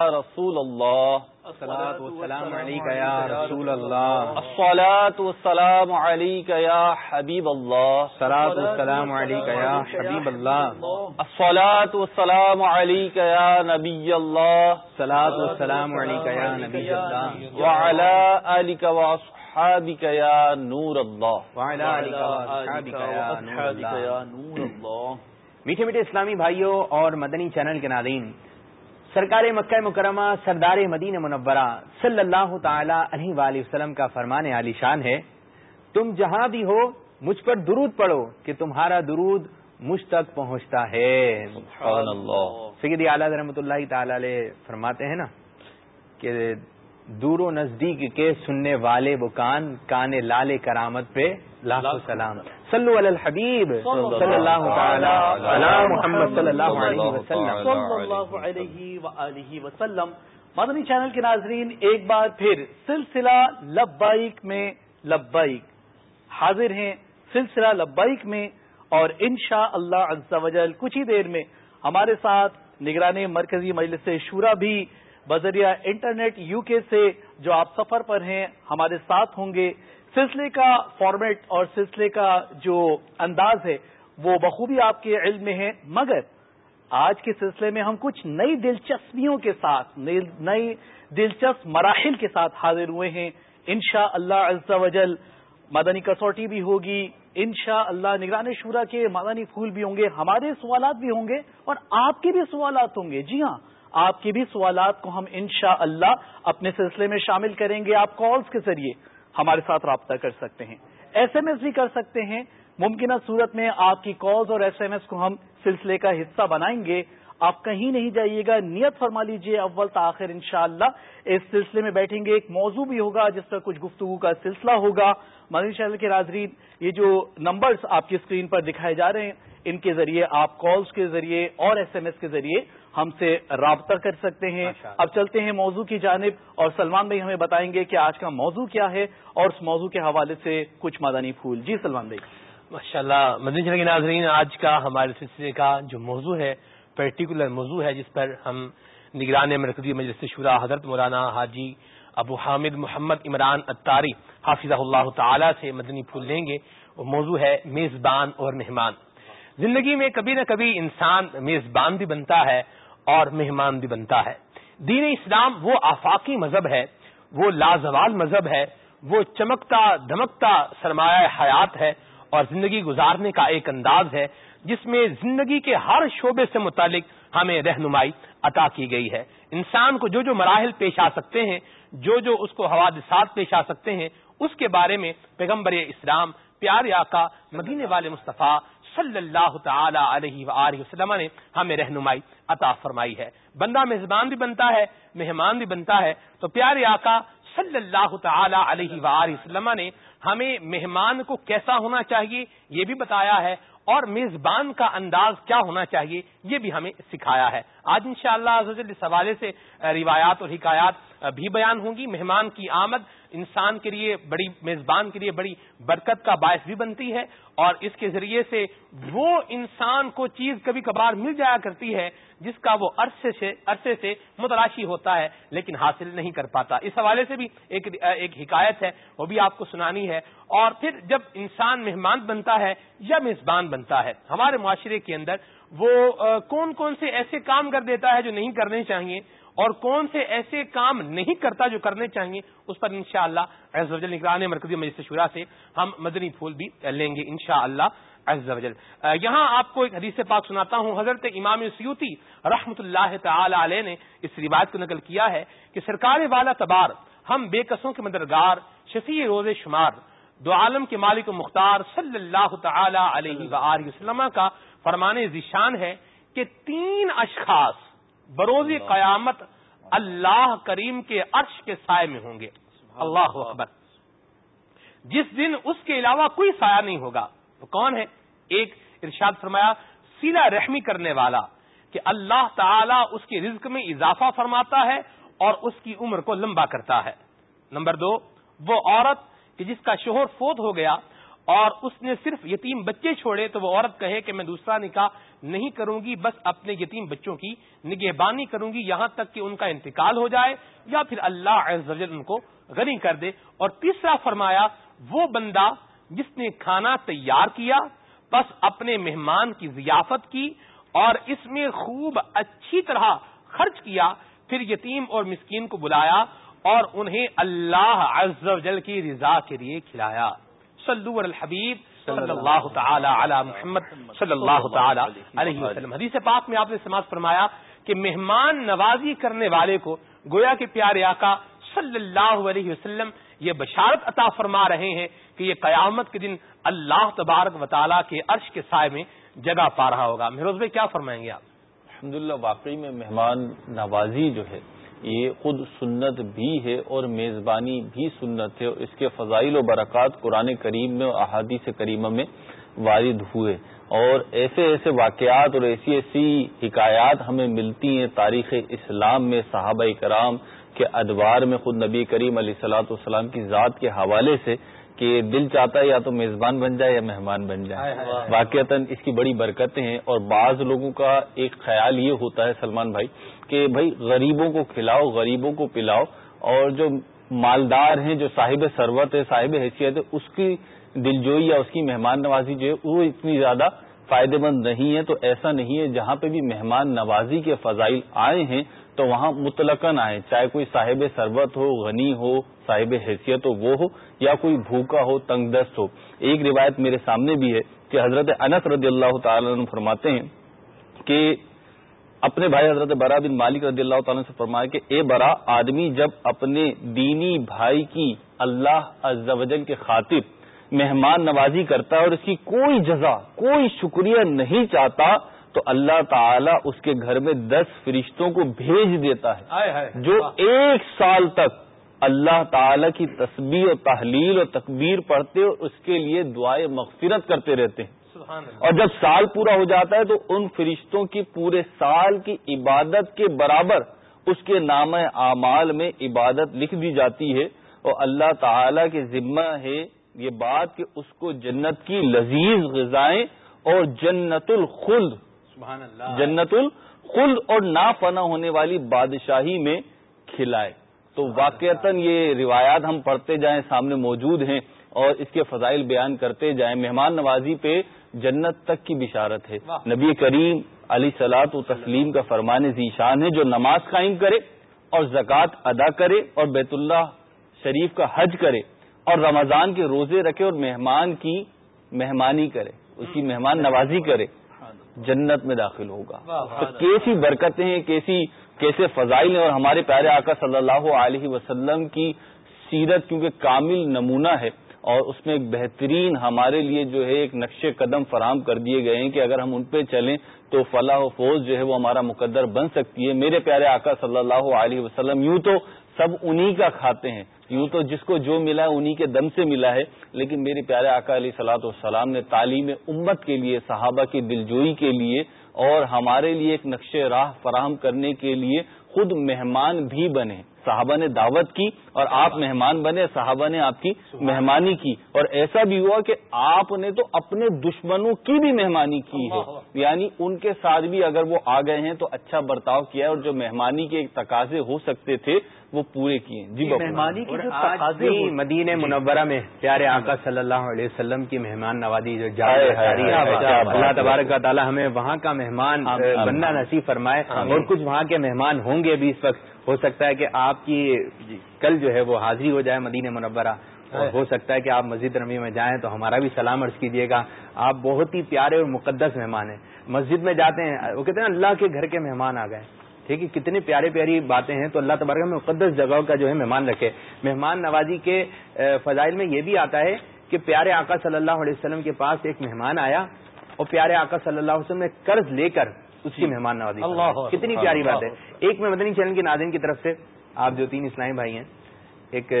رسول اللہ والسلام علیک یا رسول اللہ الصلاة والسلام علیک یا حبیب اللہ الصلاة والسلام علیک یا حبیب اللہ الصلاة والسلام علیک یا نبی اللہ الصلاة والسلام علیک یا نبی اللہ وعلى آلک واصحابک یا نور اللہ وعلى آلک واصحابک یا نور اللہ میٹھے میٹھے اسلامی بھائیوں اور مدنی چینل کے ناظرین سرکار مکہ مکرمہ سردار مدین منورہ صلی اللہ تعالی علیہ وآلہ وسلم کا فرمان علی شان ہے تم جہاں بھی ہو مجھ پر درود پڑھو کہ تمہارا درود مجھ تک پہنچتا ہے۔ سبحان اللہ۔ سیدی اعلیٰ رحمۃ اللہ تعالی علیہ فرماتے ہیں نا کہ دور و نزدیک کے سننے والے وہ کان کان لال کرامت پہ لاکھوں سلام. صلو علی الحبیب. صلی اللہ تعالی علی محمد صلی اللہ علیہ وسلم. صلی اللہ علیہ وآلہ وسلم. مدنی چینل کے ناظرین ایک بار پھر سلسلہ لبائک میں لبائک حاضر ہیں. سلسلہ لبائک میں اور انشاء اللہ عز و جل کچھ ہی دیر میں ہمارے ساتھ نگرانی مرکزی مجلس شورا بھی بذریعہ انٹرنیٹ یو کے سے جو آپ سفر پر ہیں ہمارے ساتھ ہوں گے۔ سلسلے کا فارمیٹ اور سلسلے کا جو انداز ہے، وہ بخوبی آپ کے علم میں ہے۔ مگر آج کے سلسلے میں ہم کچھ نئی دلچسپیوں کے ساتھ، نئی دلچسپ مراحل کے ساتھ حاضر ہوئے ہیں۔ انشاء اللہ عز و جل مدنی کسوٹی بھی ہوگی۔ انشاء اللہ نگران شورا کے مدنی پھول بھی ہوں گے، ہمارے سوالات بھی ہوں گے اور آپ کے بھی سوالات ہوں گے۔ جی ہاں آپ کے بھی سوالات کو ہم انشاء اللہ اپنے سلسلے میں شامل کریں گے آپ کالز کے ذریعے۔ ہمارے ساتھ رابطہ کر سکتے ہیں۔ ایس ایم ایس بھی کر سکتے ہیں۔ ممکنہ صورت میں آپ کی کالز اور ایس ایم ایس کو ہم سلسلے کا حصہ بنائیں گے۔ آپ کہیں نہیں جائیے گا۔ نیت فرما لیجیے اول تاخیر انشاءاللہ۔ اس سلسلے میں بیٹھیں گے۔ ایک موضوع بھی ہوگا جس پر کچھ گفتگو کا سلسلہ ہوگا۔ مدنی شہر کے ناظرین، یہ جو نمبرز آپ کی اسکرین پر دکھائے جا رہے ہیں، ان کے ذریعے آپ کالز کے ذریعے اور ایس ایم ایس کے ذریعے ہم سے رابطہ کر سکتے ہیں۔ اب چلتے ہیں موضوع کی جانب اور سلمان بھائی ہمیں بتائیں گے کہ آج کا موضوع کیا ہے اور اس موضوع کے حوالے سے کچھ مادانی پھول۔ جی سلمان بھائی۔ ماشاء اللہ۔ مدنی چل کے ناظرین آج کا ہمارے سلسلے کا جو موضوع ہے پرٹیکولر موضوع ہے جس پر ہم نگران مرکزی مجلس شورا حضرت مولانا حاجی ابو حامد محمد عمران اتاری حافظ اللہ تعالی سے مدنی پھول لیں گے۔ وہ موضوع ہے میزبان اور مہمان۔ زندگی میں کبھی نہ کبھی انسان میزبان بھی بنتا ہے اور مہمان بھی بنتا ہے۔ دین اسلام وہ آفاقی مذہب ہے، وہ لازوال مذہب ہے، وہ چمکتا دمکتا سرمایہ حیات ہے اور زندگی گزارنے کا ایک انداز ہے، جس میں زندگی کے ہر شعبے سے متعلق ہمیں رہنمائی عطا کی گئی ہے۔ انسان کو جو جو مراحل پیش آ سکتے ہیں، جو جو اس کو حوادثات پیش آ سکتے ہیں، اس کے بارے میں پیغمبر اسلام پیار آقا، مدینے والے مصطفیٰ صلی اللہ تعالی علیہ وآلہ وسلم نے ہمیں رہنمائی عطا فرمائی ہے۔ بندہ میزبان بھی بنتا ہے، مہمان بھی بنتا ہے۔ تو پیارے آقا صلی اللہ تعالی علیہ وآلہ وسلم نے ہمیں مہمان کو کیسا ہونا چاہیے یہ بھی بتایا ہے اور میزبان کا انداز کیا ہونا چاہیے یہ بھی ہمیں سکھایا ہے۔ آج انشاءاللہ شاء اللہ اس حوالے سے روایات اور حکایات بھی بیان ہوں گی۔ مہمان کی آمد انسان کے لیے بڑی میزبان کے لیے بڑی برکت کا باعث بھی بنتی ہے اور اس کے ذریعے سے وہ انسان کو چیز کبھی کبھار مل جایا کرتی ہے جس کا وہ عرصے سے عرصے سے متلاشی ہوتا ہے لیکن حاصل نہیں کر پاتا۔ اس حوالے سے بھی ایک ایک حکایت ہے، وہ بھی آپ کو سنانی ہے۔ اور پھر جب انسان مہمان بنتا ہے یا میزبان بنتا ہے، ہمارے معاشرے کے اندر وہ کون کون سے ایسے کام کر دیتا ہے جو نہیں کرنے چاہیے۔ اور کون سے ایسے کام نہیں کرتا جو کرنے چاہیے اس پر انشاءاللہ شاء اللہ نگران مرکزی مجلس شورا سے ہم مدنی پھول بھی لیں گے انشاءاللہ شاء اللہ یہاں آپ کو ایک حدیث پاک سناتا ہوں۔ حضرت امام سیوتی رحمۃ اللہ تعالی علیہ نے اس روایت کو نقل کیا ہے کہ سرکار والا تبار، ہم بے قصوں کے مدرگار شفیع روز شمار، دو عالم کے مالک مختار صلی اللہ تعالی علیہ وآلہ وسلم کا فرمان ذیشان ہے کہ تین اشخاص بروز قیامت اللہ کریم کے عرش کے سائے میں ہوں گے. اللہ اکبر. جس دن اس کے علاوہ کوئی سایہ نہیں ہوگا. تو کون ہے؟ ایک ارشاد فرمایا سیلا رحمی کرنے والا کہ اللہ تعالی اس کے رزق میں اضافہ فرماتا ہے اور اس کی عمر کو لمبا کرتا ہے. نمبر دو وہ عورت کہ جس کا شوہر فوت ہو گیا اور اس نے صرف یتیم بچے چھوڑے تو وہ عورت کہے کہ میں دوسرا نکاح نہیں کروں گی، بس اپنے یتیم بچوں کی نگہبانی کروں گی، یہاں تک کہ ان کا انتقال ہو جائے یا پھر اللہ عز ان کو غنی کر دے۔ اور تیسرا فرمایا، وہ بندہ جس نے کھانا تیار کیا، بس اپنے مہمان کی ضیافت کی اور اس میں خوب اچھی طرح خرچ کیا، پھر یتیم اور مسکین کو بلایا اور انہیں اللہ عز و جل کی رضا کے لیے کھلایا۔ صلو علی الحبیب صلی اللہ تعالی علی محمد صلی اللہ تعالی علیہ وسلم. حدیث پاک میں آپ نے سماعت فرمایا کہ مہمان نوازی کرنے والے کو گویا کے پیارے آقا صلی اللہ علیہ وسلم یہ بشارت عطا فرما رہے ہیں کہ یہ قیامت کے دن اللہ تبارک و تعالیٰ کے عرش کے سائے میں جگہ پا رہا ہوگا. مہروز بھائی کیا فرمائیں گے آپ؟ الحمد واقعی میں مہمان نوازی جو ہے یہ خود سنت بھی ہے اور میزبانی بھی سنت ہے اور اس کے فضائل و برکات قرآن کریم میں اور احادیث کریمہ میں وارد ہوئے اور ایسے ایسے واقعات اور ایسی ایسی حکایات ہمیں ملتی ہیں تاریخ اسلام میں صحابہ کرام کے ادوار میں خود نبی کریم علیہ السلاۃ والسلام کی ذات کے حوالے سے کہ دل چاہتا ہے یا تو میزبان بن جائے یا مہمان بن جائے۔ واقعات اس کی بڑی برکتیں ہیں اور بعض لوگوں کا ایک خیال یہ ہوتا ہے سلمان بھائی کہ بھائی غریبوں کو کھلاؤ غریبوں کو پلاؤ اور جو مالدار ہیں جو صاحب ثروت ہے صاحب حیثیت ہے اس کی دلجوئی یا اس کی مہمان نوازی جو ہے وہ اتنی زیادہ فائدے مند نہیں ہے۔ تو ایسا نہیں ہے جہاں پہ بھی مہمان نوازی کے فضائل آئے ہیں تو وہاں متلقن آئے چاہے کوئی صاحب سربت ہو، غنی ہو، صاحب حیثیت ہو، وہ ہو، یا کوئی بھوکا ہو تنگ دست ہو۔ ایک روایت میرے سامنے بھی ہے کہ حضرت انس رضی اللہ تعالی عنہ فرماتے ہیں کہ اپنے بھائی حضرت برا بن مالک رضی اللہ تعالیٰ سے فرمایا کہ اے برا آدمی، جب اپنے دینی بھائی کی اللہ عز و جل کے خاطر مہمان نوازی کرتا ہے اور اس کی کوئی جزا، کوئی شکریہ نہیں چاہتا تو اللہ تعالیٰ اس کے گھر میں دس فرشتوں کو بھیج دیتا ہے جو ایک سال تک اللہ تعالی کی تسبیح و تحلیل اور تکبیر پڑھتے اور اس کے لیے دعائیں مغفرت کرتے رہتے ہیں۔ اور جب سال پورا ہو جاتا ہے تو ان فرشتوں کی پورے سال کی عبادت کے برابر اس کے نام اعمال میں عبادت لکھ دی جاتی ہے اور اللہ تعالی کے ذمہ ہے یہ بات کہ اس کو جنت کی لذیذ غذائیں اور جنت الخلد سبحان اللہ جنت الخلد اور نا فنا ہونے والی بادشاہی میں کھلائے۔ تو واقعتاً یہ روایات ہم پڑھتے جائیں سامنے موجود ہیں اور اس کے فضائل بیان کرتے جائیں۔ مہمان نوازی پہ جنت تک کی بشارت ہے۔ نبی کریم علی سلاط و تسلیم کا فرمان ذیشان ہے جو نماز قائم کرے اور زکوٰۃ ادا کرے اور بیت اللہ شریف کا حج کرے اور رمضان کے روزے رکھے اور مہمان کی مہمانی کرے۔ اس کی مہمان نوازی کرے۔ جنت میں داخل ہوگا۔ تو کیسی برکتیں ہیں کیسی کیسے فضائل ہیں اور ہمارے پیارے آقا صلی اللہ علیہ وسلم کی سیرت کیونکہ کامل نمونہ ہے اور اس میں ایک بہترین ہمارے لیے جو ہے ایک نقش قدم فراہم کر دیے گئے ہیں کہ اگر ہم ان پہ چلیں تو فلاح و فوج جو ہے وہ ہمارا مقدر بن سکتی ہے۔ میرے پیارے آقا صلی اللہ علیہ وسلم یوں تو سب انہی کا کھاتے ہیں۔ یوں تو جس کو جو ملا ہے انہی کے دم سے ملا ہے، لیکن میرے پیارے آقا علیہ سلاۃ والسلام نے تعلیم امت کے لیے، صحابہ کی دلجوئی کے لیے اور ہمارے لیے ایک نقش راہ فراہم کرنے کے لیے خود مہمان بھی بنے۔ صحابہ نے دعوت کی اور آپ مہمان بنے صحابہ نے آپ کی مہمانی کی۔ اور ایسا بھی ہوا کہ آپ نے تو اپنے دشمنوں کی بھی مہمانی کی ہے۔ یعنی ان کے ساتھ بھی اگر وہ آ گئے ہیں تو اچھا برتاؤ کیا اور جو مہمانی کے تقاضے ہو سکتے تھے وہ پورے کیے جی مہمانی کی مدین منورہ میں پیارے آقا صلی اللہ علیہ وسلم کی مہمان نوازی جو جاری اللہ تبارک کا تعالیٰ ہمیں وہاں کا مہمان بننا نصیب فرمائے اور کچھ وہاں کے مہمان ہوں گے بھی اس وقت۔ ہو سکتا ہے کہ آپ کی جی، کل جو ہے وہ حاضری ہو جائے مدینہ منورہ اور ہو سکتا ہے کہ آپ مسجد رمی میں جائیں تو ہمارا بھی سلام عرض کیجیے گا۔ آپ بہت ہی پیارے اور مقدس مہمان ہیں۔ مسجد میں جاتے ہیں وہ کہتے ہیں اللہ کے گھر کے مہمان آ گئے۔ ٹھیک ہے کتنی پیاری پیاری باتیں ہیں۔ تو اللہ تبارک میں مقدس جگہوں کا جو ہے مہمان رکھے۔ مہمان نوازی کے فضائل میں یہ بھی آتا ہے کہ پیارے آقا صلی اللہ علیہ وسلم کے پاس ایک مہمان آیا۔ اور پیارے آقا صلی اللہ علیہ وسلم نے قرض لے کر اس کی مہمان نوازی کتنی پیاری بات ہے. ایک میں مدنی چینل کے ناظرین کی طرف سے آپ جو تین اسلامی بھائی ہیں ایک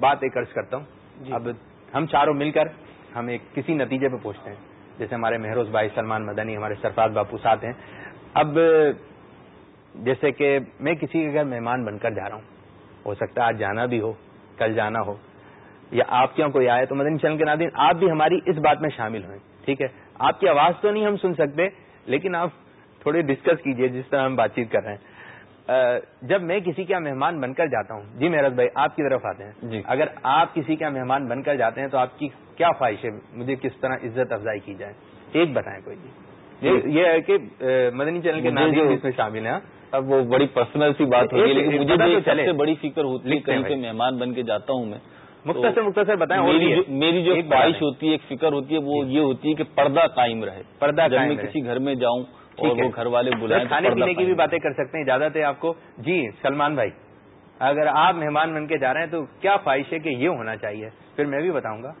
بات ایک عرض کرتا ہوں. جی۔ اب ہم چاروں مل کر ہم ایک کسی نتیجے پہ پہنچتے ہیں. جیسے ہمارے مہروز بھائی سلمان مدنی ہمارے سرفراز باپو ساتھ ہیں. اب جیسے کہ میں کسی کے گھر مہمان بن کر جا رہا ہوں ہو سکتا ہے آج جانا بھی ہو کل جانا ہو یا آپ کے یہاں کوئی آئے تو مدنی چینل کے ناظرین آپ بھی ہماری اس بات میں شامل ہوئیں ٹھیک ہے؟ آپ کی آواز تو نہیں ہم سن سکتے لیکن آپ تھوڑے ڈسکس کیجیے جس طرح ہم بات چیت کر رہے ہیں جب میں کسی کا مہمان بن کر جاتا ہوں جی میرت بھائی آپ کی طرف آتے ہیں جی اگر آپ کسی کا مہمان بن کر جاتے ہیں تو آپ کی کیا خواہش ہے مجھے کس طرح عزت افزائی کی جائے ایک بتائیں کوئی جی یہ ہے کہ مدنی چینل کے ناظرین اس میں شامل ہیں اب وہ بڑی پرسنل سی بات ہوگی لیکن مجھے سب۔ سے بڑی فکر ہوتی ہے کہیں پہ۔ مہمان بن کے جاتا ہوں میں مختصر مختصر بتائیں میری۔ جو خواہش۔ ہوتی ہے ایک فکر ہوتی ہے وہ یہ ہوتی ہے کہ پردہ قائم رہے پردہ جب میں۔ کسی گھر میں جاؤں اور۔ وہ گھر والے بلائیں کھانے پینے کی بھی باتیں کر سکتے ہیں۔ اجازت ہے آپ کو۔ جی سلمان بھائی اگر آپ مہمان بن کے جا رہے ہیں تو کیا خواہش ہے کہ یہ ہونا چاہیے؟ پھر میں بھی بتاؤں گا۔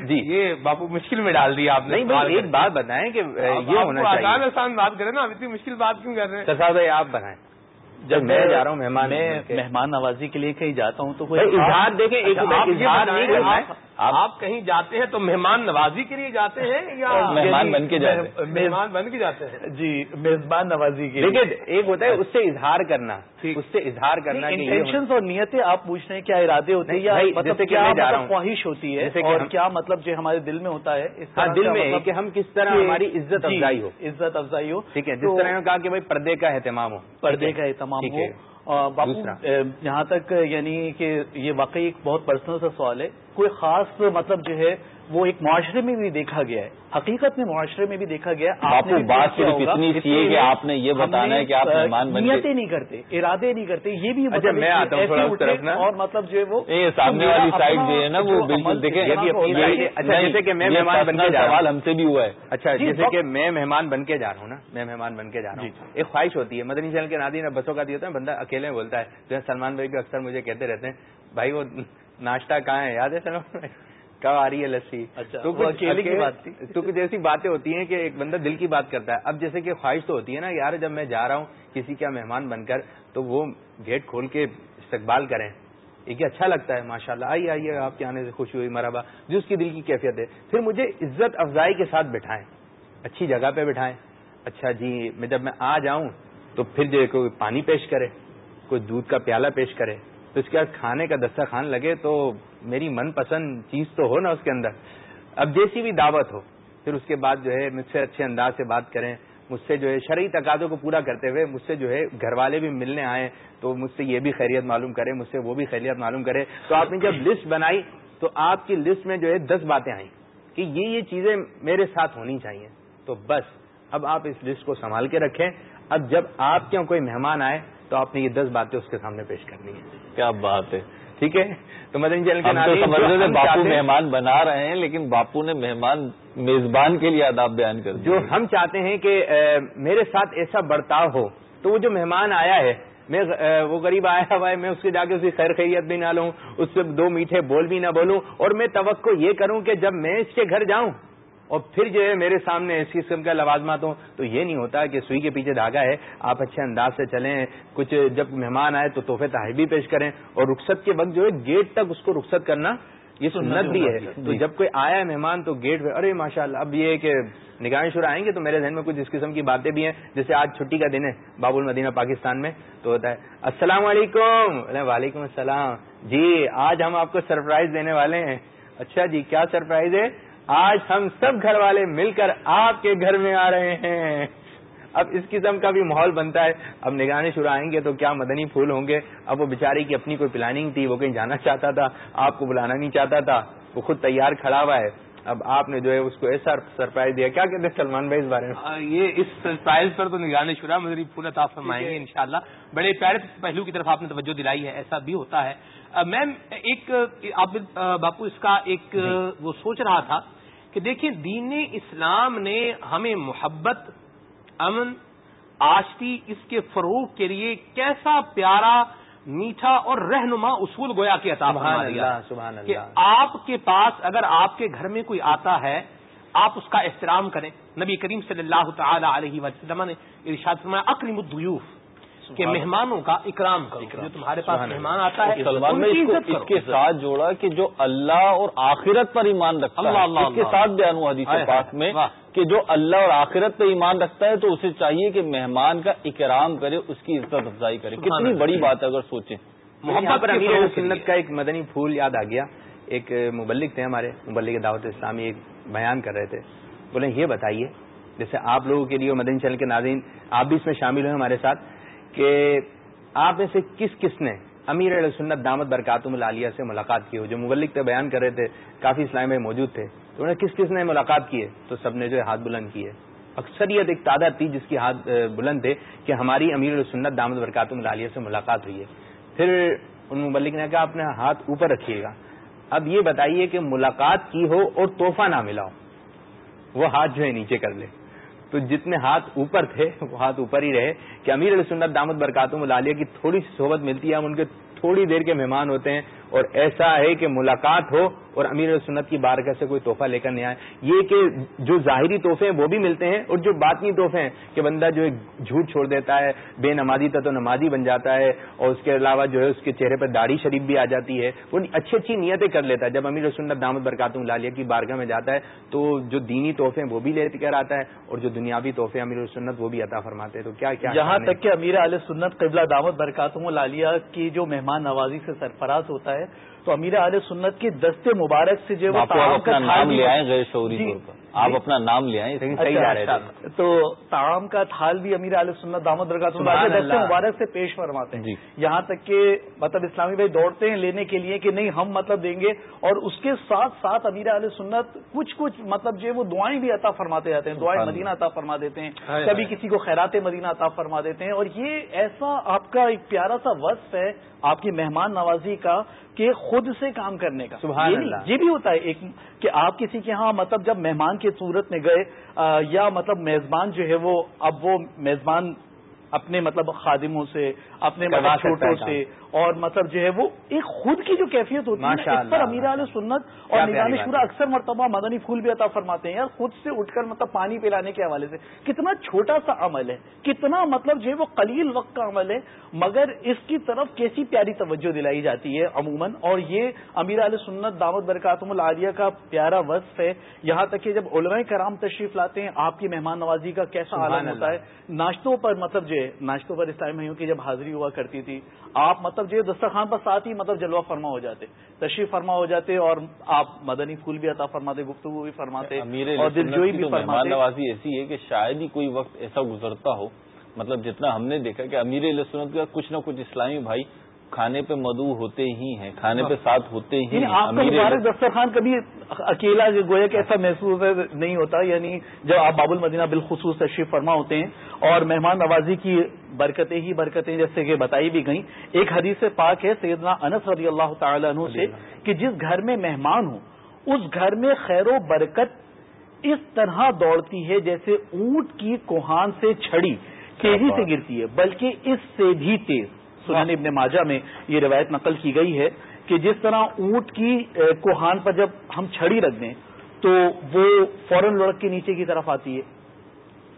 جی۔ یہ باپو مشکل میں ڈال دیا آپ نے ایک بات بتائیں کہ یہ ہونا چاہیے۔ آسان بات کریں نا اتنی مشکل بات کیوں کر رہے ہیں؟ آپ بتائیں جب میں جا رہا ہوں مہمان مہمان نوازی کے لیے کہیں جاتا ہوں تو کوئی اظہار دیکھیں ایک اچھا، آپ کہیں جاتے ہیں تو مہمان نوازی کے لیے جاتے ہیں یا مہمان بن کے جاتے ہیں۔ مہمان بن کے جاتے ہیں؟ جی میزبان نوازی کے لیے۔ ایک ہوتا ہے اس سے اظہار کرنا۔ اس سے اظہار کرنا انٹینشن اور نیتیں آپ پوچھ رہے ہیں کیا ارادے ہوتے ہیں یا مطلب کیا مطلب۔ خواہش ہوتی ہے اور کیا مطلب جو ہمارے دل میں ہوتا ہے؟ اس ہاں دل میں مطلب کہ ہم کس طرح ہماری عزت جی، افزائی ہو۔ عزت افزائی ہو۔ ٹھیک ہے جس طرح نے کہا کہ بھائی پردے کا اہتمام ہو۔ پردے کا اہتمام۔ ٹھیک ہو باپو جہاں تک یعنی کہ یہ واقعی ایک بہت پرسنل سا سوال ہے۔ کوئی خاص مطلب جو ہے وہ ایک معاشرے میں بھی دیکھا گیا ہے۔ حقیقت میں معاشرے میں بھی دیکھا گیا آپ نے بات صرف اتنی سی ہے کہ آپ نے یہ بتانا ہے کہ آپ مہمان نیتیں نہیں کرتے ارادے نہیں کرتے یہ بھی اچھا، مطلب میں آتا ہوں تھوڑا طرف نا۔ اور مطلب جو ہے وہ سامنے والی سائڈ جو ہے نا وہ بالکل دیکھیں کہ- ہے۔ اچھا جیسے کہ میں مہمان بن کے personal جا رہا ہوں۔ سوال ہم سے بھی ہوا ہے۔ اچھا جی، جیسے کہ میں مہمان بن کے جا رہا ہوں نا میں مہمان بن کے جا رہا ہوں۔ جی۔ ایک خواہش ہوتی ہے مدنی چینل کے نادین اب بسوں کا دی ہوتا ہے بندہ اکیلے بولتا ہے۔ جو سلمان بھائی بھی اکثر مجھے کہتے رہتے ہیں بھائی وہ ناشتہ کہاں ہے؟ یاد ہے بھائی کب آ رہی ہے لسی؟ اچھا، تو کچھ۔ تو ایسی باتیں ہوتی ہیں کہ ایک بندہ دل کی بات کرتا ہے۔ اب جیسے کہ خواہش تو ہوتی ہے نا یار جب میں جا رہا ہوں کسی کا مہمان بن کر تو وہ گیٹ کھول کے استقبال کریں۔ ایک اچھا لگتا ہے ماشاء اللہ آئیے آئیے آپ کے آنے سے خوشی ہوئی مرحبا۔ جو اس کی دل کی کیفیت ہے۔ پھر مجھے عزت افزائی کے ساتھ بٹھائیں۔ اچھی جگہ پہ بٹھائیں۔ اچھا جی میں جب میں آ جاؤں تو پھر جو ہے کوئی پانی پیش کرے کوئی دودھ کا پیالہ پیش کرے۔ تو اس کے بعد کھانے کا دسترخوان لگے تو میری من پسند چیز تو ہو نا اس کے اندر۔ اب جیسی بھی دعوت ہو۔ پھر اس کے بعد جو ہے مجھ سے اچھے انداز سے بات کریں۔ مجھ سے جو ہے شرعی تقاضوں کو پورا کرتے ہوئے مجھ سے جو ہے گھر والے بھی ملنے آئے تو مجھ سے یہ بھی خیریت معلوم کرے مجھ سے وہ بھی خیریت معلوم کرے تو آپ نے جب لسٹ بنائی تو آپ کی لسٹ میں جو ہے دس باتیں آئیں کہ یہ یہ چیزیں میرے ساتھ ہونی چاہیے۔ تو بس، اب آپ اس لسٹ کو سنبھال کے رکھیں۔ اب جب آپ کے کوئی مہمان آئے تو آپ نے یہ دس باتیں اس کے سامنے پیش کرنی ہے کیا بات ہے؟ ٹھیک ہے؟ تو مدنی چینل کے باپو مہمان بنا رہے ہیں لیکن باپو نے مہمان میزبان کے لیے آداب بیان کر جو ہم چاہتے ہیں کہ میرے ساتھ ایسا برتاؤ ہو تو وہ جو مہمان آیا ہے میں وہ غریب آیا ہوا ہے میں اس کے جا کے اس کی خیر خیریت بھی نہ لوں اس سے دو میٹھے بول بھی نہ بولوں اور میں توقع یہ کروں کہ جب میں اس کے گھر جاؤں اور پھر جو ہے میرے سامنے اس قسم کا لوازمات ہوں تو یہ نہیں ہوتا کہ سوئی کے پیچھے دھاگا ہے آپ اچھے انداز سے چلیں کچھ جب مہمان آئے تو تحفے تحائف بھی پیش کریں اور رخصت کے وقت جو ہے گیٹ تک اس کو رخصت کرنا یہ سنت بھی ہے۔ تو جب کوئی آیا ہے مہمان تو گیٹ پہ ارے ماشاء اللہ اب یہ ہے کہ نگاہیں شروع آئیں گے تو میرے ذہن میں کچھ اس قسم کی باتیں بھی ہیں۔ جیسے آج چھٹی کا دن ہے باب المدینہ پاکستان میں تو ہوتا ہے السلام علیکم۔ وعلیکم السلام۔ جی آج ہم آپ کو سرپرائز دینے والے ہیں۔ اچھا جی کیا سرپرائز ہے؟ آج ہم سب گھر والے مل کر آپ کے گھر میں آ رہے ہیں۔ اب اس قسم کا بھی ماحول بنتا ہے۔ اب نگرانی شروع آئیں گے تو کیا مدنی پھول ہوں گے؟ اب وہ بیچاری کی اپنی کوئی پلاننگ تھی، وہ کہیں جانا چاہتا تھا، آپ کو بلانا نہیں چاہتا تھا، وہ خود تیار کھڑا ہوا ہے۔ اب آپ نے جو ہے اس کو ایسا سرپرائز دیا کیا کہتے ہیں سلمان بھائی اس بارے میں؟ یہ اس سرپرائز پر تو نگرانی شرح مزید پورا آپ فرمائیں گے انشاءاللہ۔ بڑے پیارے پہلو کی طرف آپ نے توجہ دلائی ہے ایسا بھی ہوتا ہے۔ میم ایک آپ آ، باپو اس کا ایک وہ سوچ رہا تھا کہ دیکھیں دین اسلام نے ہمیں محبت امن آشتی اس کے فروغ کے لیے کیسا پیارا میٹھا اور رہنما اصول گویا کے عطا سبحان اللہ سبحان کہ اللہ۔ آپ کے پاس اگر آپ کے گھر میں کوئی آتا ہے آپ اس کا احترام کریں۔ نبی کریم صلی اللہ تعالی علیہ وسلم نے ارشاد فرمایا اکرم الضیوف۔ کہ مہمانوں کا اکرام کرو جو تمہارے پاس مہمان آتا ہے اس کے ساتھ جوڑا کہ جو اللہ اور آخرت پر ایمان رکھتا اللہ ہے۔ اللہ اس کے ساتھ بیان ہوا حدیث پاک میں۔ کہ جو اللہ اور آخرت پہ ایمان رکھتا ہے تو اسے چاہیے کہ مہمان کا اکرام کرے اس کی عزت افزائی کرے۔ کتنی۔ بڑی بات ہے اگر سوچیں۔ کے سنت۔ کا ایک مدنی پھول یاد آ گیا۔ ایک مبلک تھے ہمارے مبلک دعوت اسلامی ایک بیان کر رہے تھے۔ بولے یہ بتائیے جیسے آپ لوگوں کے لیے مدن چل کے ناظرین آپ بھی اس میں شامل ہوئے ہمارے ساتھ۔ کہ آپ میں سے کس کس نے امیر علیہ سنت دامت برکاتم العالیہ سے ملاقات کی ہو؟ جو مبلک تھے بیان کر رہے تھے، کافی اسلام میں موجود تھے، تو انہیں کس کس نے ملاقات کی ہے؟ تو سب نے جو ہے ہاتھ بلند کیے۔ اکثریت ایک تعداد تھی جس کی ہاتھ بلند تھے کہ ہماری امیر علیہ سنت دامت برکاتم العالیہ سے ملاقات ہوئی ہے۔ پھر ان مبلک نے کہا اپنے ہاتھ اوپر رکھیے گا۔ اب یہ بتائیے کہ ملاقات کی ہو اور تحفہ نہ ملا ہو وہ ہاتھ جو ہے نیچے کر لے۔ تو جتنے ہاتھ اوپر تھے وہ ہاتھ اوپر ہی رہے کہ امیر علیہ سنت دامت برکاتم العالیہ کی تھوڑی سی صحبت ملتی ہے، ہم ان کے تھوڑی دیر کے مہمان ہوتے ہیں اور ایسا ہے کہ ملاقات ہو اور امیر سنت کی بارگاہ سے کوئی تحفہ لے کر نہیں آئے۔ یہ کہ جو ظاہری تحفے ہیں وہ بھی ملتے ہیں اور جو باطنی تحفے ہیں کہ بندہ جو جھوٹ چھوڑ دیتا ہے بے نمازی تھا تو نمازی بن جاتا ہے اور اس کے علاوہ جو ہے اس کے چہرے پر داڑھی شریف بھی آ جاتی ہے۔ وہ اچھی اچھی نیتیں کر لیتا ہے۔ جب امیر سنت دامت برکاتم لالیہ کی بارگاہ میں جاتا ہے تو جو دینی تحفے ہیں وہ بھی لے کر آتا ہے اور جو دنیاوی تحفے امیر سنت وہ بھی عطا فرماتے ہیں۔ تو کیا کیا جہاں تک کہ امیر علیہ سنت قبلہ دامت برکاتم لالیہ کی جو مہمان نوازی سے سرفراز ہوتا ہے تو امیر علیہ سنت کی دست مبارک سے جو نام لے آئے غیر شعوری جی۔ طور پر۔ آپ اپنا نام لے آئے صحیح اچھا، اچھا۔ تو تعام کا تھال بھی امیر علیہ سنت دامد درگاہ دست مبارک سے پیش فرماتے ہیں۔ جی۔ یہاں تک کہ مطلب اسلامی بھائی دوڑتے ہیں لینے کے لیے کہ نہیں ہم مطلب دیں گے اور اس کے ساتھ ساتھ امیر علیہ سنت کچھ کچھ مطلب جو وہ دعائیں بھی عطا فرماتے جاتے ہیں۔ دعائیں مدینہ عطا فرما دیتے ہیں کبھی کسی کو خیرات مدینہ عطا فرما دیتے ہیں۔ اور یہ ایسا آپ کا ایک پیارا سا وصف ہے آپ کی مہمان نوازی کا کہ خود سے کام کرنے کا۔ سبحان اللہ۔ یہ بھی ہوتا ہے ایک کہ آپ کسی کے ہاں مطلب جب مہمان کی صورت میں گئے یا مطلب میزبان جو ہے وہ اب وہ میزبان اپنے مطلب خادموں سے اپنے چھوٹوں سے اور مطلب جو ہے وہ ایک خود کی جو کیفیت ہوتی ہے اس پر امیر علیہ سنت اور نگرانی شورا اکثر مرتبہ مدنی پھول بھی عطا فرماتے ہیں۔ یار خود سے اٹھ کر مطلب پانی پلانے کے حوالے سے کتنا چھوٹا سا عمل ہے کتنا مطلب جو ہے وہ قلیل وقت کا عمل ہے مگر اس کی طرف کیسی پیاری توجہ دلائی جاتی ہے عموماً۔ اور یہ امیر علیہ سنت دعوت برکاتم العالیہ کا پیارا وصف ہے۔ یہاں تک کہ جب علماء کرام تشریف لاتے ہیں آپ کی مہمان نوازی کا کیسا عالم ہوتا ہے۔ ناشتوں پر مطلب جو ہے ناشتوں پر اس ٹائم میں ہوں کہ جب حاضری ہوا کرتی تھی۔ آپ مطلب جو دسترخوان پر ساتھ ہی مطلب جلوہ فرما ہو جاتے تشریف فرما ہو جاتے اور آپ مدنی پھول بھی عطا فرماتے گفتگو بھی فرماتے اور دلجوئی بھی مہمان نوازی ایسی ہے کہ شاید ہی کوئی وقت ایسا گزرتا ہو مطلب جتنا ہم نے دیکھا کہ امیر علیہ سنت کا کچھ نہ کچھ اسلامی بھائی کھانے پہ مدعو ہوتے ہی ہیں کھانے پہ ساتھ ہوتے ہی یعنی کا مبارک دسترخوان کبھی اکیلا گویا کہ ایسا محسوس نہیں ہوتا یعنی جب آپ باب المدینہ بالخصوص تشریف فرما ہوتے ہیں اور مہمان نوازی کی برکتیں ہی برکتیں جیسے کہ بتائی بھی گئیں۔ ایک حدیث پاک ہے سیدنا انس رضی اللہ تعالیٰ عنہ سے کہ جس گھر میں مہمان ہوں اس گھر میں خیر و برکت اس طرح دوڑتی ہے جیسے اونٹ کی کوہان سے چھڑی تیزی سے گرتی ہے بلکہ اس سے بھی تیز۔ سنن ابن ماجہ میں یہ روایت نقل کی گئی ہے کہ جس طرح اونٹ کی کوہان پر جب ہم چھڑی رکھ دیں تو وہ فوراً لڑک کے نیچے کی طرف آتی ہے۔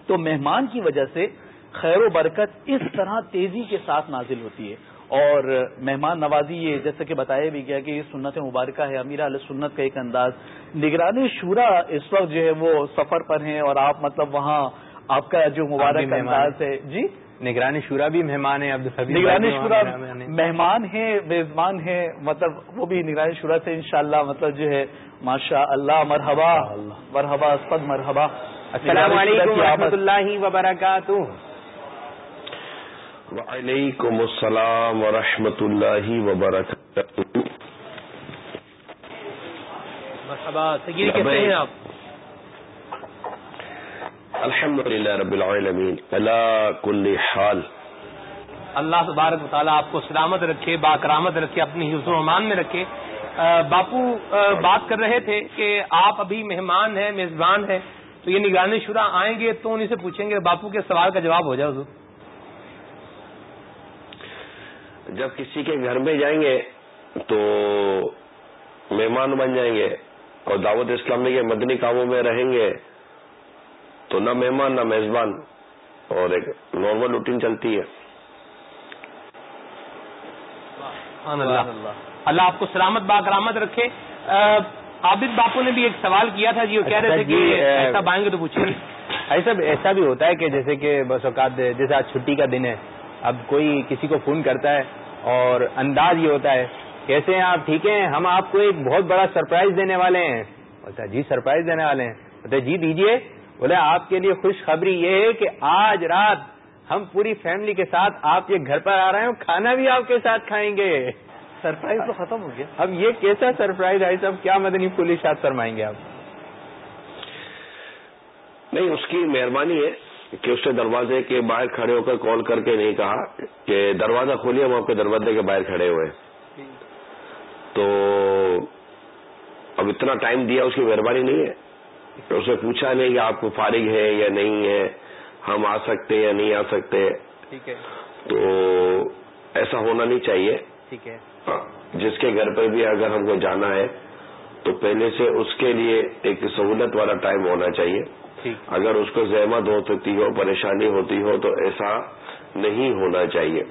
تو مہمان کی وجہ سے خیر و برکت اس طرح تیزی کے ساتھ نازل ہوتی ہے۔ اور مہمان نوازی یہ جیسے کہ بتایا بھی گیا کہ یہ سنت مبارکہ ہے، امیر علیہ سنت کا ایک انداز۔ نگرانی شورا اس وقت جو ہے وہ سفر پر ہیں اور آپ مطلب وہاں آپ کا جو مبارک انداز ہے۔ جی؟ نگرانی شورا بھی مہمان ہیں نگرانی شورا مہمان ہیں میزبان ہیں مطلب وہ بھی نگرانی شورا سے انشاءاللہ مطلب جو ہے ماشاء اللہ مرحبا مرحبا اسپد مرحبا۔ السلام علیکم و رحمۃ اللہ وبرکاتہ۔ وعلیکم السلام ورحمۃ اللہ وبرکاتہ۔ مرحبا کیسے ہیں آپ؟ الحمد للہ رب العالمین اللہ کل حال۔ اللہ تبارک تعالیٰ آپ کو سلامت رکھے باکرامت رکھے اپنی حفظ و امان میں رکھے۔ باپو بات کر رہے تھے کہ آپ ابھی مہمان ہیں میزبان ہیں تو یہ نگرانی شورا آئیں گے تو انہیں سے پوچھیں گے باپو کے سوال کا جواب ہو جائے حضور۔ جب کسی کے گھر میں جائیں گے تو مہمان بن جائیں گے اور دعوت اسلامی کے مدنی کاموں میں رہیں گے تو نہ مہمان نہ میزبان اور ایک نارمل روٹین چلتی ہے۔ اللہ۔ آپ کو سلامت باکرامت رکھے۔ عابد باپو نے بھی ایک سوال کیا تھا جی وہ کہہ رہے تھے کہ جی، ایسا بائیں گے تو پوچھیں۔ ایسا ایسا بھی ہوتا ہے کہ جیسے کہ بس اوقات جیسے آج چھٹی کا دن ہے اب کوئی کسی کو فون کرتا ہے اور انداز یہ ہوتا ہے کیسے ہیں آپ ٹھیک ہیں ہم آپ کو ایک بہت بڑا سرپرائز دینے والے ہیں۔ بولتا جی سرپرائز دینے والے ہیں۔ جی دیجیے بولے آپ کے لیے خوشخبری یہ ہے کہ آج رات ہم پوری فیملی کے ساتھ آپ کے گھر پر آ رہے ہیں کھانا بھی آپ کے ساتھ کھائیں گے۔ سرپرائز تو ختم ہو گیا۔ اب یہ کیسا سرپرائز ہے؟ صاحب کیا مدنی پولیس شاد فرمائیں گے آپ؟ نہیں اس کی مہربانی ہے کہ اس نے دروازے کے باہر کھڑے ہو کر کال کر کے نہیں کہا کہ دروازہ کھولیے ہم آپ کے دروازے کے باہر کھڑے ہوئے تو اب اتنا ٹائم دیا اس کی مہربانی نہیں ہے۔ اس نے پوچھا نہیں کہ آپ کو فارغ ہے یا نہیں ہے ہم آ سکتے یا نہیں آ سکتے۔ ٹھیک ہے۔ تو ایسا ہونا نہیں چاہیے۔ ٹھیک ہے۔ ہاں، جس کے گھر پر بھی اگر ہم کو جانا ہے تو پہلے سے اس کے لیے ایک سہولت والا ٹائم ہونا چاہیے۔ اگر اس کو زحمت ہو سکتی ہو پریشانی ہوتی ہو تو ایسا نہیں ہونا چاہیے۔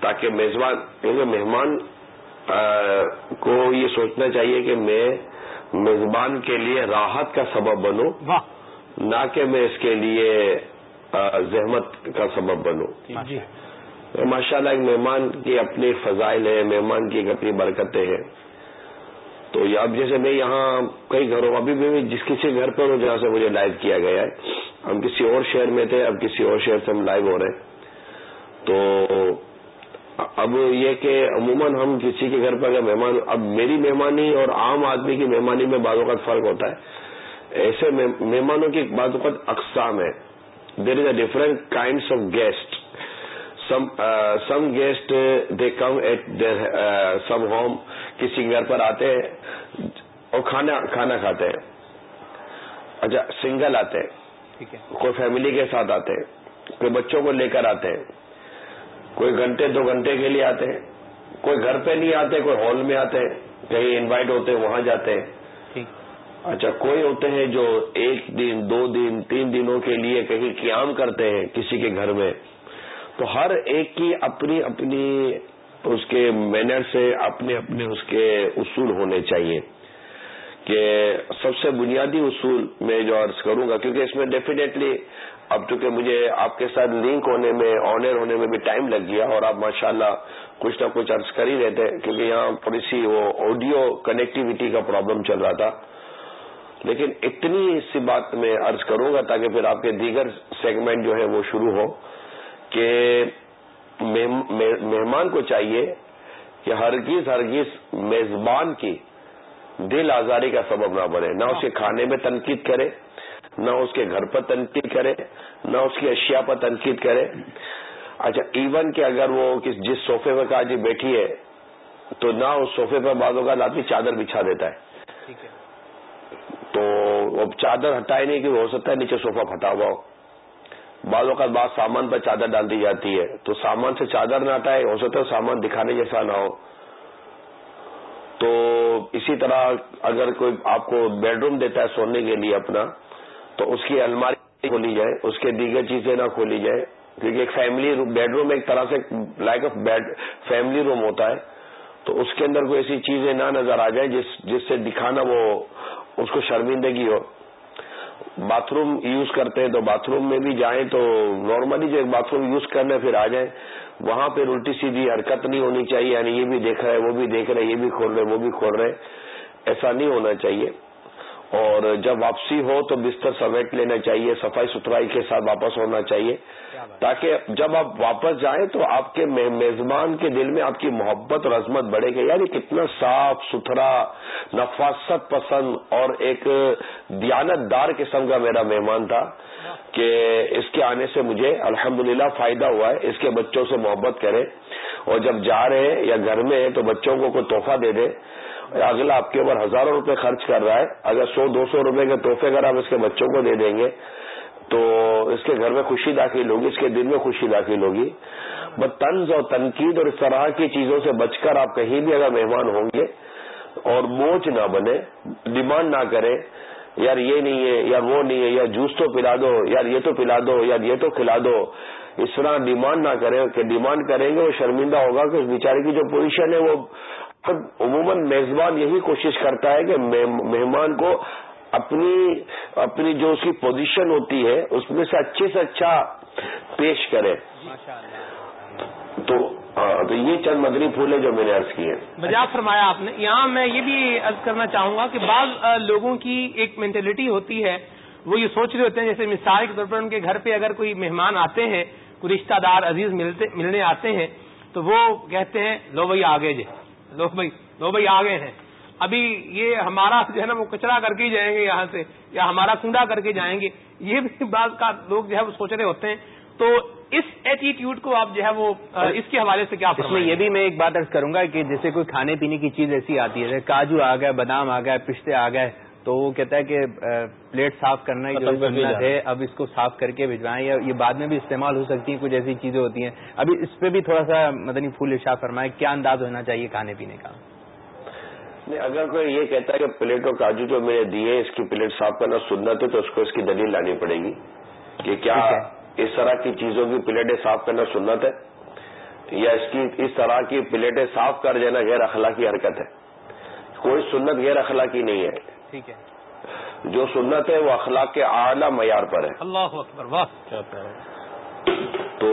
تاکہ میزبان کیونکہ مہمان کو یہ سوچنا چاہیے کہ میں میزبان کے لیے راحت کا سبب بنوں نہ کہ میں اس کے لیے زحمت کا سبب بنوں جی۔ ماشاء اللہ ایک مہمان کی اپنی فضائل ہے مہمان کی ایک اپنی برکتیں ہیں۔ تو اب جیسے میں یہاں کئی گھروں ابھی بھی جس کسی گھر پر ہوں جہاں سے مجھے لائیو کیا گیا ہے۔ ہم کسی اور شہر میں تھے اب کسی اور شہر سے ہم لائیو ہو رہے ہیں۔ تو اب یہ کہ عموماً ہم کسی کے گھر پر اگر مہمان اب میری مہمانی اور عام آدمی کی مہمانی میں بعض اوقات فرق ہوتا ہے۔ ایسے مہمانوں کی بعض اوقات اقسام ہے there is a different kinds of guest some guest they come at some home کسی گھر پر آتے ہیں اور کھانا کھانا کھاتے ہیں۔ اچھا سنگل آتے ہیں۔ کوئی فیملی کے ساتھ آتے ہیں۔ کوئی بچوں کو لے کر آتے ہیں۔ کوئی گھنٹے دو گھنٹے کے لیے آتے ہیں کوئی گھر پہ نہیں آتے کوئی ہال میں آتے ہیں کہیں انوائٹ ہوتے ہیں وہاں جاتے ہیں۔ اچھا کوئی ہوتے ہیں جو ایک دن دو دن تین دنوں کے لیے کہیں قیام کرتے ہیں کسی کے گھر میں۔ تو ہر ایک کی اپنی اپنی اس کے مینر سے اپنے اپنے اس کے اصول ہونے چاہیے۔ کہ سب سے بنیادی اصول میں جو عرض کروں گا کیونکہ اس میں ڈیفینیٹلی اب چونکہ مجھے آپ کے ساتھ لنک ہونے میں آنر ہونے میں بھی ٹائم لگ گیا اور آپ ماشاءاللہ کچھ نہ کچھ عرض کر ہی رہتے کیونکہ یہاں تھوڑی سی وہ آڈیو کنیکٹیوٹی کا پرابلم چل رہا تھا۔ لیکن اتنی سی بات میں عرض کروں گا تاکہ پھر آپ کے دیگر سیگمنٹ جو ہے وہ شروع ہو کہ مہمان کو چاہیے کہ ہرگیز ہرگیز میزبان کی دل آزاری کا سبب نہ بنے، نہ اس کے کھانے میں تنقید کرے۔ نہ اس کے گھر پر تنقید کرے نہ اس کی اشیاء پر تنقید کرے۔ اچھا ایون کہ اگر وہ جس صوفے پہ کہا جی بیٹھی ہے تو نہ اس صوفے پر بعضوں کا لاتی چادر بچھا دیتا ہے۔ تو وہ چادر ہٹائے نہیں کہ ہو سکتا ہے نیچے صوفہ پھٹا ہوا ہو۔ بعض اوقات بعض سامان پر چادر ڈال دی جاتی ہے۔ تو سامان سے چادر نہ ہٹائے ہو سکتا ہے سامان دکھانے جیسا نہ ہو۔ تو اسی طرح اگر کوئی آپ کو بیڈ روم دیتا ہے سونے کے لیے اپنا تو اس کی الماری کھولی جائے، اس کے دیگر چیزیں نہ کھولی جائے، کیونکہ ایک فیملی بیڈ روم ایک طرح سے like of bed family room ہوتا ہے۔ تو اس کے اندر کوئی ایسی چیزیں نہ نظر آ جائیں جس جس سے دکھانا وہ، اس کو شرمندگی ہو۔ باتھ روم یوز کرتے ہیں تو باتھ روم میں بھی جائیں تو نارملی جو ایک باتھ روم یوز کرنے پھر آ جائیں۔ وہاں پہ الٹی سیدھی حرکت نہیں ہونی چاہیے یعنی یہ بھی دیکھ رہے وہ بھی دیکھ رہے یہ بھی کھول رہے، وہ بھی کھول رہے۔ ایسا نہیں ہونا چاہیے۔ اور جب واپسی ہو تو بستر سمیٹ لینا چاہیے، صفائی ستھرائی کے ساتھ واپس ہونا چاہیے۔ تاکہ جب آپ واپس جائیں تو آپ کے میزبان کے دل میں آپ کی محبت اور عظمت بڑھے گی۔ یعنی کتنا صاف ستھرا، نفاست پسند اور ایک دیانت دار قسم کا میرا مہمان تھا کہ اس کے آنے سے مجھے الحمدللہ فائدہ ہوا ہے، اس کے بچوں سے محبت کرے۔ اور جب جا رہے ہیں یا گھر میں ہیں تو بچوں کو کوئی تحفہ دے دے۔ اگلا آپ کے اوپر ہزاروں روپے خرچ کر رہا ہے۔ اگر سو، دو سو روپے کے تحفے اگر آپ اس کے بچوں کو دے دیں گے، تو اس کے گھر میں خوشی داخل ہوگی، اس کے دل میں خوشی داخل ہوگی۔ بس طنز اور تنقید اور اس طرح کی چیزوں سے بچ کر آپ کہیں بھی اگر مہمان ہوں گے اور موج نہ بنے، ڈیمانڈ نہ کرے، یار یہ نہیں ہے، یار وہ نہیں ہے یا جوس تو پلا دو، یار یہ تو پلا دو، یار یہ تو کھلا دو۔ اس طرح ڈیمانڈ نہ کرے کہ ڈیمانڈ کریں گے، وہ شرمندہ ہوگا کہ اس بیچارے کی جو پوزیشن ہے وہ عموماً میزبان یہی کوشش کرتا ہے کہ مہمان کو اپنی اپنی جو اس کی پوزیشن ہوتی ہے، اس میں سے اچھے سے اچھا پیش کرے۔ تو تو یہ چند مدنی پھول ہے جو میں نے عرض کیے۔ بجا فرمایا، آپ نے، یہاں میں یہ بھی عرض کرنا چاہوں گا کہ بعض لوگوں کی ایک مینٹلٹی ہوتی ہے، وہ یہ سوچ رہے ہوتے ہیں، جیسے مثال کے طور پر ان کے گھر پہ اگر کوئی مہمان آتے ہیں، کوئی رشتہ دار عزیز ملتے، ملنے آتے ہیں، تو وہ کہتے ہیں، لو بھائی آگے جے لو بھائی لو بھائی آگے ہیں۔ ابھی یہ ہمارا جو ہے نا وہ کچرا کر کے جائیں گے یہاں سے یا ہمارا کنڈا کر کے جائیں گے۔ یہ بھی بعض کا لوگ جو ہے وہ سوچ رہے ہوتے ہیں۔ تو اس ایٹیٹیوڈ کو آپ جو ہے وہ اس کے حوالے سے کیا اس میں یہ بھی میں ایک بات ارض کروں گا کہ جیسے کوئی کھانے پینے کی چیز ایسی آتی ہے کاجو آ گئے بادام آ گئے پستے آ گئے تو وہ کہتا ہے کہ پلیٹ صاف کرنا جو سنت ہے اب اس کو صاف کر کے بھجوائیں یا یہ بعد میں بھی استعمال ہو سکتی ہیں کچھ ایسی چیزیں ہوتی ہیں۔ ابھی اس پہ بھی تھوڑا سا مدنی پھول ارشاد فرمائے کیا انداز ہونا چاہیے کھانے پینے کا؟ نہیں اگر کوئی یہ کہتا ہے کہ پلیٹ اور کاجو جو میں نے دیے اس کی پلیٹ صاف کرنا سنت ہے تو اس کو اس کی دلیل لانی پڑے گی کہ کیا اس طرح کی چیزوں کی پلیٹیں صاف کرنا سنت ہے یا اس کی اس طرح کی پلیٹیں صاف کر دینا غیر اخلاقی حرکت ہے۔ کوئی سنت غیر اخلاقی نہیں ہے۔ ٹھیک ہے۔ جو سنت ہے وہ اخلاق کے اعلیٰ معیار پر ہے۔ اللہ اکبر واہ۔ تو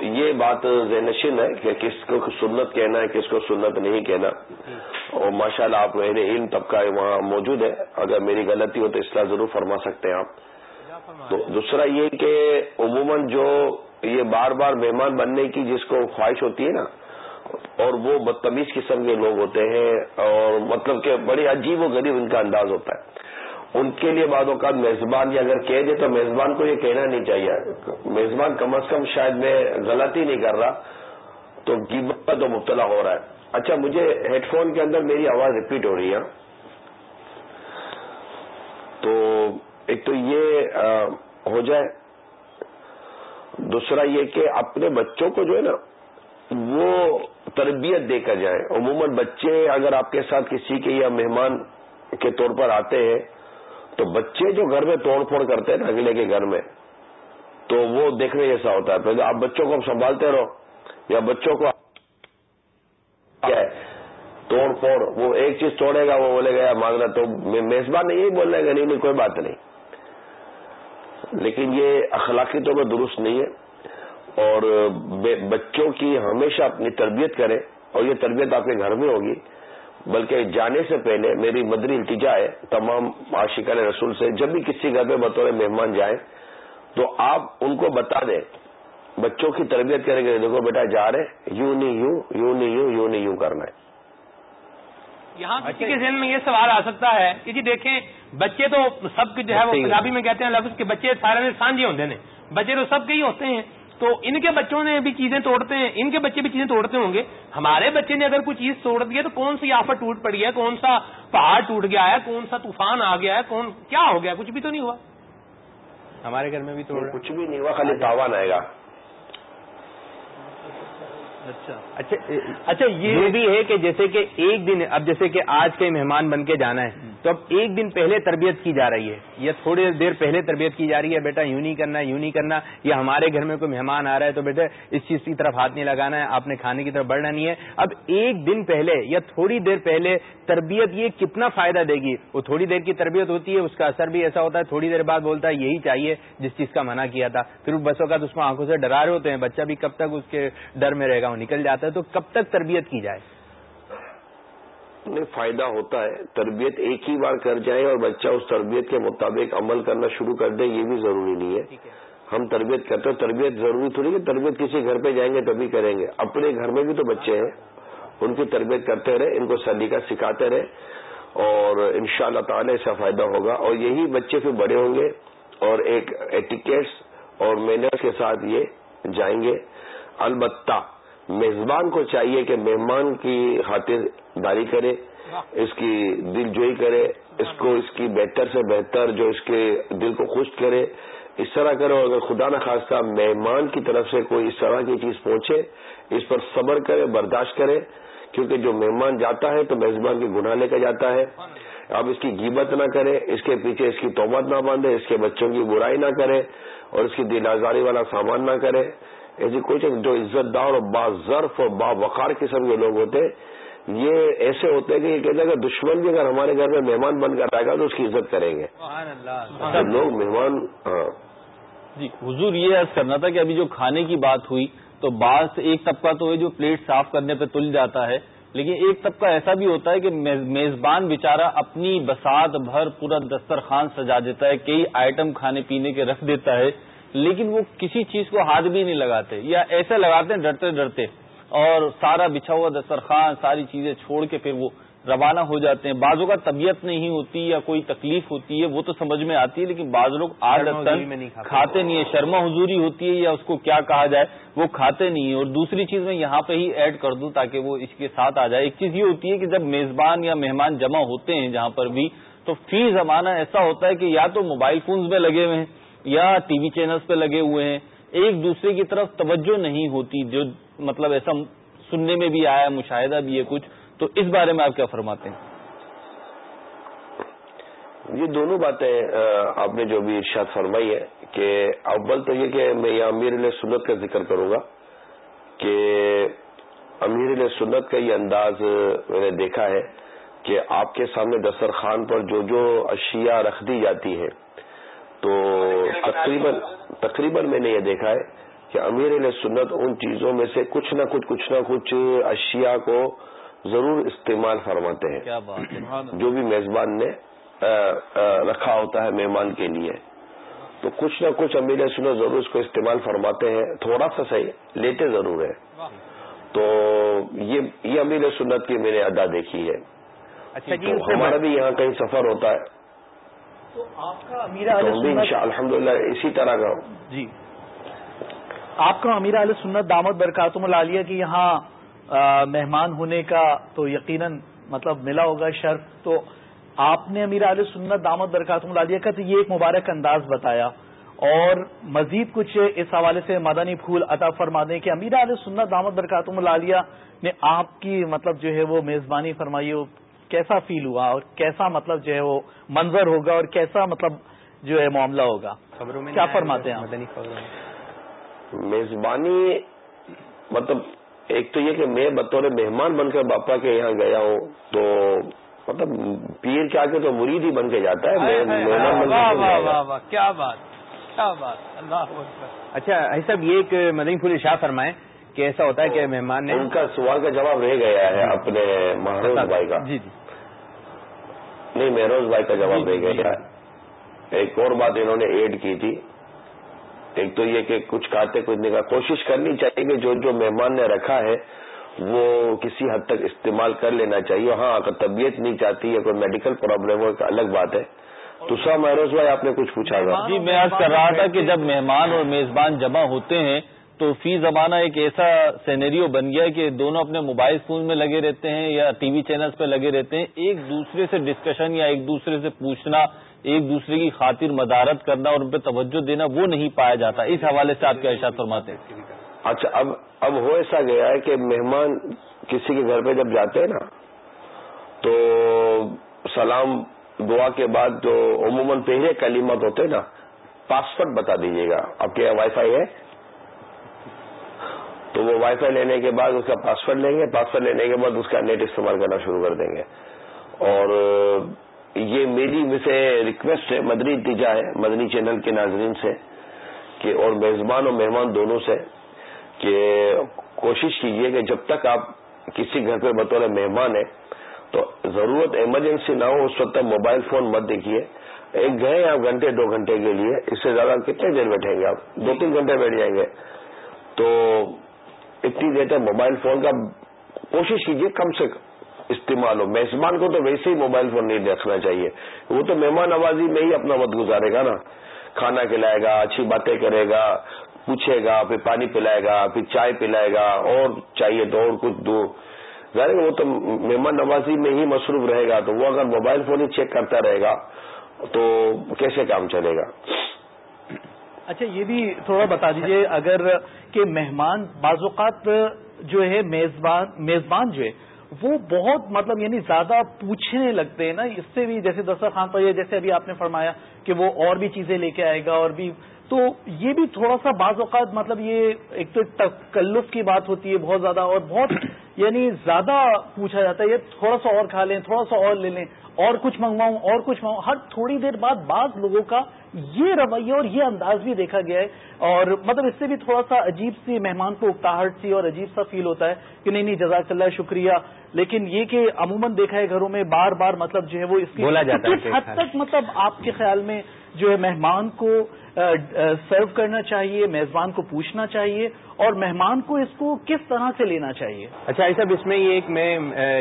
یہ بات ذہنشین ہے کہ کس کو سنت کہنا ہے کس کو سنت نہیں کہنا۔ اور ماشاء اللہ آپ میرے علم طبقہ وہاں موجود ہے اگر میری غلطی ہو تو اصلاح ضرور فرما سکتے ہیں آپ۔ تو دوسرا یہ کہ عموماً جو یہ بار بار مہمان بننے کی جس کو خواہش ہوتی ہے نا اور وہ بدتمیز قسم کے لوگ ہوتے ہیں اور مطلب کہ بڑی عجیب و غریب ان کا انداز ہوتا ہے۔ ان کے لیے بعض اوقات میزبان یا اگر کہہ دے تو میزبان کو یہ کہنا نہیں چاہیے۔ میزبان کم از کم شاید میں غلطی نہیں کر رہا۔ تو قیمت تو مبتلا ہو رہا ہے۔ اچھا مجھے ہیڈ فون کے اندر میری آواز ریپیٹ ہو رہی ہے۔ تو ایک تو یہ ہو جائے۔ دوسرا یہ کہ اپنے بچوں کو جو ہے نا وہ تربیت دے کر جائیں عموماً بچے اگر آپ کے ساتھ کسی کے یا مہمان کے طور پر آتے ہیں، تو بچے جو گھر میں توڑ پھوڑ کرتے ہیں نا، اگلے کے گھر میں، تو وہ دیکھنے جیسا ہوتا ہے۔ پہلے آپ بچوں کو سنبھالتے رہو، یا بچوں کو توڑ پھوڑ، وہ ایک چیز توڑے گا، وہ بولے گا مانگنا تو میزبان نے یہی بولنا ہے نہیں نہیں، کوئی بات نہیں۔ لیکن یہ اخلاقی طور پر درست نہیں ہے۔ اور بچوں کی ہمیشہ اپنی تربیت کرے اور یہ تربیت آپ کے گھر میں ہوگی بلکہ جانے سے پہلے میری مدری التجا ہے تمام عاشقان رسول سے جب بھی کسی گھر پہ بطور مہمان جائیں تو آپ ان کو بتا دیں بچوں کی تربیت کریں گے دیکھو بیٹا جا رہے یوں نہیں یوں یوں نہیں یوں یوں نہیں یوں کرنا ہے۔ یہاں کسی کے ذہن میں یہ سوال آ سکتا ہے کہ جی دیکھیں بچے تو سب جو ہے وہ پنجابی میں کہتے ہیں لفظ کے بچے سارے سانجے ہوتے ہیں بچے تو سب کے ہی ہوتے ہیں۔ تو ان کے بچوں نے بھی چیزیں توڑتے ہیں ان کے بچے بھی چیزیں توڑتے ہوں گے۔ ہمارے بچے نے اگر کوئی چیز توڑ دی ہے تو کون سی آفت ٹوٹ پڑی ہے؟ کون سا پہاڑ ٹوٹ گیا ہے؟ کون سا طوفان آ گیا ہے؟ کون کیا ہو گیا؟ کچھ بھی تو نہیں ہوا۔ ہمارے گھر میں بھی تو کچھ بھی نہیں ہوا خالی تاوان آئے گا۔ اچھا۔ اچھا اچھا یہ بھی ہے کہ جیسے کہ ایک دن اب جیسے کہ آج کے مہمان بن کے جانا ہے۔ تو اب ایک دن پہلے تربیت کی جا رہی ہے، یا تھوڑی دیر پہلے تربیت کی جا رہی ہے، بیٹا یوں نہیں کرنا، یوں نہیں کرنا، یا ہمارے گھر میں کوئی مہمان آ رہا ہے تو بیٹا اس چیز کی طرف ہاتھ نہیں لگانا ہے، آپ نے کھانے کی طرف بڑھنا نہیں ہے۔ اب ایک دن پہلے یا تھوڑی دیر پہلے تربیت یہ کتنا فائدہ دے گی؟ وہ تھوڑی دیر کی تربیت ہوتی ہے، اس کا اثر بھی ایسا ہوتا ہے، تھوڑی دیر بعد بولتا ہے یہی چاہیے جس چیز کا منع کیا تھا۔ پھر بسوں کا تو اس کو آنکھوں سے ڈرا رہے ہوتے ہیں، بچہ بھی کب تک اس کے ڈر میں رہے گا، وہ نکل جاتا ہے۔ تو کب تک تربیت کی جائے؟ نہیں فائدہ ہوتا ہے تربیت ایک ہی بار کر جائے اور بچہ اس تربیت کے مطابق عمل کرنا شروع کر دے یہ بھی ضروری نہیں ہے۔ ہم تربیت کرتے ہیں تربیت ضروری تھوڑی کہ تربیت کسی گھر پہ جائیں گے تبھی کریں گے۔ اپنے گھر میں بھی تو بچے ہیں ان کی تربیت کرتے رہے ان کو سلیقہ سکھاتے رہے اور ان شاء اللہ تعالی کا فائدہ ہوگا۔ اور یہی بچے پھر بڑے ہوں گے اور ایک ایٹیکیٹس اور مینرس کے ساتھ یہ جائیں گے۔ البتہ میزبان کو چاہیے کہ مہمان کی خاطر داری کرے، اس کی دل جوئی کرے، اس کو اس کی بہتر سے بہتر جو اس کے دل کو خوش کرے۔ اس طرح کرو، اگر خدا نخواستہ مہمان کی طرف سے کوئی اس طرح کی چیز پہنچے، اس پر صبر کرے، برداشت کرے۔ کیونکہ جو مہمان جاتا ہے تو میزبان کے گناہ لے کر جاتا ہے۔ اب اس کی گیبت نہ کرے اس کے پیچھے اس کی تومت نہ باندھے، اس کے بچوں کی برائی نہ کرے اور اس کی دل آزاری والا سامان نہ کرے ایسی کوئی چیز جو عزت دار اور با ظرف اور با وقار قسم کے لوگ ہوتے یہ ایسے ہوتے ہیں کہ یہ کہتے ہیں کہ دشمن بھی اگر ہمارے گھر میں مہمان بن کر آئے گا تو اس کی عزت کریں گے۔ لوگ مہمان ہاں۔ جی حضور یہ عرض کرنا تھا کہ ابھی جو کھانے کی بات ہوئی تو بعض ایک طبقہ تو ہے جو پلیٹ صاف کرنے پہ تل جاتا ہے لیکن ایک طبقہ ایسا بھی ہوتا ہے کہ میزبان بیچارہ اپنی بسات بھر پورا دسترخوان سجا دیتا ہے کئی آئٹم کھانے پینے کے رکھ دیتا ہے۔ لیکن وہ کسی چیز کو ہاتھ بھی نہیں لگاتے یا ایسے لگاتے ہیں ڈرتے ڈرتے اور سارا بچھا ہوا دسترخوان ساری چیزیں چھوڑ کے پھر وہ روانہ ہو جاتے ہیں۔ بعضوں کا طبیعت نہیں ہوتی یا کوئی تکلیف ہوتی ہے وہ تو سمجھ میں آتی ہے لیکن بعض لوگ آج کھاتے۔ نہیں ہے شرما حضوری ہوتی ہے یا اس کو کیا کہا جائے وہ کھاتے نہیں ہیں۔ اور دوسری چیز میں یہاں پہ ہی ایڈ کر دوں تاکہ وہ اس کے ساتھ آ جائے۔ ایک چیز یہ ہوتی ہے کہ جب میزبان یا مہمان جمع ہوتے ہیں جہاں پر بھی تو فی زمانہ ایسا ہوتا ہے کہ یا تو موبائل فونز میں لگے ہوئے ہیں یا ٹی وی چینلز پہ لگے ہوئے ہیں، ایک دوسرے کی طرف توجہ نہیں ہوتی، جو مطلب ایسا سننے میں بھی آیا، مشاہدہ بھی ہے کچھ، تو اس بارے میں آپ کیا فرماتے ہیں؟ یہ دونوں باتیں آپ نے جو بھی ارشاد فرمائی ہے کہ اول تو یہ کہ میں یہ امیر علیہ سنت کا ذکر کروں گا کہ امیر علیہ سنت کا یہ انداز میں نے دیکھا ہے کہ آپ کے سامنے دسترخوان پر جو جو اشیاء رکھ دی جاتی ہیں تو تقریباً تقریباً میں نے یہ دیکھا ہے کہ امیر علیہ سنت ان چیزوں میں سے کچھ نہ کچھ کچھ نہ کچھ اشیاء کو ضرور استعمال فرماتے ہیں۔ جو بھی میزبان نے رکھا ہوتا ہے مہمان کے لیے۔ تو کچھ نہ کچھ امیر سنت ضرور اس کو استعمال فرماتے ہیں۔ تھوڑا سا صحیح لیتے ضرور ہے۔ تو یہ امیر سنت کی میں نے ادا دیکھی ہے۔ اچھا جی ہمارا بھی یہاں کہیں سفر ہوتا ہے۔ تو آپ کا امیر الحمد للہ اسی طرح کا جی۔ آپ کا امیر علیہ سنت دامت برکاتم العالیہ کی یہاں مہمان ہونے کا تو یقیناً مطلب ملا ہوگا شرف۔ تو آپ نے امیر علیہ سنت دامت برکاتم العالیہ کا تو یہ ایک مبارک انداز بتایا۔ اور مزید کچھ اس حوالے سے مدنی پھول عطا فرما دیں کہ امیر علیہ سنت دامت برکاتم العالیہ نے آپ کی مطلب جو ہے وہ میزبانی فرمائی کیسا فیل ہوا اور کیسا مطلب جو ہے وہ منظر ہوگا اور کیسا مطلب جو ہے معاملہ ہوگا؟ خبروں میں کیا فرماتے ہیں میزبانی مطلب ایک تو یہ کہ میں بطور مہمان بن کر باپا کے یہاں گیا ہوں تو مطلب پیر کے آگے تو مرید ہی بن کے جاتا ہے کیا بات کیا بات اچھا صاحب یہ ایک مدنی پھول شاہ فرمائے کہ ایسا ہوتا ہے کہ مہمان نے ان کا سوال کا جواب رہ گیا ہے اپنے مہاروز بھائی کا۔ جی جی۔ نہیں مہروز بھائی کا جواب رہ گیا۔ ایک اور بات انہوں نے ایڈ کی تھی۔ ایک تو یہ کہ کچھ کھاتے کچھ نہیں کوشش کرنی چاہیے کہ جو جو مہمان نے رکھا ہے، وہ کسی حد تک استعمال کر لینا چاہیے۔ ہاں اگر طبیعت نہیں چاہتی ہے کوئی میڈیکل پرابلم ہو، ایک الگ بات ہے۔ دوسرا مہروز بھائی آپ نے کچھ پوچھا تھا جی میں آج کر رہا تھا کہ جب مہمان اور میزبان جمع ہوتے ہیں تو فی زمانہ ایک ایسا سینیریو بن گیا ہے کہ دونوں اپنے موبائل فون میں لگے رہتے ہیں یا ٹی وی چینلز پہ لگے رہتے ہیں، ایک دوسرے سے ڈسکشن یا ایک دوسرے سے پوچھنا، ایک دوسرے کی خاطر مدارت کرنا اور ان پہ توجہ دینا، وہ نہیں پایا جاتا۔ اس حوالے سے آپ کیا ارشاد فرماتے ہیں؟ اچھا اب اب ہو ایسا گیا ہے کہ مہمان کسی کے گھر پہ جب جاتے ہیں نا، تو سلام دعا کے بعد جو عموماً پہلے کلیمت ہوتے نا پاسورڈ بتا دیجیے گا۔ آپ کے یہاں وائی فائی ہے؟ تو وہ وائی فائی لینے کے بعد اس کا پاسورڈ لیں گے پاسورڈ لینے کے بعد اس کا نیٹ استعمال کرنا شروع کر دیں گے۔ اور یہ میری سے ریکویسٹ ہے، مدنی نتیجہ ہے، مدنی چینل کے ناظرین سے کہ اور میزبان اور مہمان دونوں سے کہ کوشش کیجیے کہ جب تک آپ کسی گھر پہ بطور مہمان ہیں، تو ضرورت ایمرجنسی نہ ہو، اس وقت تک موبائل فون مت دیکھیے۔ ایک گئے آپ گھنٹے، دو گھنٹے کے لیے، اس سے زیادہ کتنے دیر بیٹھیں گے آپ؟ دو تین گھنٹے بیٹھ جائیں گے۔ تو اتنی دیر تک موبائل فون کا کوشش کیجیے کم سے کم استعمال ہو۔ میزبان کو تو ویسے ہی موبائل فون نہیں رکھنا چاہیے۔ وہ تو مہمان نوازی میں ہی اپنا وقت گزارے گا نا۔ کھانا کھلائے گا، اچھی باتیں کرے گا، پوچھے گا، پھر پانی پلائے گا، پھر چائے پلائے گا، اور چاہیے تو اور کچھ دو۔ ظاہر وہ تو مہمان نوازی میں ہی مصروف رہے گا، تو وہ اگر موبائل فون ہی چیک کرتا رہے گا تو کیسے کام چلے گا؟ اچھا یہ بھی تھوڑا بتا دیجیے، اگر کہ مہمان بعض اوقات جو ہے، میزبان میزبان جو ہے، وہ بہت مطلب یعنی زیادہ پوچھنے لگتے ہیں نا، اس سے بھی جیسے دسترخوان پر یہ جیسے ابھی آپ نے فرمایا کہ وہ اور بھی چیزیں لے کے آئے گا اور بھی، تو یہ بھی تھوڑا سا بعض اوقات مطلب یہ ایک تو تکلف کی بات ہوتی ہے بہت زیادہ اور بہت یعنی زیادہ پوچھا جاتا ہے یہ تھوڑا سا اور کھا لیں تھوڑا سا اور لے لیں اور کچھ منگواؤں اور کچھ منگواؤں۔ ہر تھوڑی دیر بعد بعض لوگوں کا یہ رویہ اور یہ انداز بھی دیکھا گیا ہے۔ اور مطلب اس سے بھی تھوڑا سا عجیب سی مہمان کو اکتاہٹ سی اور عجیب سا فیل ہوتا ہے کہ نہیں نہیں جزاک اللہ شکریہ۔ لیکن یہ کہ عموماً دیکھا ہے گھروں میں بار بار مطلب جو ہے وہ اس بولا جاتا ہے حد تک مطلب آپ کے خیال میں جو ہے مہمان کو سرو کرنا چاہیے، میزبان کو پوچھنا چاہیے، اور مہمان کو اس کو کس طرح سے لینا چاہیے؟ اچھا صاحب، اس میں یہ ایک میں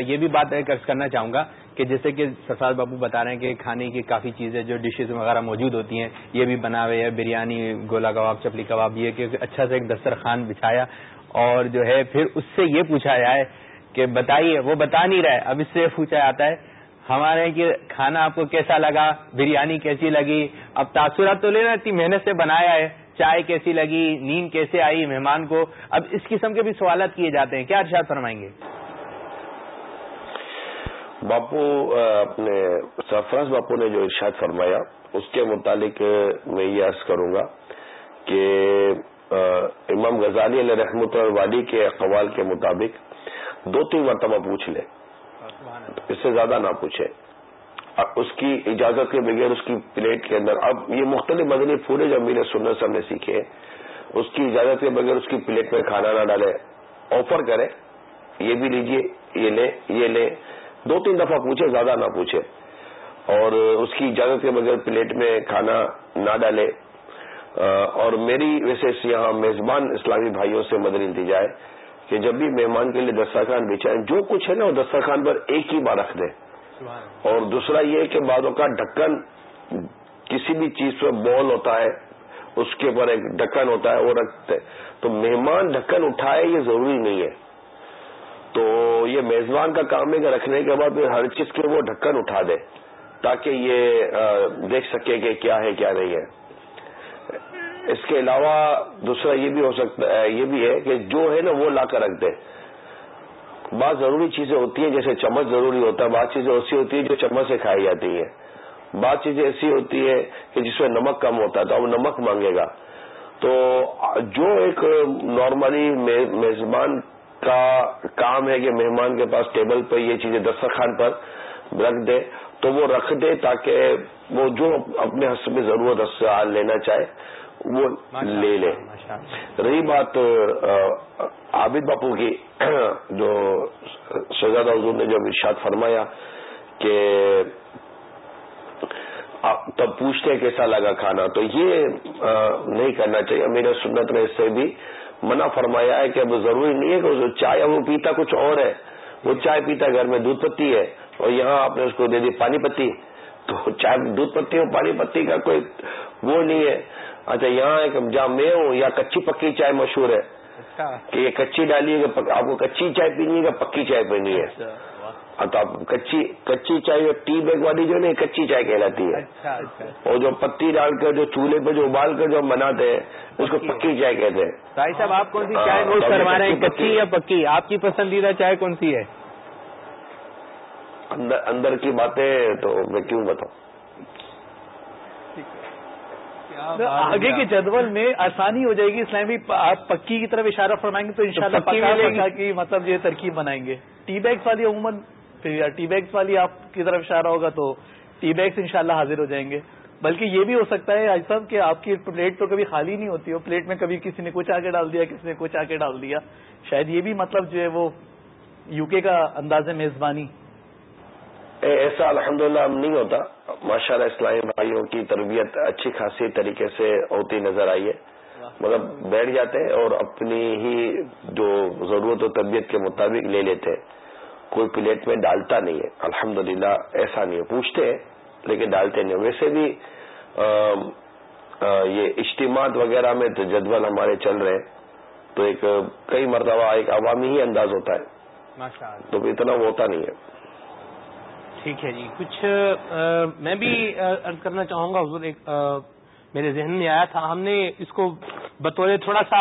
یہ بھی بات کرنا چاہوں گا کہ جیسے کہ سرفراز بابو بتا رہے ہیں کہ کھانے کی کافی چیزیں، جو ڈشز وغیرہ موجود ہوتی ہیں، یہ بھی بنا ہوئے ہے بریانی، گولا کباب، چپلی کباب، یہ کہ اچھا سے ایک دسترخوان بچھایا، اور جو ہے پھر اس سے یہ پوچھا جائے کہ بتائیے، وہ بتا نہیں رہے اب اس سے پوچھا جاتا ہے ہمارے کہ کھانا آپ کو کیسا لگا؟ بریانی کیسی لگی؟ اب تاثرات تو لینا، اتنی محنت سے بنایا ہے۔ چائے کیسی لگی؟ نیند کیسے آئی مہمان کو؟ اب اس قسم کے بھی سوالات کیے جاتے ہیں۔ کیا ارشاد فرمائیں گے؟ باپو اپنے سرفراز باپو نے جو ارشاد فرمایا، اس کے متعلق میں یہ عرض کروں گا کہ امام غزالی علیہ رحمۃ الوالی کے اقوال کے مطابق دو تین مرتبہ پوچھ لے اس سے زیادہ نہ پوچھے۔ اس کی اجازت کے بغیر اس کی پلیٹ کے اندر، اب یہ مختلف مدنی پورے جو میرے سننے سب نے سیکھے، اس کی اجازت کے بغیر اس کی پلیٹ میں کھانا نہ ڈالے، آفر کرے، یہ بھی لیجیے، یہ لے یہ لے۔ دو تین دفعہ پوچھے، زیادہ نہ پوچھے۔ اور اس کی اجازت کے بغیر پلیٹ میں کھانا نہ ڈالے۔ اور میری ویسے یہاں میزبان اسلامی بھائیوں سے مدر التجا ہے کہ جب بھی مہمان کے لیے دسترخوان بچھائیں جو کچھ ہے نا، وہ دسترخوان پر ایک ہی بار رکھ دیں۔ اور دوسرا یہ کہ بعدوں کا ڈھکن کسی بھی چیز پہ بال ہوتا ہے، اس کے اوپر ایک ڈھکن ہوتا ہے، وہ رکھتے تو مہمان ڈھکن اٹھائے، یہ ضروری نہیں ہے۔ تو یہ میزبان کا کام ہے کہ رکھنے کے بعد ہر چیز کے وہ ڈھکن اٹھا دے تاکہ یہ دیکھ سکے کہ کیا ہے، کیا نہیں ہے۔ اس کے علاوہ دوسرا یہ بھی ہو سکتا ہے، یہ بھی ہے کہ جو ہے نا وہ لا کر رکھ دے۔ بعض ضروری چیزیں ہوتی ہیں، جیسے چمچ ضروری ہوتا ہے، بعض چیزیں ایسی ہوتی ہیں جو چمچ سے کھائی جاتی ہیں۔ بعض چیزیں ایسی ہوتی ہے کہ جس میں نمک کم ہوتا ہے تو اب نمک مانگے گا۔ تو جو ایک نارملی میزبان کا کام ہے کہ مہمان کے پاس ٹیبل پہ یہ چیزیں دسترخوان پر رکھ دے، تو وہ رکھ دے تاکہ وہ جو اپنے حسب ضرورت لینا چاہے۔ وہ لے لے۔ رہی بات عابد باپو کی جو شہزادہ حضور نے جب ارشاد فرمایا کہ تب پوچھتے کیسا لگا کھانا تو یہ نہیں کرنا چاہیے۔ میرے سنت نے اس سے بھی منع فرمایا ہے کہ اب ضروری نہیں ہے کہ چائے وہ پیتا کچھ اور ہے۔ وہ چائے پیتا گھر میں دودھ پتی ہے اور یہاں آپ نے اس کو دے دی پانی پتی۔ تو چائے دودھ پتی اور پانی پتی کا کوئی وہ نہیں ہے۔ اچھا یہاں ایک جہاں میں ہوں یا کچی پکی چائے مشہور ہے۔ اچھا۔ کہ یہ کچی ڈالی ہے کہ آپ کو کچی چائے پینی ہے کہ پکی چائے پینی ہے؟ اچھا۔ ہاں، تو آپ کچی کچی چائے ٹی بیگ والی جو ہے کچی چائے کہلاتی ہے۔ اچھا، اور جو پتی ڈال کر جو چولہے پہ جو ابال کر جو بناتے ہیں اس کو پکی۔ چائے کہتے ہیں۔ بھائی صاحب آپ کون سی چائے نوٹ ہاں، کروا رہے ہیں؟ کچی یا پکی؟ آپ کی پسندیدہ چائے کون سی ہے؟ اندر کی باتیں تو میں کیوں بتاؤں؟ آگے کے جدول میں آسانی ہو جائے گی اسلامی آپ پکی کی طرف اشارہ فرمائیں گے تو ان شاء اللہ کی مطلب یہ ترکیب بنائیں گے۔ ٹی بیگس والی عموماً ٹی بیگس والی آپ کی طرف اشارہ ہوگا تو ٹی بیگس انشاءاللہ حاضر ہو جائیں گے۔ بلکہ یہ بھی ہو سکتا ہے آج صاحب کہ آپ کی پلیٹ تو کبھی خالی نہیں ہوتی ہو پلیٹ میں کبھی کسی نے کچھ آگے ڈال دیا کسی نے کچھ آگے ڈال دیا۔ شاید یہ بھی مطلب جو ہے وہ یو کے کا انداز میزبانی۔ ایسا الحمدللہ للہ نہیں ہوتا۔ ماشاء اللہ اسلامی بھائیوں کی تربیت اچھی خاصی طریقے سے ہوتی نظر آئی ہے۔ مطلب بیٹھ جاتے اور اپنی ہی جو ضرورت و طبیعت کے مطابق لے لیتے کوئی پلیٹ میں ڈالتا نہیں ہے۔ الحمدللہ ایسا نہیں ہے۔ پوچھتے ہیں لیکن ڈالتے نہیں۔ ویسے بھی یہ اجتماعات وغیرہ میں تو جدول ہمارے چل رہے ہیں۔ تو ایک کئی مرتبہ ایک عوامی ہی انداز ہوتا ہے۔ تو اتنا ہوتا نہیں ہے۔ ٹھیک ہے جی۔ کچھ میں بھی ارد کرنا چاہوں گا، حضور، ایک میرے ذہن میں آیا تھا۔ ہم نے اس کو بطور تھوڑا سا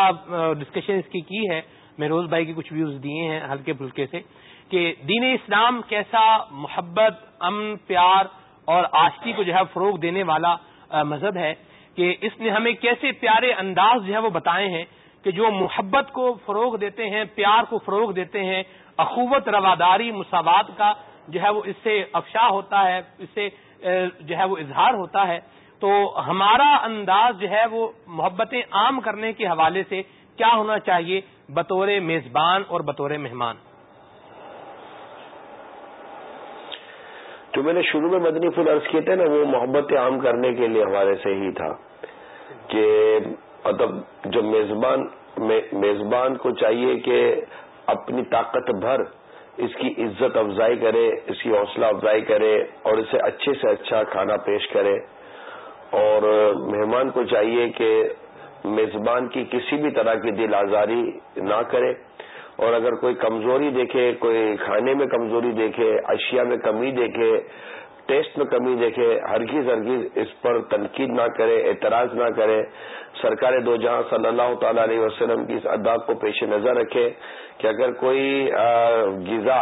ڈسکشن اس کی کی ہے۔ میں روز بھائی کے کچھ ویوز دیے ہیں ہلکے پھلکے سے کہ دین اسلام کیسا محبت، امن، پیار اور آشتی کو جو ہے فروغ دینے والا مذہب ہے کہ اس نے ہمیں کیسے پیارے انداز جو ہے وہ بتائے ہیں کہ جو محبت کو فروغ دیتے ہیں، پیار کو فروغ دیتے ہیں، اخوت رواداری، مساوات کا جو ہے وہ اس سے افشا ہوتا ہے، اس سے جو ہے وہ اظہار ہوتا ہے۔ تو ہمارا انداز جو ہے وہ محبتیں عام کرنے کے حوالے سے کیا ہونا چاہیے؟ بطور میزبان اور بطور مہمان۔ جو میں نے شروع میں مدنی پھول عرض کیے تھے نا، وہ محبت عام کرنے کے لیے ہمارے سے ہی تھا کہ مطلب جو میزبان میزبان کو چاہیے کہ اپنی طاقت بھر اس کی عزت افزائی کرے، اس کی حوصلہ افزائی کرے اور اسے اچھے سے اچھا کھانا پیش کرے۔ اور مہمان کو چاہیے کہ میزبان کی کسی بھی طرح کی دل آزاری نہ کرے۔ اور اگر کوئی کمزوری دیکھے، کوئی کھانے میں کمزوری دیکھے، اشیاء میں کمی دیکھے ٹیسٹ میں کمی دیکھے ہرگیز ہرگیز اس پر تنقید نہ کرے اعتراض نہ کرے۔ سرکار دو جہاں صلی اللہ تعالی علیہ وسلم کی اس ادا کو پیش نظر رکھے کہ اگر کوئی غذا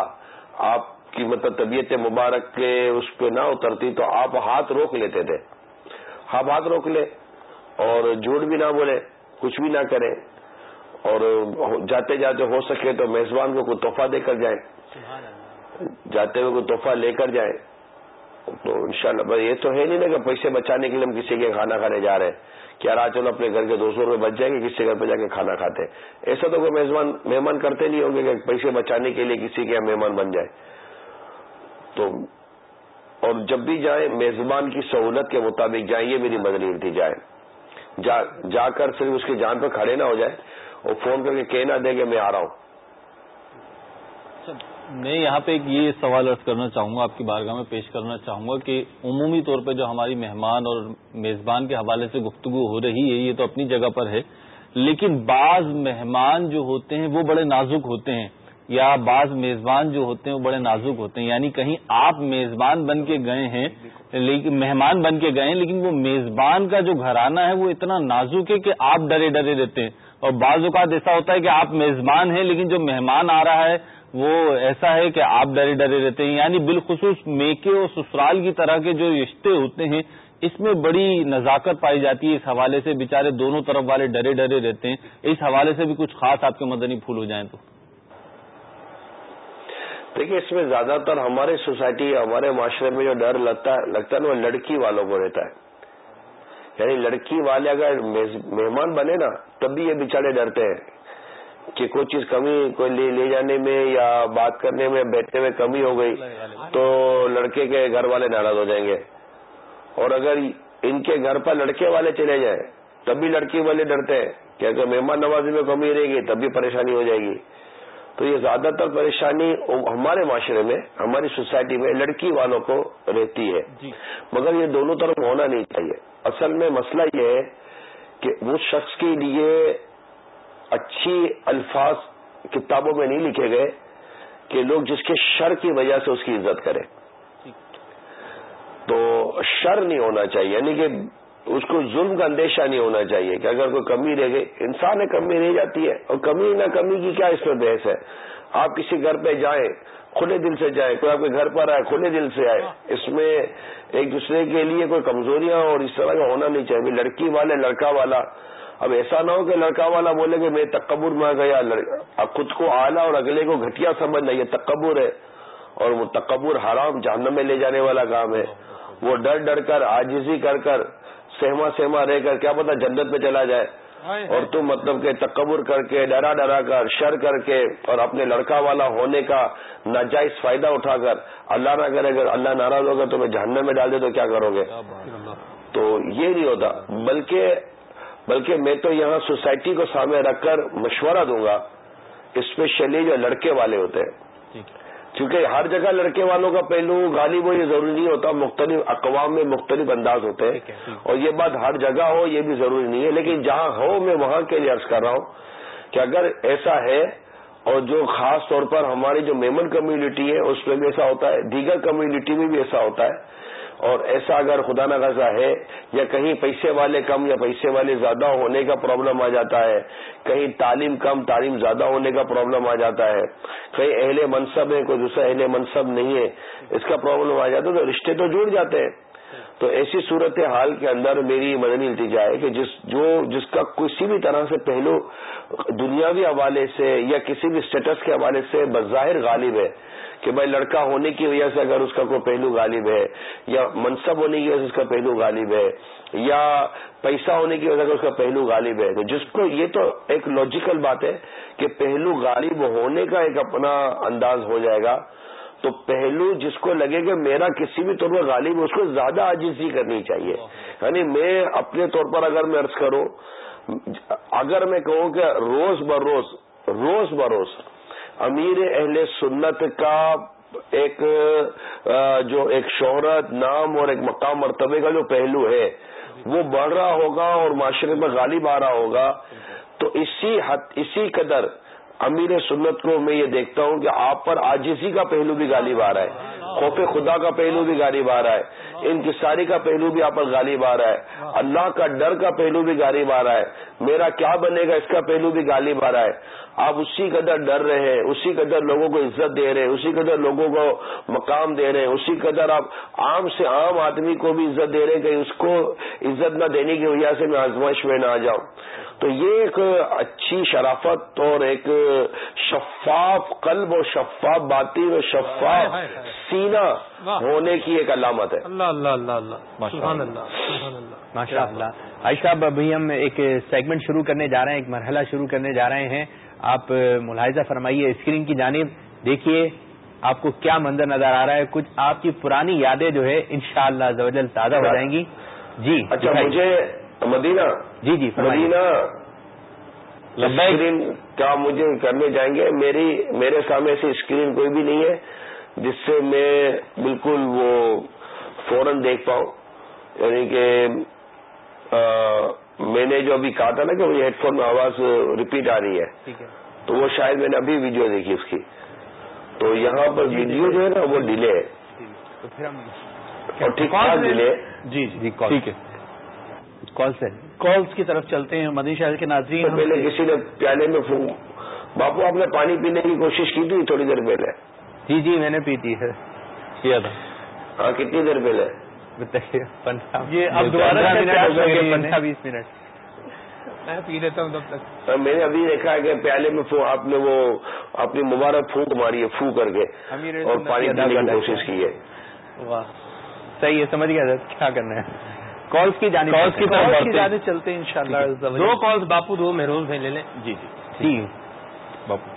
آپ کی مطلب طبیعت مبارک کے اس پہ نہ اترتی تو آپ ہاتھ روک لیتے تھے۔ آپ ہاتھ روک لے اور جھوٹ بھی نہ بولے کچھ بھی نہ کرے۔ اور جاتے جاتے ہو سکے تو میزبان کو کوئی تحفہ دے کر جائیں جاتے ہوئے کوئی تحفہ لے کر جائیں تو انشاءاللہ یہ تو ہے نہیں نا کہ پیسے بچانے کے لیے ہم کسی کے کھانا کھانے جا رہے ہیں۔ کیا رات چلو اپنے گھر کے دو سو روپے بچ جائیں گے، کسی گھر پہ جا کے کھانا کھاتے ایسا تو کوئی میزبان مہمان کرتے نہیں ہوں گے کہ پیسے بچانے کے لیے کسی کے مہمان بن جائے۔ تو، اور جب بھی جائیں، میزبان کی سہولت کے مطابق جائیں، یہ میری مدنی تھی، جائیں۔ جا جا کر صرف اس کی جان پہ کھڑے نہ ہو جائے اور فون کر کے کہنا دے کہ میں آ رہا ہوں۔ میں یہاں پہ ایک یہ سوال ارض کرنا چاہوں گا، آپ کی بارگاہ میں پیش کرنا چاہوں گا کہ عمومی طور پہ جو ہماری مہمان اور میزبان کے حوالے سے گفتگو ہو رہی ہے، یہ تو اپنی جگہ پر ہے، لیکن بعض مہمان جو ہوتے ہیں وہ بڑے نازک ہوتے ہیں، یا بعض میزبان جو ہوتے ہیں وہ بڑے نازک ہوتے ہیں یعنی کہیں آپ میزبان بن کے گئے ہیں، لیکن مہمان بن کے گئے ہیں، لیکن وہ میزبان کا جو گھرانہ ہے وہ اتنا نازک ہے کہ آپ ڈرے ڈرے رہتے ہیں۔ اور بعض اوقات ایسا ہوتا ہے کہ آپ میزبان ہیں، لیکن جو مہمان آ رہا ہے وہ ایسا ہے کہ آپ ڈرے ڈرے رہتے ہیں۔ یعنی بالخصوص میکے اور سسرال کی طرح کے جو رشتے ہوتے ہیں، اس میں بڑی نزاکت پائی جاتی ہے۔ اس حوالے سے بےچارے دونوں طرف والے ڈرے ڈرے رہتے ہیں۔ اس حوالے سے بھی کچھ خاص آپ کے مدنی پھول ہو جائیں تو۔ دیکھیے، اس میں زیادہ تر ہمارے سوسائٹی، ہمارے معاشرے میں جو ڈر لگتا ہے لگتا ہے نا، وہ لڑکی والوں کو رہتا ہے۔ یعنی لڑکی والے اگر مہمان بنے نا، تب بھی یہ بیچارے ڈرتے ہیں۔ کہ کوئی چیز کمی کوئی لے جانے میں یا بات کرنے میں بیٹھنے میں کمی ہو گئی تو لڑکے کے گھر والے ناراض ہو جائیں گے۔ اور اگر ان کے گھر پر لڑکے والے چلے جائیں تب بھی لڑکی والے ڈرتے ہیں کہ اگر مہمان نوازی میں کمی رہے گی تب بھی پریشانی ہو جائے گی۔ تو یہ زیادہ تر پریشانی ہمارے معاشرے میں ہماری سوسائٹی میں لڑکی والوں کو رہتی ہے۔ جی۔ مگر یہ دونوں طرف ہونا نہیں چاہیے۔ اصل میں مسئلہ یہ ہے کہ اس شخص کے لیے اچھی الفاظ کتابوں میں نہیں لکھے گئے کہ لوگ جس کے شر کی وجہ سے اس کی عزت کریں۔ تو شر نہیں ہونا چاہیے یعنی کہ اس کو ظلم کا اندیشہ نہیں ہونا چاہیے کہ اگر کوئی کمی رہ گئی، انسان ہے کمی رہ جاتی ہے اور کمی نہ کمی کی کیا اس میں بحث ہے؟ آپ کسی گھر پہ جائیں، کھلے دل سے جائیں، کوئی آپ کے گھر پر آئے، کھلے دل سے آئے، اس میں ایک دوسرے کے لیے کوئی کمزوریاں اور اس طرح کا ہونا نہیں چاہیے۔ لڑکی والے، لڑکا والا اب ایسا نہ ہو کہ لڑکا والا بولے کہ میں تکبر میں گیا خود کو آلہ اور اگلے کو گھٹیا سمجھنا یہ تکبر ہے۔ اور وہ تکبر حرام جہنم میں لے جانے والا کام ہے۔ وہ ڈر ڈر کر آجزی کر کر سہما سہما رہ کر کیا پتا جنت میں چلا جائے۔ اور تم مطلب کہ تکبر کر کے ڈرا ڈرا کر شر کر کے اور اپنے لڑکا والا ہونے کا ناجائز فائدہ اٹھا کر۔ اللہ نہ کرے اگر اللہ ناراض ہوگا تو میں جہنم میں ڈال دے تو کیا کرو گے؟ تو یہ نہیں ہوتا بلکہ بلکہ میں تو یہاں سوسائٹی کو سامنے رکھ کر مشورہ دوں گا اسپیشلی جو لڑکے والے ہوتے ہیں۔ کیونکہ ہر جگہ لڑکے والوں کا پہلو غالب ہو یہ ضروری نہیں ہوتا مختلف اقوام میں مختلف انداز ہوتے ہیں۔ اور یہ بات ہر جگہ ہو یہ بھی ضروری نہیں ہے۔ لیکن جہاں ہو میں وہاں کے لیے عرض کر رہا ہوں کہ اگر ایسا ہے اور جو خاص طور پر ہماری جو میمن کمیونٹی ہے اس میں بھی ایسا ہوتا ہے دیگر کمیونٹی میں بھی ایسا ہوتا ہے۔ اور ایسا اگر خدا نہ غزہ ہے یا کہیں پیسے والے کم یا پیسے والے زیادہ ہونے کا پرابلم آ جاتا ہے، کہیں تعلیم کم، تعلیم زیادہ ہونے کا پرابلم آ جاتا ہے، کہیں اہل منصب ہے کوئی دوسرا اہل منصب نہیں ہے، اس کا پرابلم آ جاتا ہے تو رشتے تو جڑ جاتے ہیں۔ تو ایسی صورت حال کے اندر میری مدنی التجا ہے کہ جس، جو، جس کا کسی بھی طرح سے پہلو دنیاوی حوالے سے یا کسی بھی اسٹیٹس کے حوالے سے بظاہر غالب ہے۔ کہ بھائی لڑکا ہونے کی وجہ سے اگر اس کا کوئی پہلو غالب ہے، یا منصب ہونے کی وجہ سے اس کا پہلو غالب ہے، یا پیسہ ہونے کی وجہ سے اس کا پہلو غالب ہے۔ تو جس کو یہ تو ایک لاجیکل بات ہے کہ پہلو غالب ہونے کا ایک اپنا انداز ہو جائے گا۔ تو پہلو جس کو لگے کہ میرا کسی بھی طور پر غالب اس کو زیادہ عاجزی کرنی چاہیے۔ یعنی میں اپنے طور پر اگر میں ارض کروں، اگر میں کہوں کہ روز بروز روز بروز امیر اہل سنت کا ایک جو ایک شہرت، نام اور ایک مقام، مرتبے کا جو پہلو ہے، وہ بڑھ رہا ہوگا اور معاشرے میں غالب آ رہا ہوگا۔ تو اسی حد، اسی قدر امیر سنت کو میں یہ دیکھتا ہوں کہ آپ پر آجزی کا پہلو بھی غالب آ رہا ہے۔ خوف خدا کا پہلو بھی غالب آ رہا ہے۔ انکساری کا پہلو بھی آپ پر غالب آ رہا ہے۔ اللہ کا ڈر کا پہلو بھی غالب آ رہا ہے۔ میرا کیا بنے گا اس کا پہلو بھی غالب آ رہا ہے۔ آپ اسی قدر ڈر رہے ہیں، اسی قدر لوگوں کو عزت دے رہے ہیں، اسی قدر لوگوں کو مقام دے رہے ہیں، اسی قدر آپ عام سے عام آدمی کو بھی عزت دے رہے ہیں کہ اس کو عزت نہ دینے کی وجہ سے میں آزمائش میں نہ آ جاؤں۔ تو یہ ایک اچھی شرافت اور ایک شفاف قلب اور شفاف باطن اور شفاف سینہ ہونے کی ایک علامت ہے۔ اللہ اللہ اللہ اللہ۔ ماشاء اللہ عائشہ صاحب ابھی ہم ایک سیگمنٹ شروع کرنے جا رہے ہیں ایک مرحلہ شروع کرنے جا رہے ہیں۔ آپ ملاحظہ فرمائیے اسکرین کی جانب۔ دیکھیے آپ کو کیا منظر نظر آ رہا ہے؟ کچھ آپ کی پرانی یادیں جو ہے ان شاء اللہ تازہ ہو جائیں گی۔ جی اچھا مجھے مدینہ؟ جی جی مدینہ؟ اسکرین کیا مجھے کرنے جائیں گے؟ میری میرے سامنے ایسی اسکرین کوئی بھی نہیں ہے جس سے میں بالکل وہ فوراً دیکھ پاؤں۔ یعنی کہ میں نے جو ابھی کہا تھا نا کہ ہیڈ فون میں آواز ریپیٹ آ رہی ہے تو وہ شاید میں نے ابھی ویڈیو دیکھی اس کی۔ تو یہاں پر ویڈیو جو ہے نا وہ ڈیلے ہے۔ اور ٹھیک ٹھاک ڈیلے۔ جی جی ٹھیک ہے۔ کال سے کالز کی طرف چلتے ہیں مدنی شہر کے ناظرین پہلے کسی نے پیالے میں باپو آپ نے پانی پینے کی کوشش کی تھی تھوڑی دیر پہلے؟ جی جی میں نے پی تھی کیا تھا؟ ہاں کتنی دیر پہلے؟ یہ اب دوبارہ پندرہ بیس منٹ۔ میں پی لیتا ہوں تب تک۔ میں نے ابھی دیکھا ہے کہ پیالے میں آپ نے وہ اپنی مبارک پھونک ماری ہے پھو کر کے۔ اور پانی پینے کی کوشش کی ہے۔ صحیح ہے سمجھ گیا کیا کرنا ہے؟ کالس کی جانب کالس کی طرف جانے چلتے ہیں انشاءاللہ دو کالس باپو دو محروز میں لے لیں۔ جی جی جی باپو۔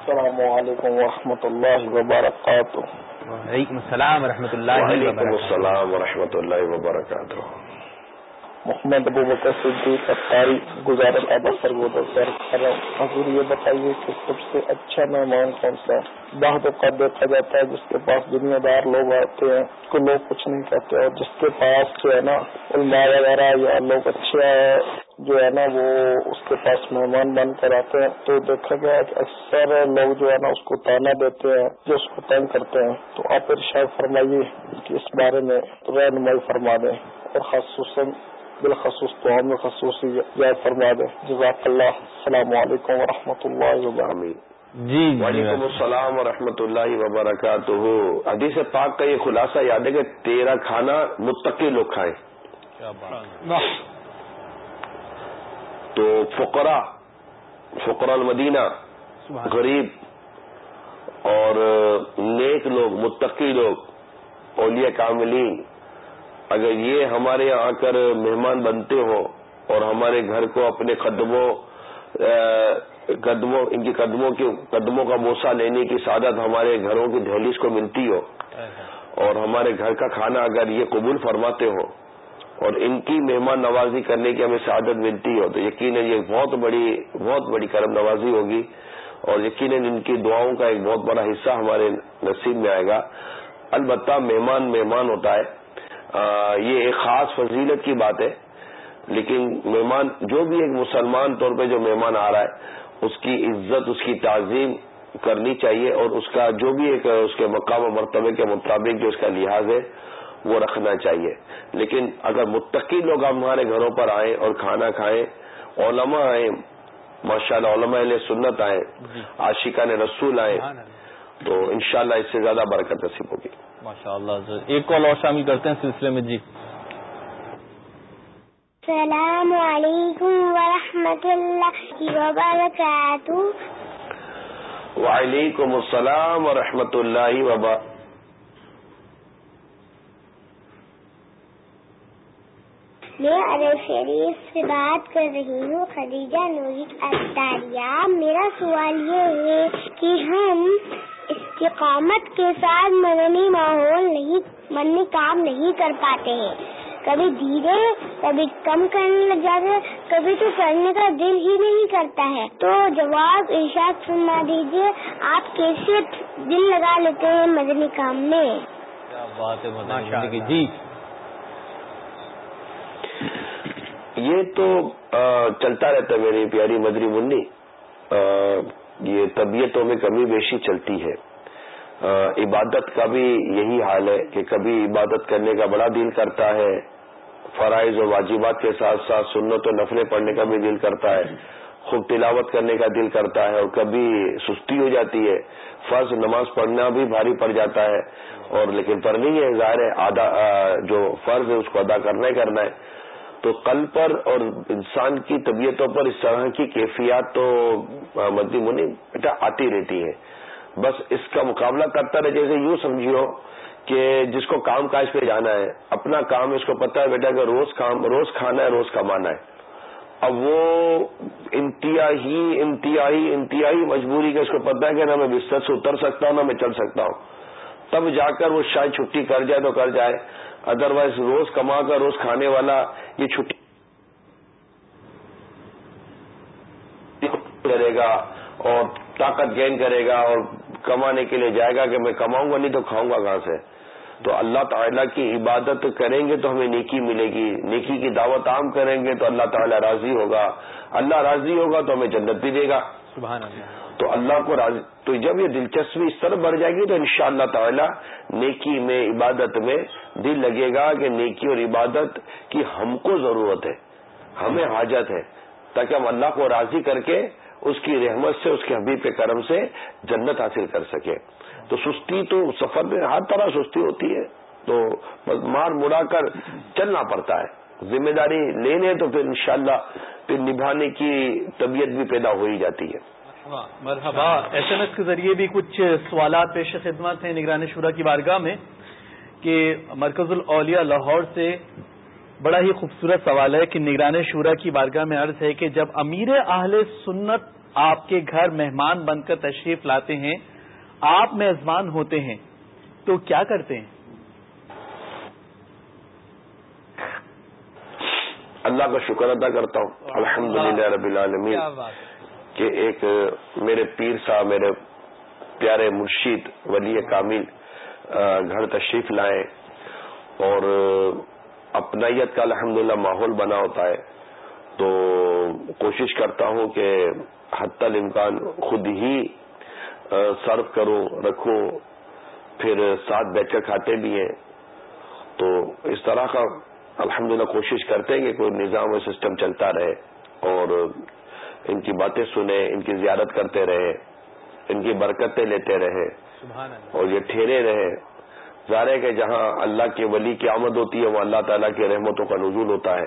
السلام علیکم ورحمۃ اللہ وبرکاتہ۔ وعلیکم السلام ورحمۃ اللہ وعلیکم السلام ورحمۃ اللہ وبرکاتہ۔ محمد ابو بکر صدیق افطاری گزارش آبا سرگودر سر حضور یہ بتائیے کہ سب سے اچھا مہمان کون سا ہے؟ بہت اوقات دیکھا جاتا ہے جس کے پاس دنیا دار لوگ آتے ہیں کو لوگ کچھ نہیں کہتے اور جس کے پاس جو ہے نا علماء وغیرہ یا لوگ اچھے جو ہے نا وہ اس کے پاس مہمان بن کر آتے ہیں۔ تو دیکھا گیا کہ اکثر لوگ جو ہے نا اس کو تانا دیتے ہیں، جو اس کو تنگ کرتے ہیں۔ تو آپ ارشاد فرمائیے کہ اس بارے میں رہنمائی فرما دیں اور خصوصاً بالخصوص تو ہمیں خصوصی یاد فرما دیں جزاک اللہ۔ السلام علیکم ورحمۃ اللہ وبرکاتہ۔ جی وعلیکم السلام ورحمۃ اللہ وبرکاتہ۔ حدیث پاک کا یہ خلاصہ یاد ہے کہ تیرا کھانا متقی لوگ کھائیں۔ تو فقرا فقرا المدینہ غریب اور نیک لوگ متقی لوگ اولیاء کاملین۔ اگر یہ ہمارے یہاں آ کر مہمان بنتے ہوں اور ہمارے گھر کو اپنے قدموں قدموں، ان کی قدموں کے، قدموں کا بوسہ لینے کی سعادت ہمارے گھروں کی دہلیز کو ملتی ہو اور ہمارے گھر کا کھانا اگر یہ قبول فرماتے ہو اور ان کی مہمان نوازی کرنے کی ہمیں سعادت ملتی ہو تو یقیناً یہ بہت بڑی بہت بڑی کرم نوازی ہوگی اور یقیناً ان کی دعاؤں کا ایک بہت بڑا حصہ ہمارے نصیب میں آئے گا۔ البتہ مہمان مہمان ہوتا ہے۔ یہ ایک خاص فضیلت کی بات ہے۔ لیکن مہمان جو بھی ایک مسلمان طور پہ جو مہمان آ رہا ہے اس کی عزت اس کی تعظیم کرنی چاہیے اور اس کا جو بھی ایک اس کے مقام و مرتبے کے مطابق جو اس کا لحاظ ہے وہ رکھنا چاہیے۔ لیکن اگر متقی لوگ ہمارے گھروں پر آئیں اور کھانا کھائیں علماء آئیں ماشاء اللہ علماء علیہ سنت آئیں عاشقہ نے رسول آئیں تو انشاءاللہ اس سے زیادہ برکت نصیب ہوگی۔ ماشاء اللہ ایک کال اور شامل کرتے ہیں سلسلے میں جی۔ السلام علیکم ورحمۃ اللہ وبرکاتہ۔ وعلیکم السلام ورحمۃ اللہ وبرکاتہ میں عرب شریف سے بات کر رہی ہوں خدیجہ نوری اختاریہ میرا سوال یہ ہے کہ ہم استقامت کے ساتھ مدنی ماحول نہیں مدنی کام نہیں کر پاتے ہیں۔ کبھی دھیرے کبھی کم کرنے لگ جاتے کبھی تو کرنے کا دل ہی نہیں کرتا ہے۔ تو جواب ارشاد سننا دیجیے آپ کیسے دل لگا لیتے ہیں مدنی کام میں؟ کیا بات ہے جی۔ یہ تو چلتا رہتا ہے میری پیاری مدری منی۔ یہ طبیعتوں میں کمی بیشی چلتی ہے۔ عبادت کا بھی یہی حال ہے کہ کبھی عبادت کرنے کا بڑا دل کرتا ہے۔ فرائض و واجبات کے ساتھ ساتھ سنت و نفلیں پڑھنے کا بھی دل کرتا ہے۔ خوب تلاوت کرنے کا دل کرتا ہے اور کبھی سستی ہو جاتی ہے۔ فرض نماز پڑھنا بھی بھاری پڑ جاتا ہے اور لیکن پڑھنی ہے، ظاہر ہے جو فرض ہے، اس کو ادا کرنا ہی کرنا ہے۔ تو قلب پر اور انسان کی طبیعتوں پر اس طرح کی کیفیات تو مدی منی بیٹا آتی رہتی ہے۔ بس اس کا مقابلہ کرتا رہے، جیسے یوں سمجھیو کہ جس کو کام کاج پہ جانا ہے، اپنا کام اس کو پتا ہے، بیٹا کہ روز کام، روز کھانا ہے، روز کمانا ہے۔ اب وہ انتہائی انتہائی انتہائی مجبوری کا اس کو پتا ہے کہ نہ میں بستر سے اتر سکتا ہوں، نہ میں چل سکتا ہوں۔ تب جا کر وہ شاید چھٹی کر جائے تو کر جائے۔ ادر وائز روز کما کر روز کھانے والا یہ چھٹی کرے گا اور طاقت گین کرے گا اور کمانے کے لیے جائے گا کہ میں کماؤں گا، نہیں تو کھاؤں گا کہاں سے؟ تو اللہ تعالیٰ کی عبادت کریں گے تو ہمیں نیکی ملے گی، نیکی کی دعوت عام کریں گے تو اللہ تعالیٰ راضی ہوگا۔ اللہ راضی ہوگا تو ہمیں جنت بھی دے گا۔ سبحان اللہ۔ تو اللہ کو راضی تو جب یہ دلچسپی اس طرح بڑھ جائے گی تو ان شاء اللہ نیکی میں، عبادت میں دل لگے گا کہ نیکی اور عبادت کی ہم کو ضرورت ہے، ہمیں حاجت ہے، تاکہ ہم اللہ کو راضی کر کے اس کی رحمت سے، اس کے حبیب کے کرم سے جنت حاصل کر سکے۔ تو سستی تو سفر میں ہر طرح سستی ہوتی ہے، تو مار مڑا کر چلنا پڑتا ہے۔ ذمہ داری لینے تو پھر انشاءاللہ پھر نبھانے کی طبیعت بھی پیدا ہو ہی جاتی ہے۔ مرحبا. ایس ایم ایس کے ذریعے بھی کچھ سوالات پیش خدمت ہیں نگرانی شورا کی بارگاہ میں کہ مرکز الاولیاء لاہور سے بڑا ہی خوبصورت سوال ہے کہ نگران شورا کی بارگاہ میں عرض ہے کہ جب امیر اہل سنت آپ کے گھر مہمان بن کر تشریف لاتے ہیں آپ میزبان ہوتے ہیں تو کیا کرتے ہیں؟ اللہ کا شکر ادا کرتا ہوں. الحمد للہ رب العالمین. کہ ایک میرے پیر صاحب، میرے پیارے مرشید ولی کامل گھر تشریف لائے اور اپنائیت کا الحمدللہ ماحول بنا ہوتا ہے۔ تو کوشش کرتا ہوں کہ حتی الامکان خود ہی سرو کروں، رکھوں، پھر ساتھ بیٹھ کر کھاتے بھی ہیں۔ تو اس طرح کا الحمدللہ کوشش کرتے ہیں کہ کوئی نظام و سسٹم چلتا رہے اور ان کی باتیں سنیں ان کی زیارت کرتے رہے ان کی برکتیں لیتے رہے اور یہ ٹھہرے رہے۔ ظاہر ہے کہ جہاں اللہ کے ولی کی آمد ہوتی ہے وہ اللہ تعالیٰ کی رحمتوں کا نزول ہوتا ہے۔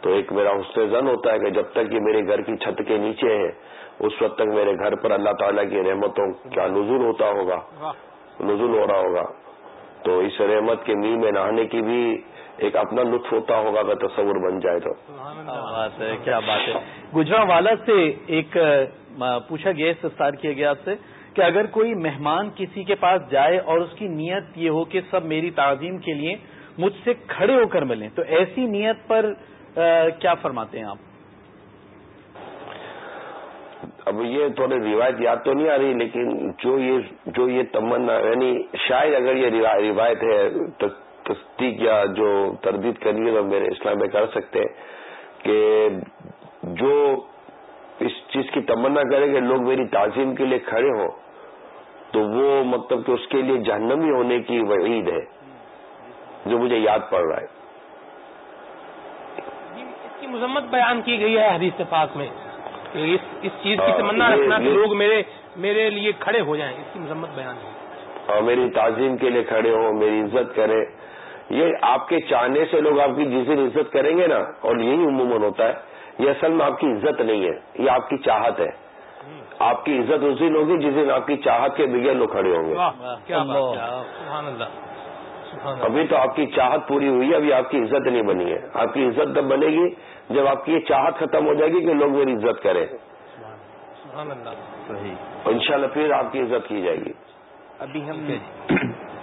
تو ایک میرا حسن زن ہوتا ہے کہ جب تک یہ میرے گھر کی چھت کے نیچے ہے اس وقت تک میرے گھر پر اللہ تعالیٰ کی رحمتوں کا نزول ہوتا ہوگا نزول ہو رہا ہوگا۔ تو اس رحمت کے می میں نہانے کی بھی ایک اپنا لطف ہوتا ہوگا اگر تصور بن جائے تو۔ بات ہے کیا بات ہے۔ گجرا والا سے ایک پوچھا گیا استفسار کیا گیا آپ سے کہ اگر کوئی مہمان کسی کے پاس جائے اور اس کی نیت یہ ہو کہ سب میری تعظیم کے لیے مجھ سے کھڑے ہو کر ملیں تو ایسی نیت پر کیا فرماتے ہیں آپ؟ اب یہ تھوڑے روایت یاد تو نہیں آ رہی لیکن جو یہ جو یہ تمنا یعنی شاید اگر یہ روایت ہے تصدیق یا جو تردید کرنی ہے تو میرے اسلام میں کر سکتے ہیں کہ جو اس چیز کی تمنا کرے کہ لوگ میری تعظیم کے لیے کھڑے ہوں تو وہ مطلب کہ اس کے لیے جہنمی ہونے کی وعید ہے جو مجھے یاد پڑ رہا ہے۔ اس کی مذمت بیان کی گئی ہے حدیث پاک میں اس چیز کی تمنا رکھنا کہ لوگ میرے میرے لیے کھڑے ہو جائیں اس کی مذمت بیان ہے اور میری تعظیم کے لیے کھڑے ہوں میری عزت کریں۔ یہ آپ کے چاہنے سے لوگ آپ کی جس دن عزت کریں گے نا اور یہی عموماً ہوتا ہے یہ اصل میں آپ کی عزت نہیں ہے یہ آپ کی چاہت ہے آپ کی عزت اس دن ہوگی جس دن آپ کی چاہت کے بغیر لوگ کھڑے ہوں گے ابھی تو آپ کی چاہت پوری ہوئی ہے ابھی آپ کی عزت نہیں بنی ہے آپ کی عزت تب بنے گی جب آپ کی یہ چاہت ختم ہو جائے گی کہ لوگ میری عزت کریں ان شاء اللہ پھر آپ کی عزت کی جائے گی ابھی ہم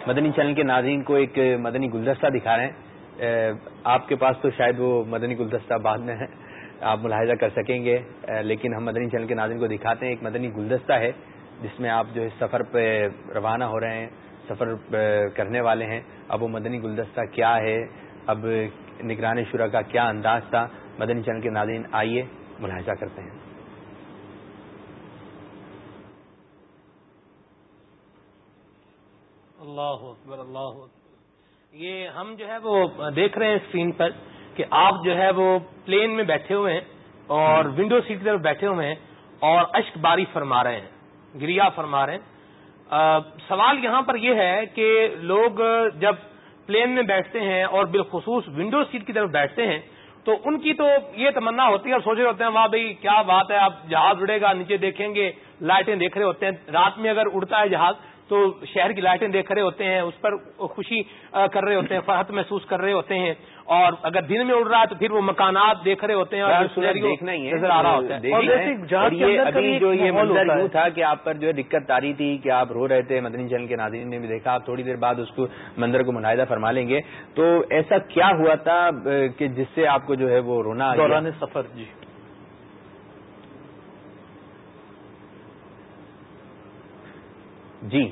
مدنی چینل کے ناظرین کو ایک مدنی گلدستہ دکھا رہے ہیں۔ آپ کے پاس تو شاید وہ مدنی گلدستہ بعد میں ہے آپ ملاحظہ کر سکیں گے۔ لیکن ہم مدنی چینل کے ناظرین کو دکھاتے ہیں، ایک مدنی گلدستہ ہے، جس میں آپ جو ہے سفر پہ روانہ ہو رہے ہیں، سفر کرنے والے ہیں۔ اب وہ مدنی گلدستہ کیا ہے؟ اب نگران شرح کا کیا انداز تھا؟ مدنی چینل کے ناظرین آئیے ملاحظہ کرتے ہیں۔ اللہ اکبر اللہ اکبر۔ یہ ہم جو ہے وہ دیکھ رہے ہیں اسکرین پر کہ آپ جو ہے وہ پلین میں بیٹھے ہوئے ہیں اور ونڈو سیٹ کی طرف بیٹھے ہوئے ہیں اور اشک باری فرما رہے ہیں، گریا فرما رہے ہیں۔ سوال یہاں پر یہ ہے کہ لوگ جب پلین میں بیٹھتے ہیں اور بالخصوص ونڈو سیٹ کی طرف بیٹھتے ہیں تو ان کی تو یہ تمنا ہوتی ہے اور سوچ رہے ہوتے ہیں وہاں بھائی، کیا بات ہے آپ جہاز اڑے گا، نیچے دیکھیں گے، لائٹیں دیکھ رہے ہوتے ہیں۔ رات میں اگر اڑتا ہے جہاز تو شہر کی لائٹیں دیکھ رہے ہوتے ہیں اس پر خوشی کر رہے ہوتے ہیں فرحت محسوس کر رہے ہوتے ہیں۔ اور اگر دن میں اڑ رہا ہے تو پھر وہ مکانات دیکھ رہے ہوتے ہیں اور دیکھنا ہی نظر آ رہا ہوتا ہے۔ ابھی جو یہ منظر یوں تھا کہ آپ پر جو ہے دقت آ رہی تھی کہ آپ رو رہے تھے مدنی چل کے ناظرین نے بھی دیکھا آپ تھوڑی دیر بعد اس کو منظر کو ملاحدہ فرما لیں گے۔ تو ایسا کیا ہوا تھا کہ جس سے آپ کو جو ہے وہ رونا دوران سفر جی۔ جی۔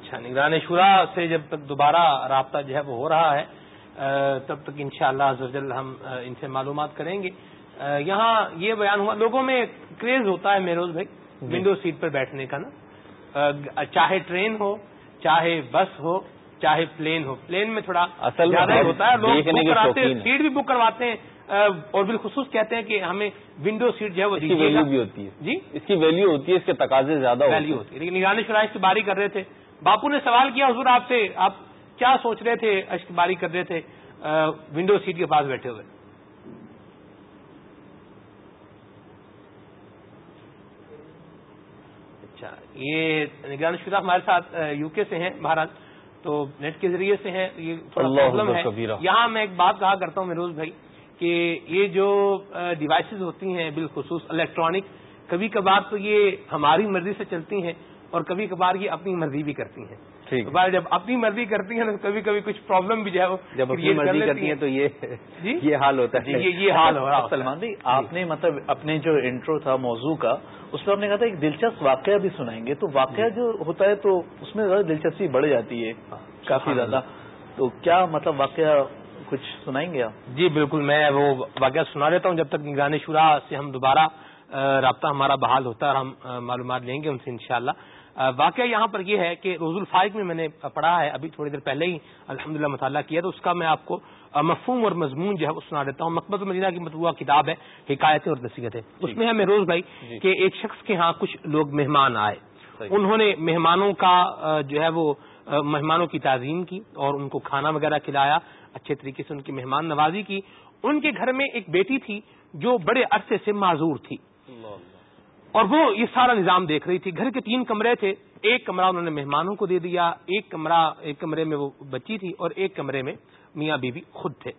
اچھا نگران شورا سے جب تک دوبارہ رابطہ جو ہے وہ ہو رہا ہے تب تک انشاءاللہ شاء اللہ ہم ان سے معلومات کریں گے۔ یہاں یہ بیان ہوا لوگوں میں کریز ہوتا ہے میروز بھائی ونڈو جی۔ سیٹ پر بیٹھنے کا نا۔ چاہے ٹرین ہو چاہے بس ہو چاہے پلین ہو۔ پلین میں تھوڑا زیادہ ہوتا ہے لوگ سیٹ بھی بک کرواتے ہیں اور بالخصوص کہتے ہیں کہ ہمیں ونڈو سیٹ جو ہے وہ ویلو بھی ہوتی ہے۔ جی؟ اس کی ویلو ہوتی ہے اس کے تقاضے زیادہ ویلو ہوتی ہے۔ لیکن نگران شرائط سے باری کر رہے تھے۔ باپو نے سوال کیا حضور آپ سے آپ کیا سوچ رہے تھے اشک باری کر رہے تھے ونڈو سیٹ کے پاس بیٹھے ہوئے؟ اچھا یہ نگران شدہ ہمارے ساتھ یو کے سے ہیں مہاراج تو نیٹ کے ذریعے سے ہیں یہ تھوڑا پرابلم ہے۔ یہاں میں ایک بات کہا کرتا ہوں مروز بھائی کہ یہ جو ڈیوائسز ہوتی ہیں بالخصوص الیکٹرانک کبھی کبھار تو یہ ہماری مرضی سے چلتی ہیں اور کبھی کبھار یہ اپنی مرضی بھی کرتی ہیں۔ جب اپنی مرضی کرتی ہیں تو کبھی کبھی کچھ پرابلم بھی جو ہے جب اپنی مرضی کرتی ہیں تو یہ جی؟ یہ حال ہوتا ہے۔ جی، یہ حال ہو رہا سلمان جی آپ نے مطلب اپنے جو انٹرو تھا موضوع کا اس میں آپ نے کہا تھا ایک دلچسپ واقعہ بھی سنائیں گے۔ تو واقعہ جو ہوتا ہے تو اس میں زیادہ دلچسپی بڑھ جاتی ہے کافی زیادہ۔ تو کیا مطلب واقعہ کچھ سنائیں گے آپ؟ جی بالکل میں وہ واقعہ سنا دیتا ہوں جب تک نگران شورا سے ہم دوبارہ رابطہ ہمارا بحال ہوتا ہے اور ہم معلومات لیں گے ان سے انشاءاللہ۔ واقعہ یہاں پر یہ ہے کہ روز الفائق میں میں نے پڑھا ہے ابھی تھوڑی دیر پہلے ہی الحمد مطالعہ کیا تو اس کا میں آپ کو مفہوم اور مضمون جو ہے وہ سنا دیتا ہوں۔ مقبت المدینہ کی مطبوعہ کتاب ہے حکایتیں اور نصیحتیں۔ اس میں ہے روز بھائی جی۔ کہ ایک شخص کے ہاں کچھ لوگ مہمان آئے۔ انہوں نے مہمانوں کا جو ہے وہ مہمانوں کی تعظیم کی اور ان کو کھانا وغیرہ کھلایا اچھے طریقے سے ان کی مہمان نوازی کی۔ ان کے گھر میں ایک بیٹی تھی جو بڑے عرصے سے معذور تھی۔ اور وہ یہ سارا نظام دیکھ رہی تھی۔ گھر کے تین کمرے تھے۔ ایک کمرہ انہوں نے مہمانوں کو دے دیا ایک کمرہ ایک کمرے میں وہ بچی تھی اور ایک کمرے میں میاں بیوی بی خود تھے۔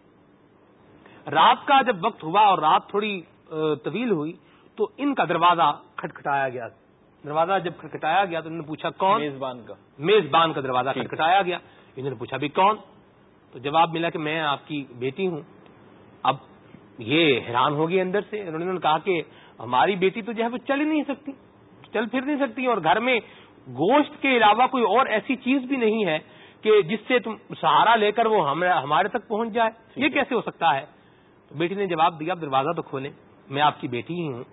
رات کا جب وقت ہوا اور رات تھوڑی طویل ہوئی تو ان کا دروازہ کھٹکھٹایا گیا۔ دروازہ جب کھٹکھٹایا گیا تو انہوں نے پوچھا کون؟ میزبان کا۔ میزبان کا دروازہ کھٹکھٹایا گیا۔ انہوں نے پوچھا بھی کون؟ تو جواب ملا کہ میں آپ کی بیٹی ہوں۔ اب یہ حیران ہوگی اندر سے۔ انہوں نے کہا کہ ہماری بیٹی تو جو ہے وہ چل ہی نہیں سکتی چل پھر نہیں سکتی اور گھر میں گوشت کے علاوہ کوئی اور ایسی چیز بھی نہیں ہے کہ جس سے تم سہارا لے کر وہ ہمارے تک پہنچ جائے۔ یہ کیسے ہو سکتا ہے؟ بیٹی نے جواب دیا دروازہ تو کھولیں۔ میں آپ کی بیٹی ہی ہوں۔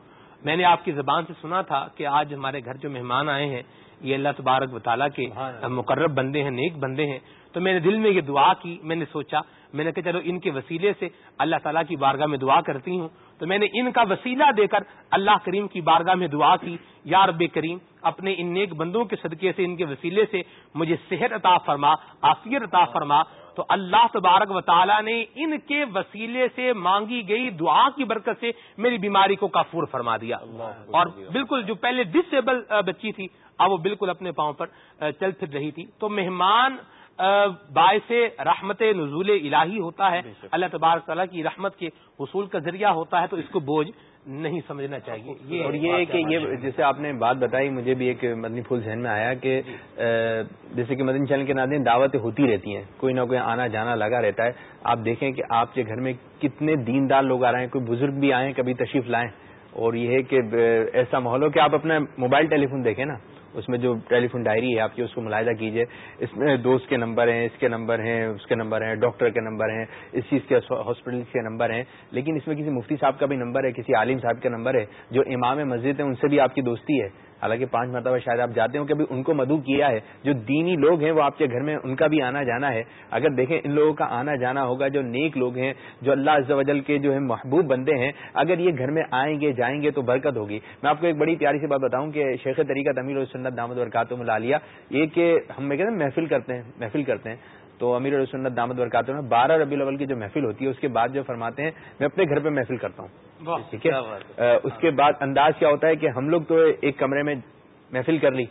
میں نے آپ کی زبان سے سنا تھا کہ آج ہمارے گھر جو مہمان آئے ہیں یہ اللہ تبارک وطالعہ کے مقرب بندے ہیں نیک بندے ہیں۔ تو میں نے دل میں یہ دعا کی میں نے سوچا میں نے کہا چلو ان کے وسیلے سے اللہ تعالیٰ کی بارگاہ میں دعا کرتی ہوں۔ تو میں نے ان کا وسیلہ دے کر اللہ کریم کی بارگاہ میں دعا کی یا رب کریم اپنے ان نیک بندوں کے صدقے سے ان کے وسیلے سے مجھے صحت عطا فرما آفیت عطا فرما۔ تو اللہ تبارک و تعالیٰ نے ان کے وسیلے سے مانگی گئی دعا کی برکت سے میری بیماری کو کافور فرما دیا۔ اور بالکل جو پہلے ڈسیبل بچی تھی اب وہ بالکل اپنے پاؤں پر چل پھر رہی تھی۔ تو مہمان باعث رحمت نزول الہی ہوتا ہے۔ اللہ تبارک تعالیٰ کی رحمت کے حصول کا ذریعہ ہوتا ہے تو اس کو بوجھ نہیں سمجھنا چاہیے۔ اور یہ کہ یہ جیسے آپ نے بات بتائی مجھے بھی ایک مدنی پھول ذہن میں آیا کہ جیسے کہ مدنی چینل کے ناظرین دعوتیں ہوتی رہتی ہیں کوئی نہ کوئی آنا جانا لگا رہتا ہے۔ آپ دیکھیں کہ آپ کے گھر میں کتنے دیندار لوگ آ رہے ہیں کوئی بزرگ بھی آئے کبھی تشریف لائیں۔ اور یہ ہے کہ ایسا ماحول ہو کہ آپ اپنا موبائل ٹیلی فون دیکھیں نا۔ اس میں جو ٹیلی فون ڈائری ہے، آپ کی اس کو ملاحظہ کیجیے۔ اس میں دوست کے نمبر ہیں، اس کے نمبر ہیں، اس کے نمبر ہیں، ڈاکٹر کے نمبر ہیں، اس چیز کے ہاسپٹل کے نمبر ہیں۔ لیکن اس میں کسی مفتی صاحب کا بھی نمبر ہے، کسی عالم صاحب کا نمبر ہے، جو امام مسجد ہیں، ان سے بھی آپ کی دوستی ہے۔ حالانکہ پانچ مرتبہ شاید آپ جاتے ہوں کہ ان کو مدعو کیا ہے، جو دینی لوگ ہیں وہ آپ کے گھر میں ان کا بھی آنا جانا ہے۔ اگر دیکھیں ان لوگوں کا آنا جانا ہوگا، جو نیک لوگ ہیں، جو اللہ عز و جل کے جو ہے محبوب بندے ہیں، اگر یہ گھر میں آئیں گے، جائیں گے تو برکت ہوگی۔ میں آپ کو ایک بڑی پیاری سی بات بتاؤں کہ شیخ طریقہ تمیل و سنت دامد برکاتم العالیہ، یہ کہ ہم میں کہتے ہیں محفل کرتے ہیں، محفل کرتے ہیں۔ تو امیر السنت دامد برکات میں بارہ ربی الاول کی جو محفل ہوتی ہے اس کے بعد جو فرماتے ہیں میں اپنے گھر پہ محفل کرتا ہوں۔ ٹھیک ہے؟ اس کے بعد انداز کیا ہوتا ہے کہ ہم لوگ تو ایک کمرے میں محفل کر لی۔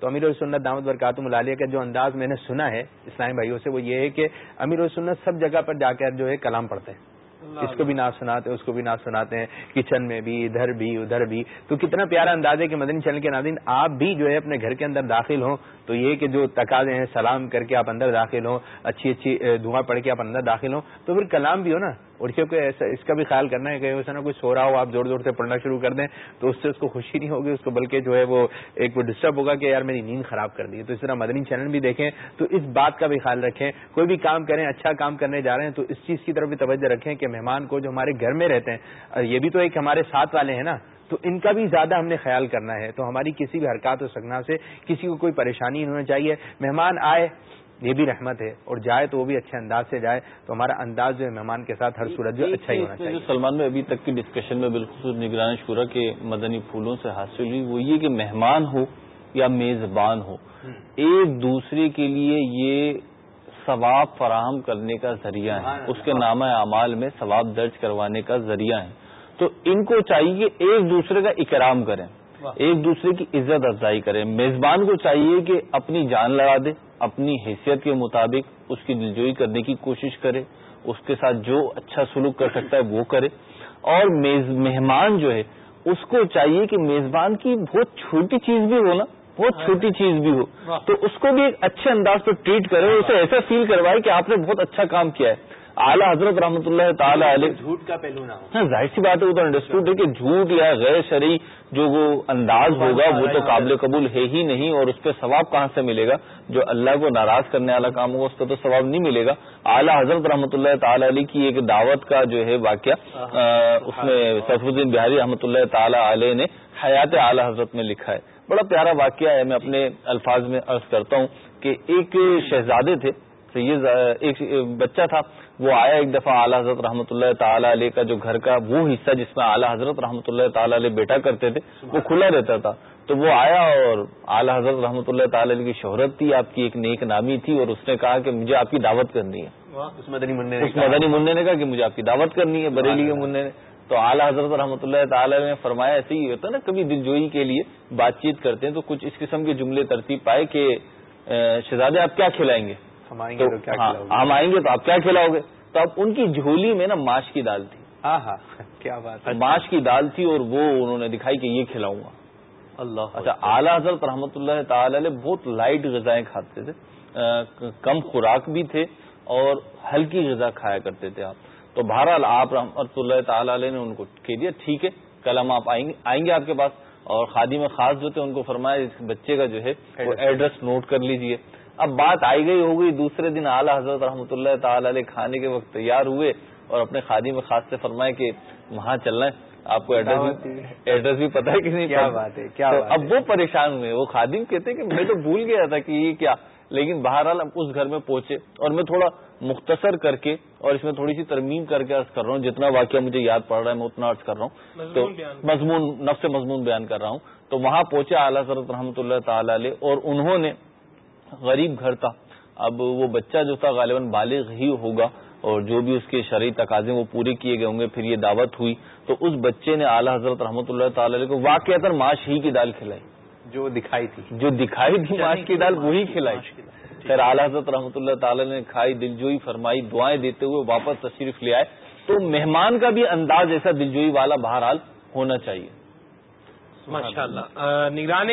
تو امیر السنت دامد برکاتم العالیہ کا جو انداز میں نے سنا ہے اسلامی بھائیوں سے وہ یہ ہے کہ امیر السنت سب جگہ پر جا کر جو ہے کلام پڑھتے ہیں۔ اس کو بھی ناز سناتے اس کو بھی ناز سناتے ہیں کچن میں بھی ادھر بھی ادھر بھی۔ تو کتنا پیارا انداز ہے کہ مدنی چینل کے ناظرین آپ بھی جو ہے اپنے گھر کے اندر داخل ہوں۔ تو یہ کہ جو تقاضے ہیں سلام کر کے آپ اندر داخل ہوں اچھی اچھی دعا پڑھ کے آپ اندر داخل ہوں۔ تو پھر کلام بھی ہو نا۔ اور کیونکہ ایسا اس کا بھی خیال کرنا ہے کہ ویسا نا کوئی سو رہا ہو، آپ زور زور سے پڑھنا شروع کر دیں، تو اس سے اس کو خوشی نہیں ہوگی، اس کو بلکہ جو ہے وہ ایک وہ ڈسٹرب ہوگا کہ یار میری نیند خراب کر دی تو اس طرح مدنی چینل بھی دیکھیں، تو اس بات کا بھی خیال رکھیں۔ کوئی بھی کام کریں اچھا کام کرنے جا رہے ہیں، تو اس چیز کی طرف بھی توجہ رکھیں کہ مہمان کو جو ہمارے گھر میں رہتے ہیں یہ بھی تو ایک ہمارے ساتھ والے ہیں نا، تو ان کا بھی زیادہ ہم نے خیال کرنا ہے۔ تو ہماری کسی بھی حرکات و سگنا سے کسی کو کوئی پریشانی نہیں ہونا چاہیے۔ مہمان آئے یہ بھی رحمت ہے اور جائے تو وہ بھی اچھے انداز سے جائے تو ہمارا انداز جو ہے مہمان کے ساتھ ہر صورت جو اچھا ہی ہونا چاہیے۔ سلمان میں ابھی تک کی ڈسکشن میں بالخصوص نگران شورا کے مدنی پھولوں سے حاصل ہوئی وہ یہ کہ مہمان ہو یا میزبان ہو ایک دوسرے کے لیے یہ ثواب فراہم کرنے کا ذریعہ ہے اس کے نامہ اعمال میں ثواب درج کروانے کا ذریعہ ہے تو ان کو چاہیے ایک دوسرے کا اکرام کریں۔ ایک دوسرے کی عزت افزائی کریں۔ میزبان کو چاہیے کہ اپنی جان لگا دے اپنی حیثیت کے مطابق اس کی دلجوئی کرنے کی کوشش کرے۔ اس کے ساتھ جو اچھا سلوک کر سکتا ہے وہ کرے۔ اور مہمان جو ہے اس کو چاہیے کہ میزبان کی بہت چھوٹی چیز بھی ہو نا بہت چھوٹی چیز بھی ہو۔ تو اس کو بھی ایک اچھے انداز پہ ٹریٹ کرے اسے ایسا فیل کروائے کہ آپ نے بہت اچھا کام کیا ہے۔ اعلیٰ حضرت رحمۃ اللہ تعالی علیہ جھوٹ کا پہلو نہ ہاں ظاہر سی بات ہے وہ تو انڈرسٹوڈ ہے کہ جھوٹ یا غیر شرعی جو وہ انداز ہوگا وہ تو قابل قبول ہے ہی نہیں اور اس پہ ثواب کہاں سے ملے گا؟ جو اللہ کو ناراض کرنے والا کام ہوگا اس پہ تو ثواب نہیں ملے گا۔ اعلیٰ حضرت رحمۃ اللہ تعالی علیہ کی ایک دعوت کا جو ہے واقعہ اس میں سیف الدین بہاری رحمۃ اللہ تعالی علیہ نے حیات اعلیٰ حضرت میں لکھا ہے۔ بڑا پیارا واقعہ ہے میں اپنے الفاظ میں عرض کرتا ہوں کہ ایک شہزادے تھے یہ ایک بچہ تھا وہ آیا ایک دفعہ اعلیٰ حضرت رحمۃ اللہ تعالیٰ علیہ کا جو گھر کا وہ حصہ جس میں اعلیٰ حضرت رحمۃ اللہ تعالیٰ علیہ بیٹا کرتے تھے وہ کھلا رہتا تھا۔ تو وہ آیا اور اعلیٰ حضرت رحمۃ اللہ تعالی علیہ کی شہرت تھی آپ کی ایک نیک نامی تھی اور اس نے کہا کہ مجھے آپ کی دعوت کرنی ہے۔ اس مدنی منع نے کہا۔ کہ مجھے آپ کی دعوت کرنی ہے بریلی کے منع نے۔ تو اعلیٰ حضرت رحمۃ اللہ تعالی نے فرمایا ایسے ہی ہوتا ہے نا کبھی دلجوئی کے لیے بات چیت کرتے ہیں تو کچھ اس قسم کے جملے ترتیب پائے کہ شہزادے آپ کیا کھلائیں گے؟ ہم آئیں گے تو ہاں، ہم آئیں گے تو آپ کیا کھلاؤ گے تو اب ان کی جھولی میں نا ماش کی دال تھی۔ ہاں ہاں کیا بات ماش کی دال تھی اور وہ انہوں نے دکھائی کہ یہ کھلاؤں گا۔ اللہ اچھا اعلیٰ حضرت رحمۃ اللہ تعالی علیہ بہت لائٹ غذائیں کھاتے تھے۔ کم خوراک بھی تھے اور ہلکی غذا کھایا کرتے تھے آپ۔ تو بہرحال آپ رحمۃ اللہ تعالی علیہ نے ان کو کہہ دیا ٹھیک ہے کل ہم آپ آئیں گے آئیں گے آپ کے پاس۔ اور خادی میں خاص جو تھے ان کو فرمایا اس بچے کا جو ہے وہ ایڈریس نوٹ کر لیجیے۔ اب بات آئی گئی ہو گئی دوسرے دن اعلیٰ حضرت رحمۃ اللہ تعالی علیہ کھانے کے وقت تیار ہوئے اور اپنے خادی میں خاص سے فرمائے کہ وہاں چلنا ہے۔ آپ کو ایڈریس ایڈریس بھی پتا ہے؟ کہ نہیں کیا بات ہے؟ کیا اب وہ پریشان ہوئے۔ وہ خادم کہتے کہ میں تو بھول گیا تھا کہ یہ کیا۔ لیکن بہرحال ہم اس گھر میں پہنچے اور میں تھوڑا مختصر کر کے اور اس میں تھوڑی سی ترمیم کر کے عرض کر رہا ہوں۔ جتنا واقعہ مجھے یاد پڑ رہا ہے میں اتنا عرض کر رہا ہوں۔ تو مضمون نفس مضمون بیان کر رہا ہوں۔ تو وہاں پہنچے اعلیٰ حضرت رحمۃ اللہ تعالی علیہ اور انہوں نے غریب گھر تھا۔ اب وہ بچہ جو تھا غالباً بالغ ہی ہوگا اور جو بھی اس کے شرعی تقاضے وہ پورے کیے گئے ہوں گے۔ پھر یہ دعوت ہوئی۔ تو اس بچے نے اعلیٰ حضرت رحمۃ اللہ تعالی کو واقع ماش ہی کی دال کھلائی۔ جو دکھائی تھی۔ جو دکھائی تھی ماش کی دال وہی کھلائی۔ پھر اعلیٰ حضرت رحمۃ اللہ تعالی نے کھائی دلجوئی فرمائی دعائیں دیتے ہوئے واپس تشریف لے آئے۔ تو مہمان کا بھی انداز ایسا دلجوئی والا بہرحال ہونا چاہیے۔ ماشاء اللہ نگران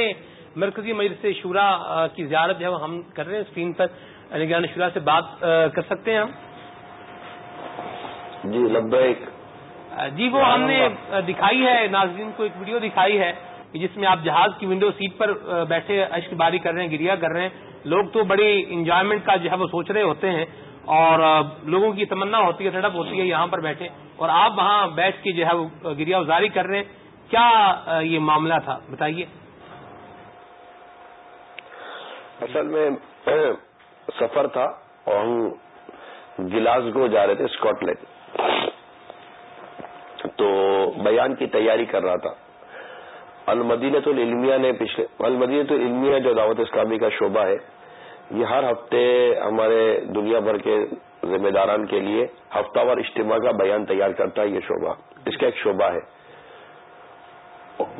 مرکزی مجلس شورا کی زیارت جو ہم کر رہے ہیں اسکرین پر نگران شورا سے بات کر سکتے ہیں ہم؟ جی لبیک۔ جی وہ ہم نے دکھائی ہے ناظرین کو ایک ویڈیو دکھائی ہے جس میں آپ جہاز کی ونڈو سیٹ پر بیٹھے اشک باری کر رہے ہیں گریا کر رہے ہیں۔ لوگ تو بڑی انجوائمنٹ کا جو ہے وہ سوچ رہے ہوتے ہیں اور لوگوں کی تمنا ہوتی ہے تڑپ ہوتی ہے یہاں پر بیٹھے۔ اور آپ وہاں بیٹھ کے جو ہے وہ گریا ازاری کر رہے ہیں۔ کیا یہ معاملہ تھا؟ بتائیے۔ اصل میں سفر تھا اور ہم گلاسگو جا رہے تھے اسکاٹ لینڈ تو بیان کی تیاری کر رہا تھا۔ المدینت العلمیہ نے پچھلے المدینت العلمیہ جو دعوت اسلامی کا شعبہ ہے، یہ ہر ہفتے ہمارے دنیا بھر کے ذمہ داران کے لیے ہفتہ وار اجتماع کا بیان تیار کرتا ہے یہ شعبہ۔ اس کا ایک شعبہ ہے۔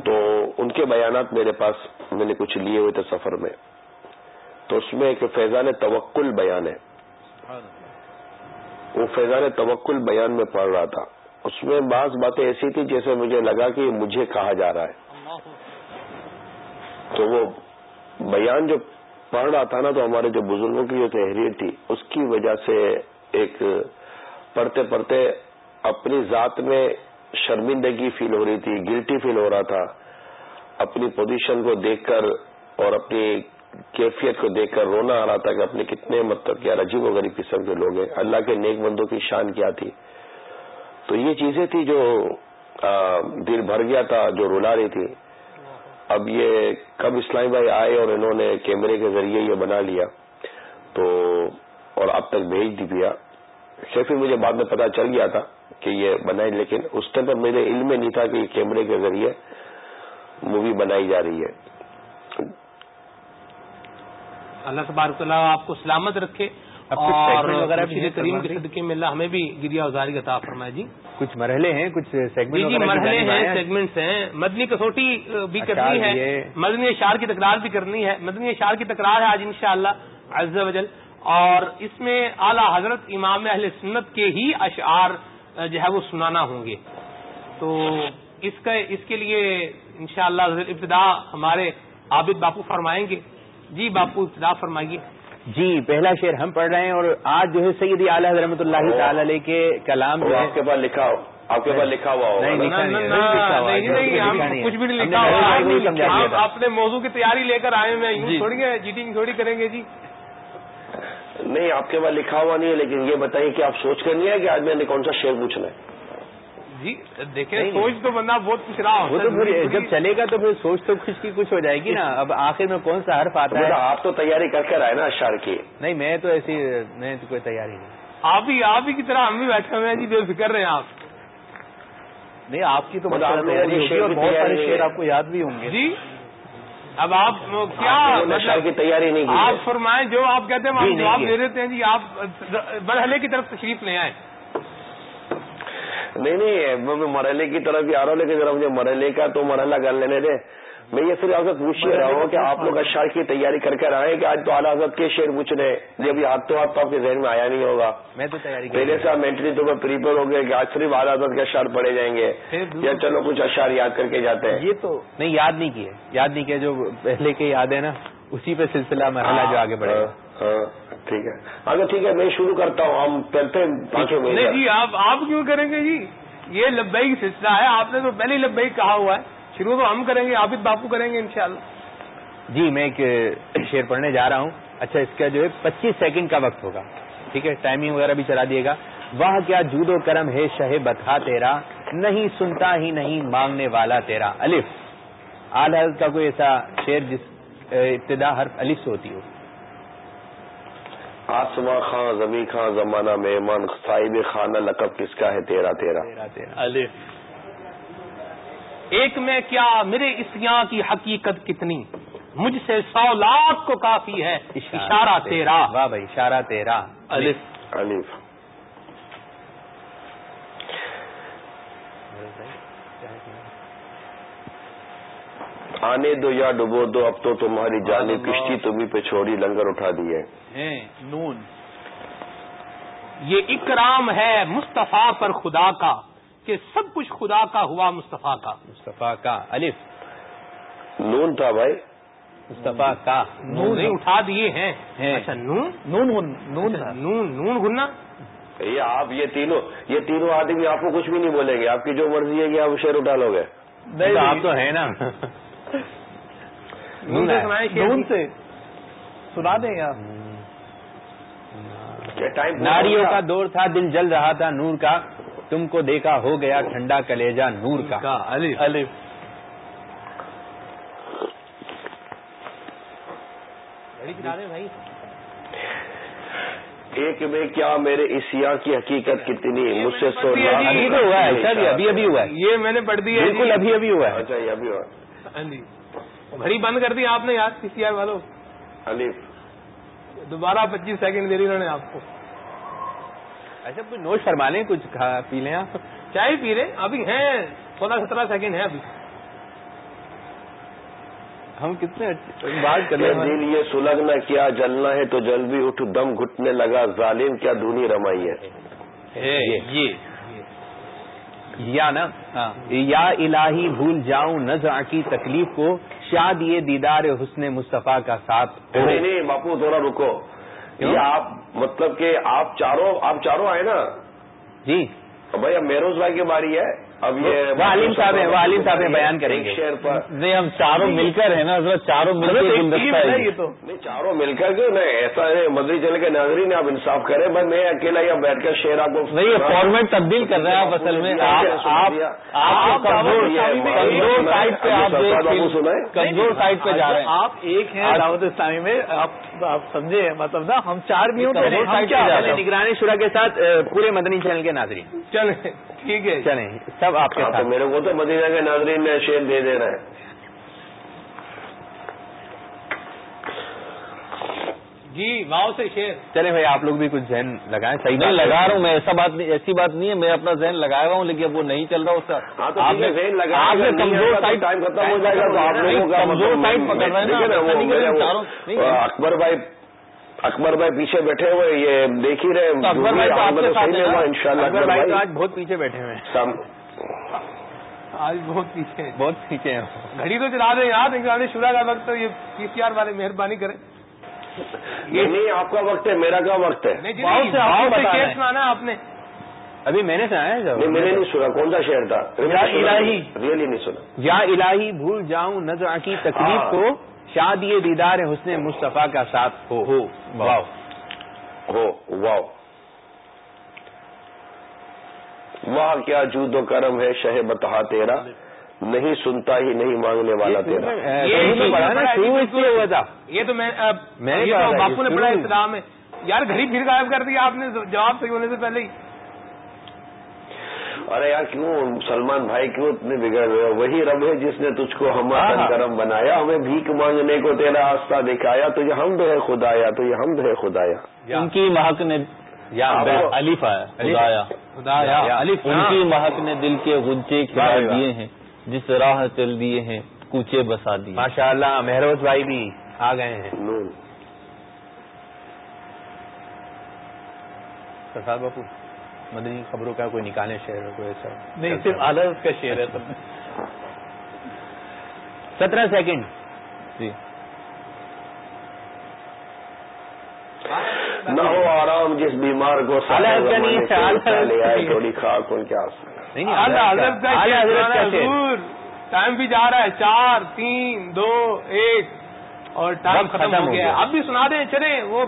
تو ان کے بیانات میرے پاس میں نے کچھ لیے ہوئے تھے سفر میں۔ تو اس میں ایک فیضان توکل بیان ہے۔ وہ فیضان توکل بیان میں پڑھ رہا تھا۔ اس میں بعض باتیں ایسی تھی جیسے مجھے لگا کہ مجھے کہا جا رہا ہے۔ تو وہ بیان جو پڑھ رہا تھا نا تو ہمارے جو بزرگوں کی جو تحریر تھی، اس کی وجہ سے ایک پڑھتے پڑھتے اپنی ذات میں شرمندگی فیل ہو رہی تھی گلٹی فیل ہو رہا تھا۔ اپنی پوزیشن کو دیکھ کر اور اپنی کیفیت کو دیکھ کر رونا آ رہا تھا کہ اپنے کتنے مطلب کیا عجیب و غریب قسم کے لوگ ہیں۔ اللہ کے نیک بندوں کی شان کیا تھی؟ تو یہ چیزیں تھی جو دل بھر گیا تھا، جو رلا رہی تھی۔ اب یہ کب اسلامی بھائی آئے اور انہوں نے کیمرے کے ذریعے یہ بنا لیا، تو اور اب تک بھیج دی دیا پھر مجھے بعد میں پتا چل گیا تھا کہ یہ بنائی، لیکن اس ٹائم پر میرے علم میں نہیں تھا کہ یہ کیمرے کے ذریعے مووی بنائی جا رہی ہے۔ اللہ تبارک اللہ آپ کو سلامت رکھے اور کریم کے صدقے میں اللہ ہمیں بھی گریا ازاری عطا فرمائے جی۔ کچھ مرحلے ہیں کچھ سیگمنٹ جی مرحلے ہیں سیگمنٹس ہیں۔ مدنی کسوٹی بھی کرنی ہے۔ مدنی اشار کی تکرار بھی کرنی ہے۔ مدنی اشار کی تکرار ہے آج انشاءاللہ شاء وجل اور اس میں اعلی حضرت امام اہل سنت کے ہی اشعار جو ہے وہ سنانا ہوں گے۔ تو اس کا اس کے لیے انشاءاللہ شاء ابتدا ہمارے عابد باپو فرمائیں گے۔ جی باپو ابتدا فرمائیے۔ جی پہلا شعر ہم پڑھ رہے ہیں اور آج جو ہے سیدی اعلیٰ رحمۃ اللہ تعالی علیہ کے کلام جو آپ کے پاس لکھا ہو آپ کے پاس لکھا ہوا کچھ بھی نہیں لکھا ہوا اپنے موضوع کی تیاری لے کر آئے ہیں جی۔ تھوڑی چیٹنگ تھوڑی کریں گے جی۔ نہیں آپ کے پاس لکھا ہوا نہیں ہے لیکن یہ بتائیے کہ آپ سوچ کر نہیں ہے کہ آج میں نے کون سا شعر پوچھنا ہے؟ جی دیکھیں سوچ تو بندہ بہت کچھ رہا وہ تو جب چلے گا تو پھر سوچ تو کچھ کی کچھ ہو جائے گی نا۔ اب آخر میں کون سا حرف آتا ہے؟ آپ تو تیاری کر کے آئے نا اشار کی۔ نہیں میں تو ایسی میں تو کوئی تیاری نہیں۔ آپ ہی آپ ہی کی طرح ہم بھی بیٹھے ہوئے ہیں جی بے فکر رہے ہیں آپ۔ نہیں آپ کی تو بہت سارے شعر آپ کو یاد بھی ہوں گے۔ جی اب آپ کیا مطلب کی تیاری نہیں آپ فرمائیں جو آپ کہتے ہیں جی، جواب دے دیتے ہیں جی آپ برحلے کی طرف تشریف لے آئے نہیں نہیں میں مرحلے کی طرف بھی آ رہا ہوں لیکن ذرا مجھے مرحلے کا تو مرحلہ کر لینے دے میں یہ صرف آپ سے پوچھ ہی رہا ہوں کہ آپ لوگ اشار کی تیاری کر کے آئے کہ آج تو اعلیٰ حضرت کے شعر پوچھ رہے ہیں ابھی ہاتھ تو ہاتھ تو آپ کے ذہن میں آیا نہیں ہوگا۔ میں تو تیاری پہلے سے آپ مینٹلی تو میں پریپیئر ہو گئے کہ آج صرف اعلیٰ حضرت کے اشار پڑے جائیں گے۔ یا چلو کچھ اشار یاد کر کے جاتے ہیں۔ یہ تو نہیں یاد نہیں کیے۔ یاد نہیں کیا جو پہلے کے یاد ہے نا اسی پہ سلسلہ مرحلہ جو آگے بڑھے ہاں۔ ٹھیک ہے۔ اگر ٹھیک ہے میں شروع کرتا ہوں۔ ہم چلتے ہیں پانچوں میں۔ جی آپ آپ کیوں کریں گے جی؟ یہ لبئی سلسلہ ہے۔ آپ نے تو پہلے ہی لبئی کہا ہوا ہے۔ شروع تو ہم کریں گے عابد باپو کریں گے انشاءاللہ۔ جی میں ایک شعر پڑھنے جا رہا ہوں۔ اچھا اس کا جو ہے پچیس سیکنڈ کا وقت ہوگا۔ ٹھیک ہے ٹائمنگ وغیرہ بھی چلا دیے گا۔ وہ کیا جود و کرم ہے شہ بتا تیرا۔ نہیں سنتا ہی نہیں مانگنے والا تیرا۔ الف۔ آل حضرت کا کوئی ایسا شعر جس ابتدا حرف الف سے ہوتی ہو۔ آسماں خاں زمیں خاں زمانہ مہمان صاحب خانہ لقب کس کا ہے؟ تیرا تیرا۔ الف ایک میں کیا میرے اس یہاں کی حقیقت کتنی؟ مجھ سے سو لاکھ کو کافی ہے۔ اشارہ تیرا۔ واہ بھائی اشارہ تیرا۔ الف الف آنے دو یا ڈبو دو اب تو تمہاری جانب کشتی تمہیں پہ چھوڑی لنگر اٹھا دیے۔ ہیں نون۔ یہ اکرام ہے مصطفیٰ پر خدا کا کہ سب کچھ خدا کا ہوا مصطفیٰ کا۔ مصطفیٰ کا الف۔ نون تھا بھائی۔ مصطفیٰ کا۔ نون نہیں اٹھا دیے ہیں۔ اچھا نون؟ نون غن نون نون نون گننا یہ آپ یہ تینوں یہ تینوں آدمی آپ کو کچھ بھی نہیں بولیں گے۔ آپ کی جو مرضی ہے کہ آپ شیر اٹھا لو گے۔ آپ تو ہیں نا۔ سے۔ سنا دیں آپ۔ پورا ناریوں کا؟ دور تھا دل جل رہا تھا نور کا۔ تم کو دیکھا ہو گیا ٹھنڈا کلیجا نور کا۔ الف۔ بھائی۔ ایک میں کیا میرے اسیا کی حقیقت کتنی؟ مجھ سے جی۔ ابھی تو ہوا ہے سر ابھی ابھی ہوا ہے۔ یہ میں نے پڑھ دی ہے۔ بالکل ابھی ابھی ہوا ہے۔ اچھا یہ ابھی ہوا۔ ہاں گھڑی بند کر دی آپ نے یاد کسی آر والوں دوبارہ پچیس سیکنڈ دے دی انہوں نے آپ کو۔ ایسا کچھ نوٹ فرما لیں کچھ کھا پی لیں آپ؟ چائے پی رہے ابھی ہیں سولہ سترہ سیکنڈ ہے ابھی۔ ہم کتنے بات کر دل یہ سلگنا کیا جلنا ہے تو جل بھی اٹھ دم گھٹنے لگا ظالم کیا دھونی رمائی ہے۔ یہ۔ یا نا یا الہی بھول جاؤں نظر کی تکلیف کو شاد یہ دیدار حسن مصطفیٰ کا ساتھ نہیں نہیں باپو تھوڑا رکو؟ یہ آپ مطلب کہ آپ چاروں آپ چاروں آئے نا؟ جی۔ بھائی اب میروز بھائی کی باری ہے۔ اب یہ وہ عالم صاحب ہیں، وہ عالم صاحب ہیں، بیان کریں گے۔ شعر پر نہیں ہم چاروں مل کر ہے نا حضرت چاروں مل ہے یہ۔ تو۔ نہیں چاروں مل کر کیوں؟ نہیں ایسا ہے مدری چل کے ناظرین آپ انصاف کریں بھائی میں اکیلا یا بیٹھ کر شعر آپ کو نہیں یہ فارمیٹ تبدیل کر رہے ہیں آپ اصل میں۔ کمزور سائڈ پہ آپ کمزور سائڈ پہ جا رہے ہیں۔ آپ ایک ہیں دعوت اسلامی میں آپ آپ سمجھے مطلب نا ہم چار بھی ہوں؟ ہیں۔ نگرانی شورا کے ساتھ پورے مدنی چینل کے ناظرین۔ چلیں ٹھیک ہے۔ چلیں سب آپ کے میرے کو تو مدینہ کے ناظرین نے شعر دے دے رہے ہیں جی ماؤ سے شیر چلیں بھائی آپ لوگ بھی کچھ ذہن لگائیں۔ صحیح نہیں ہے۔ لگا رہا ہوں میں ایسا بات نہیں ایسی بات نہیں ہے میں اپنا ذہن لگایا ہوا ہوں لیکن اب وہ نہیں چل رہا اس کا۔ ہاں ہے، نے ذہن لگائے آپ گا، نے نہیں کمزور سائڈ ٹائم ختم ہو جائے گا تو آپ لوگوں کا کمزور مطلب- سائڈ پکڑ رہے ہیں ہے۔ اکبر بھائی اکبر بھائی پیچھے بیٹھے ہوئے یہ دیکھ ہی رہے اکبر بھائی؟ ان شاء اللہ اکبر بھائی تو آج بہت پیچھے بیٹھے ہوئے ہیں۔ آج بہت پیچھے ہیں۔ بہت پیچھے ہیں۔ گھڑی تو چلا دیں۔ یاد نگرانی شورا کا وقت تو یہ پی سی آر والے مہربانی کریں۔ یہ نہیں آپ کا وقت ہے میرا کیا وقت ہے۔ جی آپ آپ نے۔ ابھی میں نے سنا ہے جب۔ نہیں میں نے نہیں سنا۔ کون سا شعر تھا؟ یا الہی۔ ریئلی نہیں سنا۔ یا الہی بھول جاؤں نظر کی تکلیف ہاں۔ کو۔ شاد یہ دیدار حسن مصطفیٰ کا ساتھ ہو ہو۔ واو ہو واو واہ کیا جود و کرم ہے شہ بتہا تیرا۔ نہیں سنتا ہی نہیں مانگنے والا تیرا۔ یہ تو میں باپو نے شروع- اسلام میں یار گھڑی پھر غائب کر دی آپ نے جواب صحیح ہونے سے پہلے ہی۔ ارے یار کیوں سلمان بھائی کیوں اتنے بگڑ رہے ہو؟ وہی رب ہے جس نے تجھ کو ہم ہاں۔ کرم بنایا ہمیں بھیک مانگنے کو تیرا راستہ دکھایا تو یہ حمد ہے خدایا تو یہ حمد ہے خدایا۔ ان کی مہک نے یا ان کی مہک نے دل کے غنچے کھلا۔ دیے ہیں جس راہ چل دیے ہیں کوچے بسا دیے۔ ماشاء اللہ مہروز بھائی بھی آ گئے ہیں۔ نون۔ سرفراز باپو مدنی خبروں کا کوئی نکالے شہر کوئی ایسا؟ نہیں صرف آدھا اس کا شعر ہے۔ سترہ سیکنڈ۔ جی۔ نہ ہو آرام جس بیمار کو لے آئے تھوڑی خاک ان کے ٹائم بھی جا رہا ہے چار تین دو ایک اور ٹائم ختم ہو گیا۔ اب بھی سنا دیں چلے وہ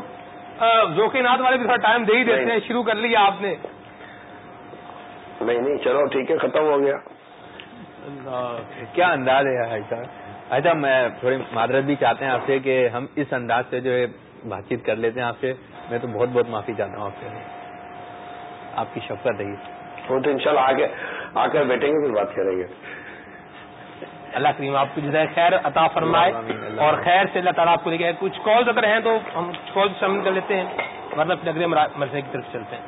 ذوقی نات والے بھی تھوڑا ٹائم دے ہی دیتے ہیں۔ شروع کر لیا آپ نے۔ نہیں نہیں چلو ٹھیک ہے ختم ہو گیا۔ کیا انداز ہے صاحب؟ اچھا میں تھوڑی معذرت بھی چاہتے ہیں آپ سے کہ ہم اس انداز سے جو ہے بات چیت کر لیتے ہیں آپ سے۔ میں تو بہت بہت معافی چاہتا ہوں آپ سے۔ آپ کی شفقت رہی وہ تو انشاءاللہ آگے آ کر بیٹھیں گے پھر بات کریں گے۔ اللہ کریم آپ کو جزائے خیر عطا فرمائے۔ اور خیر سے اللہ تعالیٰ آپ کو لے کے کچھ کالز اگر ہیں تو ہم کال شامل کر لیتے ہیں۔ ورنہ پھر اگلے مرضے کی طرف چلتے ہیں۔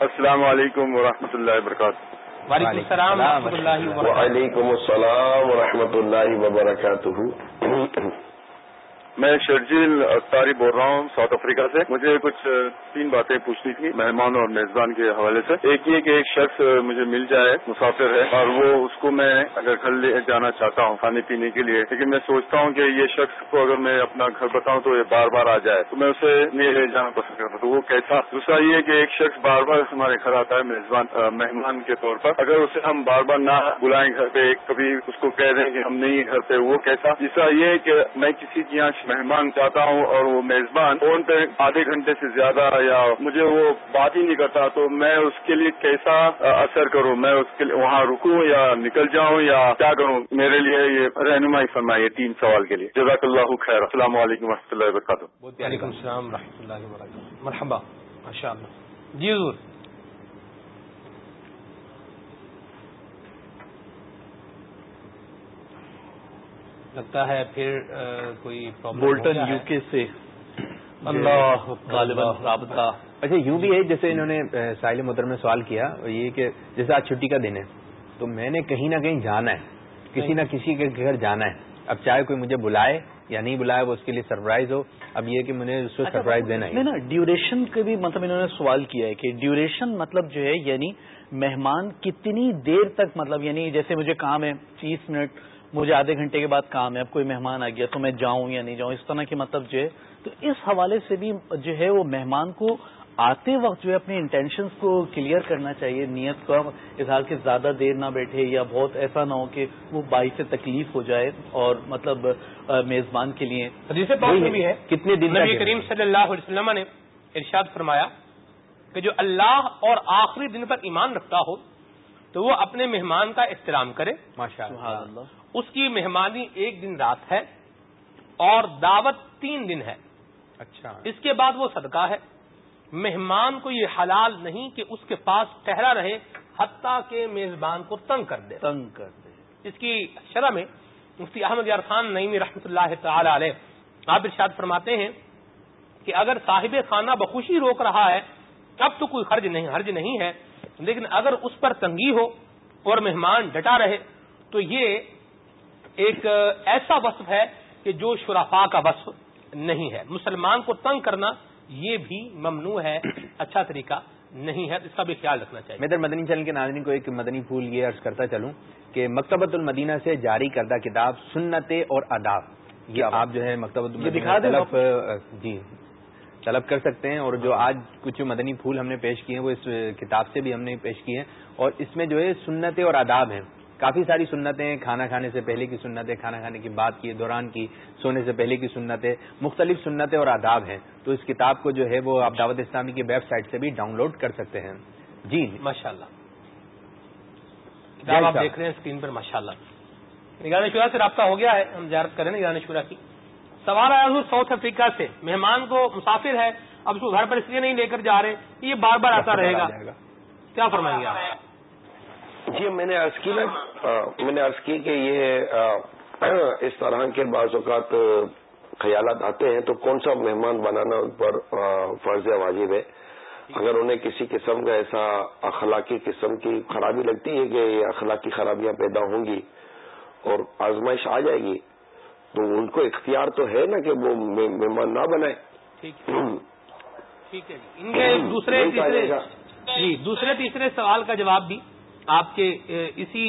السلام علیکم ورحمۃ اللہ وبرکاتہ۔ وعلیکم السلام و رحمۃ اللہ وبرکاتہ۔ وعلیکم السلام ورحمۃ اللہ وبرکاتہ۔ میں شرجیل اختاری بول رہا ہوں ساؤتھ افریقہ سے۔ مجھے کچھ تین باتیں پوچھنی تھی مہمان اور میزبان کے حوالے سے۔ ایک یہ کہ ایک شخص مجھے مل جائے، مسافر ہے اور وہ اس کو میں اگر گھر لے جانا چاہتا ہوں کھانے پینے کے لیے، لیکن میں سوچتا ہوں کہ یہ شخص کو اگر میں اپنا گھر بتاؤں تو یہ بار بار آ جائے، تو میں اسے نہیں لے جانا پسند کرتا تو وہ کیسا؟ دوسرا یہ کہ ایک شخص بار بار ہمارے گھر آتا ہے، میزبان مہمان کے طور پر۔ اگر اسے ہم بار بار نہ بلائیں گھر پہ، کبھی اس کو کہہ دیں کہ ہم نہیں گھر پہ، وہ کیسا؟ تیسرا یہ کہ میں کسی کی یہاں مہمان چاہتا ہوں اور وہ میزبان، فون پہ آدھے گھنٹے سے زیادہ یا مجھے وہ بات ہی نہیں کرتا، تو میں اس کے لیے کیسا اثر کروں؟ میں اس کے لیے وہاں رکوں یا نکل جاؤں یا کیا کروں؟ میرے لیے یہ رہنمائی فرمائیے تین سوال کے لیے۔ جزاک اللہ خیر۔ السلام علیکم و رحمۃ اللہ وبرکاتہ۔ وعلیکم السلام و رحمۃ اللہ وبرکاتہ۔ مرحبا ماشاء اللہ جی حضور لگتا ہے پھر کوئی بولٹن یو کے سے۔ اللہ غالباً رابطہ۔ اچھا یوں بھی ہے جیسے انہوں نے ساحل محترم میں سوال کیا یہ کہ جیسے آج چھٹی کا دن ہے تو میں نے کہیں نہ کہیں جانا ہے کسی نہ کسی کے گھر جانا ہے۔ اب چاہے کوئی مجھے بلائے یا نہیں بلائے وہ اس کے لیے سرپرائز ہو۔ اب یہ کہ مجھے اس کو سرپرائز دینا ہے۔ نا ڈیوریشن کا بھی مطلب انہوں نے سوال کیا ہے کہ ڈیوریشن مطلب جو ہے یعنی مہمان کتنی دیر تک مطلب یعنی جیسے مجھے کام ہے تیس منٹ مجھے آدھے گھنٹے کے بعد کام ہے اب کوئی مہمان آ گیا تو میں جاؤں یا نہیں جاؤں اس طرح کے مطلب جو ہے۔ تو اس حوالے سے بھی جو ہے وہ مہمان کو آتے وقت جو ہے اپنے انٹینشنز کو کلیئر کرنا چاہیے نیت کا اظہار کے زیادہ دیر نہ بیٹھے یا بہت ایسا نہ ہو کہ وہ باعث سے تکلیف ہو جائے اور مطلب میزبان کے لیے۔ بھی ہے۔ کتنے دن نبی کریم صلی اللہ علیہ وسلم نے ارشاد فرمایا کہ جو اللہ اور آخری دن پر ایمان رکھتا ہو تو وہ اپنے مہمان کا احترام کرے۔ ماشاء اللہ۔ اس کی مہمانی ایک دن رات ہے اور دعوت تین دن ہے۔ اچھا۔ اس کے بعد وہ صدقہ ہے۔ مہمان کو یہ حلال نہیں کہ اس کے پاس ٹہرا رہے حتیٰ کہ میزبان کو تنگ کر دے۔ تنگ کر دے۔ اس کی شرح میں مفتی احمد یار خان نئی رحمۃ اللہ تعالی علیہ آپ ارشاد فرماتے ہیں کہ اگر صاحب خانہ بخوشی روک رہا ہے اب تو کوئی خرچ نہیں حرج نہیں ہے۔ لیکن اگر اس پر تنگی ہو اور مہمان ڈٹا رہے تو یہ ایک ایسا وصف ہے کہ جو شرافا کا وصف نہیں ہے۔ مسلمان کو تنگ کرنا یہ بھی ممنوع ہے اچھا طریقہ نہیں ہے۔ اس کا بھی خیال رکھنا چاہیے۔ میں در مدنی چینل کے ناظرین کو ایک مدنی پھول یہ عرض کرتا چلوں کہ مکتبۃ المدینہ سے جاری کردہ کتاب سنت اور اداب یہ آپ جو ہے مکتبۃ دکھا دیں جی۔ طلب کر سکتے ہیں اور جو آج کچھ مدنی پھول ہم نے پیش کیے ہیں وہ اس کتاب سے بھی ہم نے پیش کیے ہیں۔ اور اس میں جو ہے سنتیں اور آداب ہیں۔ کافی ساری سنتیں کھانا کھانے سے پہلے کی سنتیں کھانا کھانے کی بات کی دوران کی سونے سے پہلے کی سنتیں۔ مختلف سنتیں اور آداب ہیں۔ تو اس کتاب کو جو ہے وہ آپ دعوت اسلامی کی ویب سائٹ سے بھی ڈاؤن لوڈ کر سکتے ہیں۔ جی۔ ماشاء اللہ کتاب آپ دیکھ رہے ہیں اسکرین پر ماشاء اللہ نگران شورا سے رابطہ ہو گیا ہے ہم زیارت کریں نگران شورا کی۔ سوال آیا ہوں ساؤتھ افریقہ سے۔ مہمان کو مسافر ہے، اب اس کو گھر پر اس لیے نہیں لے کر جا رہے، یہ بار بار آتا رہے گا۔ کیا فرمائیں گے آپ؟ جی میں نے عرض کی نا میں نے عرض کی کہ یہ اس طرح کے بعض اوقات خیالات آتے ہیں، تو کون سا مہمان بنانا ان پر فرض واجب ہے؟ اگر انہیں کسی قسم کا ایسا اخلاقی قسم کی خرابی لگتی ہے کہ یہ اخلاقی خرابیاں پیدا ہوں گی اور آزمائش آ جائے گی تو ان کو اختیار تو ہے نا کہ وہ مہمان نہ بنائے ٹھیک ہے۔ ٹھیک ہے ان کے دوسرے تیسرے جی دوسرے تیسرے سوال کا جواب بھی آپ کے اسی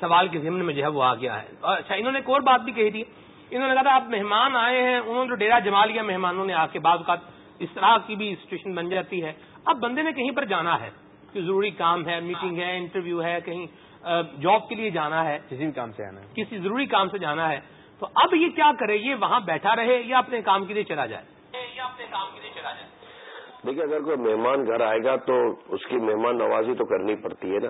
سوال کے ضمن میں جو ہے وہ آ گیا ہے۔ اچھا انہوں نے ایک اور بات بھی کہی تھی۔ انہوں نے کہا تھا آپ مہمان آئے ہیں انہوں نے جو ڈیرا جما لیا مہمانوں نے آ کے بعض اوقات اس طرح کی بھی سچویشن بن جاتی ہے۔ اب بندے نے کہیں پر جانا ہے؟ کوئی ضروری کام ہے میٹنگ ہے انٹرویو ہے کہیں جاب کے لیے جانا ہے۔ کسی بھی کام سے آنا ہے۔ کسی ضروری کام سے جانا ہے۔ تو اب یہ کیا کرے؟ یہ وہاں بیٹھا رہے یا اپنے کام کے لیے چلا جائے؟ یا اپنے کام کے لیے چلا جائے۔ دیکھیے اگر کوئی مہمان گھر آئے گا تو اس کی مہمان نوازی تو کرنی پڑتی ہے نا۔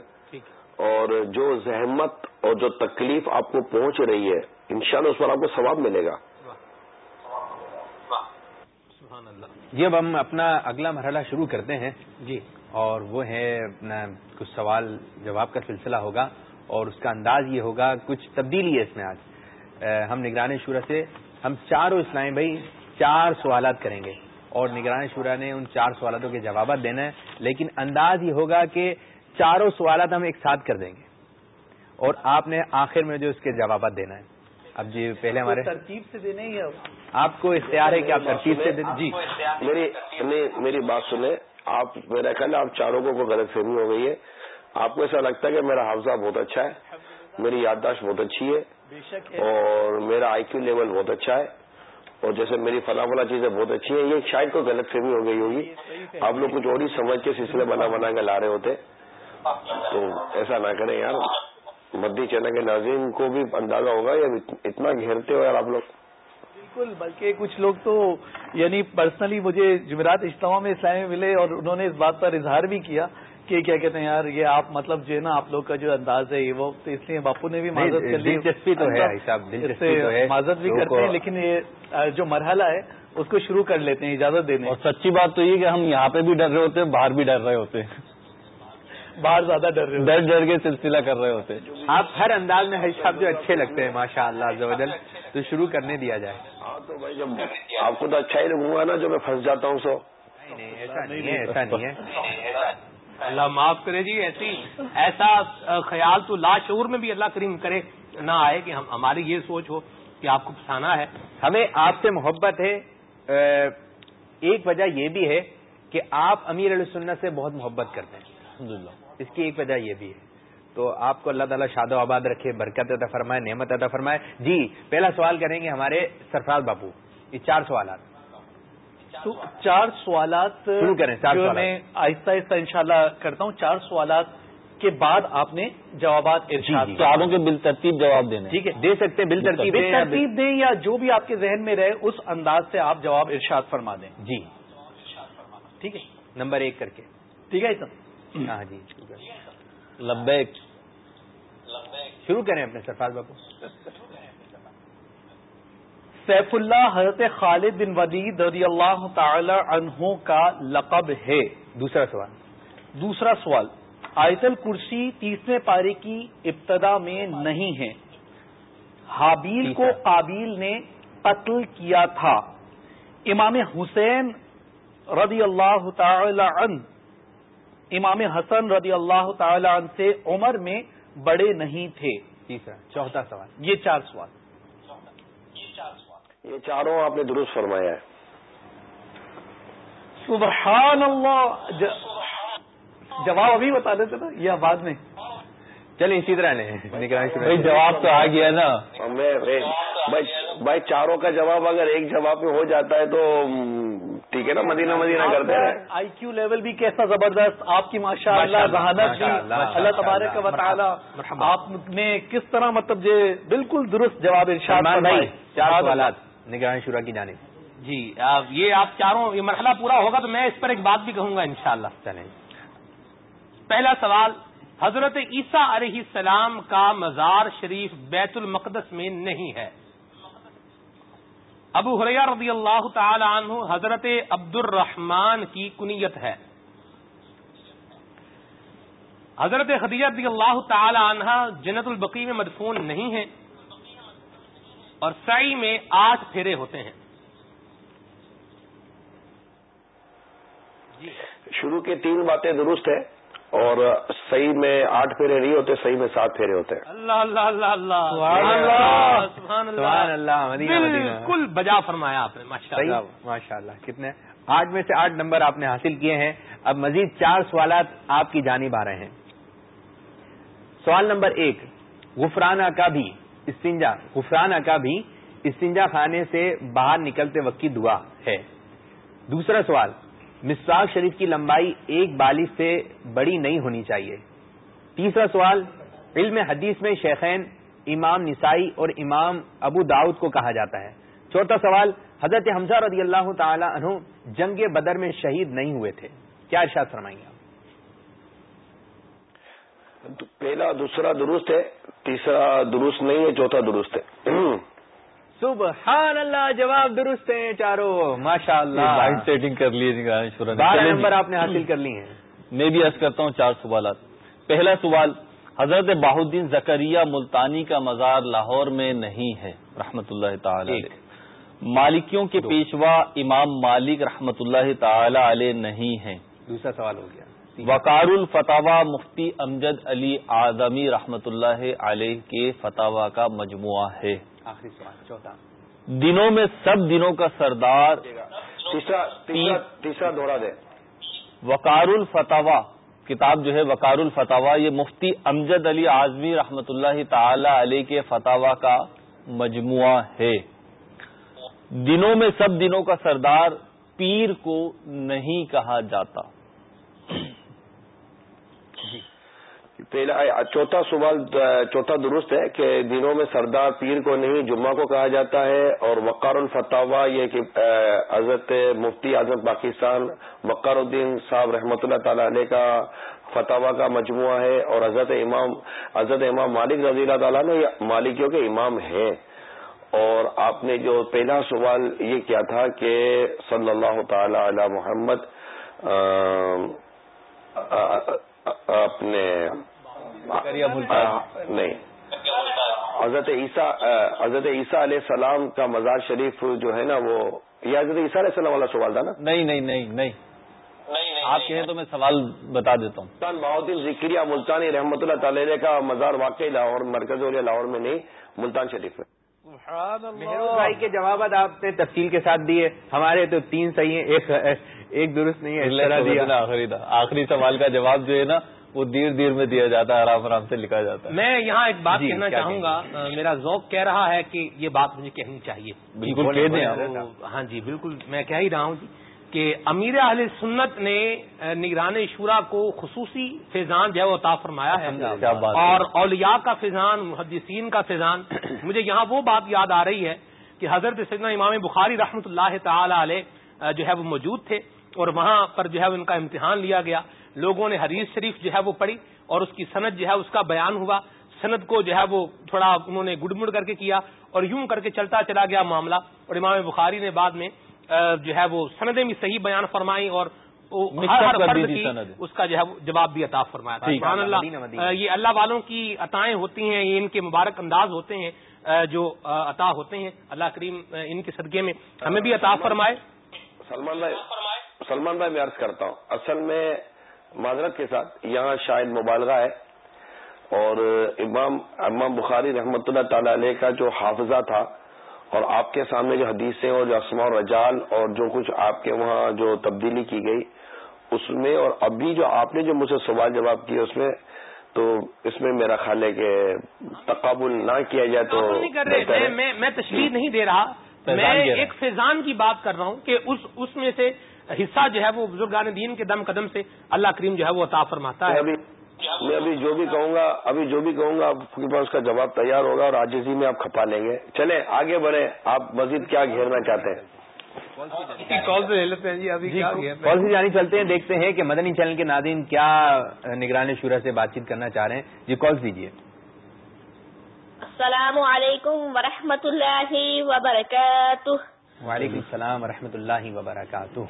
اور جو زحمت اور جو تکلیف آپ کو پہنچ رہی ہے انشاءاللہ اس پر آپ کو ثواب ملے گا۔ سبحان اللہ۔ جی اب ہم اپنا اگلا مرحلہ شروع کرتے ہیں۔ جی۔ اور وہ ہے اپنا کچھ سوال جواب کا سلسلہ ہوگا اور اس کا انداز یہ ہوگا کچھ تبدیلی ہے اس میں آج۔ ہم نگران شورا سے ہم چاروں اسلامی بھائی چار سوالات کریں گے اور نگران شورا نے ان چار سوالاتوں کے جوابات دینا ہے لیکن انداز یہ ہوگا کہ چاروں سوالات ہم ایک ساتھ کر دیں گے اور آپ نے آخر میں جو اس کے جوابات دینا ہے۔ اب جی پہلے ہمارے ترتیب سے دینے ہی آپ کو اختیار ہے کہ آپ ترتیب سے دیں۔ جی۔ میری میری بات سنیں۔ آپ میرا خیال آپ چاروں کو غلط فہمی ہو گئی ہے۔ آپ کو ایسا لگتا ہے کہ میرا حافظہ بہت اچھا ہے میری یادداشت بہت اچھی ہے۔ اور میرا آئی کیو لیول بہت اچھا ہے۔ اور جیسے میری فلاں فلاں چیزیں بہت اچھی ہیں یہ شاید کوئی غلط فہمی ہو گئی ہوگی۔ آپ لوگ کچھ اور ہی سمجھ کے سلسلے بنا بنا کے لا رہے ہوتے۔ تو ایسا نہ کریں یار۔ مدی چینل کے ناظرین کو بھی اندازہ ہوگا یا اتنا گھیرتے ہو یار آپ لوگ۔ بالکل بلکہ کچھ لوگ تو یعنی پرسنلی مجھے جمعرات اجتماع میں اسلامی ملے اور انہوں نے اس بات پر اظہار بھی کیا۔ کہ کیا کہتے ہیں یار یہ آپ مطلب جو ہے نا آپ لوگ کا جو انداز ہے یہ وہ تو اس لیے باپو نے بھی معذرت کر لی۔ دلچسپی تو ہے معذرت بھی کرتے ہیں لیکن یہ جو مرحلہ ہے اس کو شروع کر لیتے ہیں اجازت دینے۔ اور سچی بات تو یہ کہ ہم یہاں پہ بھی ڈر رہے ہوتے ہیں باہر بھی ڈر رہے ہوتے ہیں۔ باہر زیادہ ڈر رہے ڈر ڈر کے سلسلہ کر رہے ہوتے آپ ہر انداز میں صاحب جو اچھے لگتے ہیں ماشاء اللہ تو شروع کرنے دیا جائے۔ ہاں تو بھائی جب آپ کو تو اچھا ہی لگوں گا نا جو میں پھنس جاتا ہوں سو۔ ایسا نہیں ہے ایسا نہیں ہے۔ اللہ معاف کرے جی ایسی ایسا خیال تو لاشعور میں بھی اللہ کریم کرے نہ آئے کہ ہماری یہ سوچ ہو کہ آپ کو پسانا ہے۔ ہمیں آپ سے محبت ہے۔ ایک وجہ یہ بھی ہے کہ آپ امیر علیہ سنت سے بہت محبت کرتے ہیں۔ اس کی ایک وجہ یہ بھی ہے۔ تو آپ کو اللہ تعالیٰ شاد و آباد رکھے برکت عطا فرمائے نعمت عطا فرمائے۔ جی پہلا سوال کریں گے ہمارے سرفراز باپو یہ چار سوالات۔ چار سوالات شروع کریں چار جو میں آہستہ آہستہ انشاءاللہ کرتا ہوں۔ چار سوالات کے بعد آپ نے جوابات جی، جی۔ چاروں کے بل ترتیب جواب دینے۔ ٹھیک ہے۔ دے سکتے ہیں بل ترتیب ترتیب دیں یا جو بھی آپ کے ذہن میں رہے اس انداز سے آپ جواب ارشاد فرما دیں۔ جی۔ ٹھیک ہے۔ نمبر ایک کر کے۔ ٹھیک ہے سر ہاں جی لبیک۔ شروع کریں اپنے سرفراز باپو سیف اللہ حضرت خالد بن ولید رضی اللہ تعالی عنہ کا لقب ہے۔ دوسرا سوال۔ دوسرا سوال آیت الکرسی تیسرے پارے کی ابتدا میں نہیں ہے۔ حابیل کو قابیل نے قتل کیا تھا۔ امام حسین رضی اللہ تعالی عنہ امام حسن رضی اللہ تعالی عنہ سے عمر میں بڑے نہیں تھے۔ تیسرا چوتھا سوال۔ یہ چار سوال۔ یہ چاروں آپ نے درست فرمایا ہے۔ سبحان اللہ جواب ابھی بتا دیتے نا یا بعد میں؟ چلے اسی طرح نہیں جواب تو آ گیا نا۔ بھائی چاروں کا جواب اگر ایک جواب میں ہو جاتا ہے تو ٹھیک ہے نا مدینہ مدینہ کرتے ہیں۔ آئی کیو لیول بھی کیسا زبردست آپ کی ماشاء اللہ ذہانت بھی اللہ تبارک و تعالی آپ نے کس طرح مطلب جو بالکل درست جواب ارشاد چار سوالات۔ نگران شورا کی جانب۔ جی یہ آپ چاروں یہ مرحلہ پورا ہوگا تو میں اس پر ایک بات بھی کہوں گا انشاءاللہ۔ چلیں۔ پہلا سوال حضرت عیسیٰ علیہ السلام کا مزار شریف بیت المقدس میں نہیں ہے۔ ابو حریہ رضی اللہ تعالی عنہ حضرت عبد الرحمان کی کنیت ہے۔ حضرت خدیجہ رضی اللہ تعالی عنہ جنت البقی میں مدفون نہیں ہے اور سائی میں آٹھ پھیرے ہوتے ہیں۔ شروع کے تین باتیں درست ہیں اور صحیح میں آٹھ پھیرے نہیں ہوتے صحیح میں سات پھیرے ہوتے ہیں۔ اللہ اللہ اللہ اللہ۔ اللہ بالکل بجا فرمایا آپ نے ماشاء اللہ کتنے۔ آٹھ میں سے آٹھ نمبر آپ نے حاصل کیے ہیں۔ اب مزید چار سوالات آپ کی جانب آ رہے ہیں۔ سوال نمبر ایک غفرانہ کا بھی استنجا، غفرانہ کا بھی استنجا خانے سے باہر نکلتے وقت کی دعا ہے۔ دوسرا سوال، مسواک شریف کی لمبائی ایک بالغ سے بڑی نہیں ہونی چاہیے۔ تیسرا سوال، علم حدیث میں شیخین، امام نسائی اور امام ابو داؤد کو کہا جاتا ہے۔ چوتھا سوال، حضرت حمزہ رضی اللہ تعالی عنہ جنگ بدر میں شہید نہیں ہوئے تھے۔ کیا ارشاد فرمائیں گے پہلا، دوسرا درست ہے۔ تیسرا درست نہیں ہے چوتھا درست ہے۔ سبحان اللہ جواب درست ہیں چاروں۔ ماشاء اللہ سیٹنگ کر لیے بارہ چلیں جی، نمبر آپ نے حاصل کر لی ہیں۔ میں بھی عرض کرتا ہوں چار سوالات۔ پہلا سوال حضرت باہدین زکریہ ملتانی کا مزار لاہور میں نہیں ہے رحمت اللہ تعالی مالکیوں کے پیشوا امام مالک رحمت اللہ تعالی علیہ نہیں ہیں۔ دوسرا سوال ہو گیا۔ وقار الفتاوا مفتی امجد علی آدمی رحمت اللہ علیہ کے فتوا کا مجموعہ ہے۔ آخری سوال چوتھا۔ دنوں میں سب دنوں کا سردار تیسرا تیسرا تیسرا دوہرا دے۔ وقار الفتاوا کتاب جو ہے وقار الفتاوا یہ مفتی امجد علی اعظمی رحمت اللہ تعالی علیہ کے فتوا کا مجموعہ ہے۔ دنوں میں سب دنوں کا سردار پیر کو نہیں کہا جاتا۔ جی۔ پہلا چوتھا سوال، چوتھا درست ہے کہ دنوں میں سردار پیر کو نہیں، جمعہ کو کہا جاتا ہے اور وقار الفتاوا یہ کہ حضرت مفتی اعظم پاکستان وقار الدین صاحب رحمۃ اللہ تعالی علیہ کا فتوا کا مجموعہ ہے اور حضرت امام حضرت امام مالک رضی اللہ تعالیٰ نے مالکیوں کے امام ہیں۔ اور آپ نے جو پہلا سوال یہ کیا تھا کہ صلی اللہ تعالی علی محمد اپنے نہیں۔ حضرت عیسیٰ حضرت عیسیٰ علیہ السلام کا مزار شریف جو ہے نا وہ یہ حضرت عیسیٰ علیہ السلام والا سوال تھا نا؟ نہیں نہیں نہیں نہیں۔ آپ کہیں تو میں سوال بتا دیتا ہوں۔ سلطان بہودین ذکریہ ملتانی رحمۃ اللہ تعالی کا مزار واقعی لاہور مرکز اور لاہور میں نہیں ملتان شریف میں۔ بھائی کے جوابات آپ نے تفصیل کے ساتھ دیے۔ ہمارے تو تین صحیح ہیں ایک ایک درست نہیں ہے آخری تھا۔ آخری سوال کا جواب جو ہے نا وہ دیر دیر میں دیا جاتا ہے آرام آرام سے لکھا جاتا ہے۔ میں یہاں ایک بات جی، کہنا چاہوں گا۔ میرا ذوق کہہ رہا ہے کہ یہ بات مجھے کہنی چاہیے۔ بالکل کہہ دیں ہاں جی بالکل میں کہہ ہی رہا ہوں جی کہ امیر اہل سنت نے نگران شورا کو خصوصی فیضان جو ہے وہ عطا فرمایا ہے۔ اور اولیاء کا فیضان محدثین کا فیضان مجھے یہاں وہ بات یاد آ رہی ہے کہ حضرت سیدنا امام بخاری رحمۃ اللہ تعالی علیہ جو ہے وہ موجود تھے۔ اور وہاں پر جو ہے ان کا امتحان لیا گیا۔ لوگوں نے حدیث شریف جو ہے وہ پڑھی اور اس کی سند جو ہے اس کا بیان ہوا۔ سند کو جو ہے وہ تھوڑا انہوں نے گڑ مڑ کر کے کیا اور یوں کر کے چلتا چلا گیا معاملہ۔ اور امام بخاری نے بعد میں جو ہے وہ سندیں بھی صحیح بیان فرمائی اور ہر ہر فرد کی اس کا جو ہے جواب بھی عطا فرمایا تھا۔ سبحان اللہ یہ اللہ والوں کی عطائیں ہوتی ہیں یہ ان کے مبارک انداز ہوتے ہیں جو عطا ہوتے ہیں۔ اللہ کریم ان کے صدقے میں ہمیں بھی عطا فرمائے۔ سلمان بھائی سلمان بھائی میں عرض کرتا ہوں اصل میں معذرت کے ساتھ یہاں شاید مبالغہ ہے اور امام امام بخاری رحمۃ اللہ تعالی علیہ کا جو حافظہ تھا اور آپ کے سامنے جو حدیثیں اور جو اسماء اور رجال اور جو کچھ آپ کے وہاں جو تبدیلی کی گئی اس میں اور ابھی جو آپ نے جو مجھ سے سوال جواب کیا اس میں تو اس میں میرا خیال ہے کہ تقابل نہ کیا جائے تو میں میں تشریح نہیں دے رہا میں ایک فیضان کی بات کر رہا ہوں کہ اس اس میں سے حصہ جو ہے وہ بزرگان دین کے دم قدم سے اللہ کریم جو ہے وہ عطا فرماتا ہے۔ ابھی میں ابھی جو بھی کہوں گا ابھی جو بھی کہوں گا آپ کے پاس اس کا جواب تیار ہوگا اور آجزی میں آپ کھپا لیں گے۔ چلیں آگے بڑھیں۔ آپ مزید کیا گھیرنا چاہتے ہیں؟ کال سے لے لیتے ہیں جی ابھی کال سے جانی چلتے ہیں دیکھتے ہیں کہ مدنی چینل کے ناظرین کیا نگران شورا سے بات چیت کرنا چاہ رہے ہیں۔ جی کال دیجیے السلام علیکم ورحمۃ اللہ وبرکاتہ۔ وعلیکم السلام ورحمۃ اللہ وبرکاتہ۔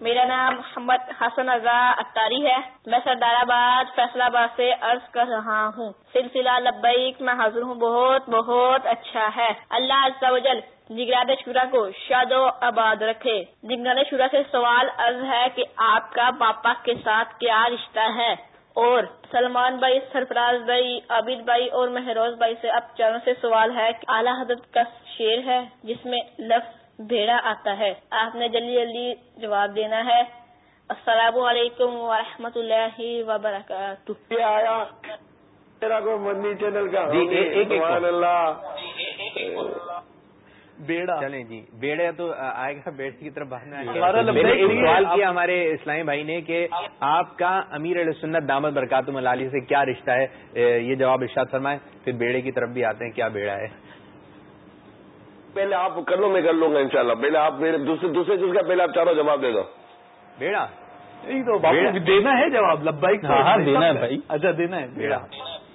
میرا نام محمد حسن رضا اتاری ہے۔ میں سردار آباد فیصلہ آباد سے عرض کر رہا ہوں۔ سلسلہ لبیک، میں حاضر ہوں۔ بہت بہت اچھا ہے۔ اللہ عز و جل نگران شورا کو شاد و آباد رکھے۔ نگران شورا سے سوال عرض ہے کہ آپ کا پاپا کے ساتھ کیا رشتہ ہے؟ اور سلمان بھائی سرفراز بھائی عابد بھائی اور مہروز بھائی سے اب چاروں سے سوال ہے کہ اعلیٰ حضرت کا شعر ہے جس میں لفظ بھیڑا آتا ہے۔ آپ نے جلدی جلدی جواب دینا ہے۔ السلام علیکم ورحمۃ اللہ وبرکاتہ۔ آیا میرا کو مدنی چینل کا۔ جی، ایک- ایک- ایک- سبحان اللہ۔ بیڑا. چلیں جی بیڑے تو آئے گا بیڑ کی طرف سوال کیا ہمارے اسلامی بھائی نے کہ آپ کا امیر علیہ سنت دامد برکاتم علی سے کیا رشتہ ہے؟ یہ جواب ارشاد فرمائے پھر بیڑے کی طرف بھی آتے ہیں کیا بیڑا ہے؟ پہلے آپ کر لو میں کر لوں گا انشاءاللہ۔ پہلے آپ میرے دوسرے دوسرے چیز کا پہلے آپ چاروں جواب دے دو۔ بیڑا؟ تو بیڑا۔ دینا ہے جواب لبائی ہاں، ہاں، دینا ہے بھائی۔ اچھا دینا ہے بیڑا۔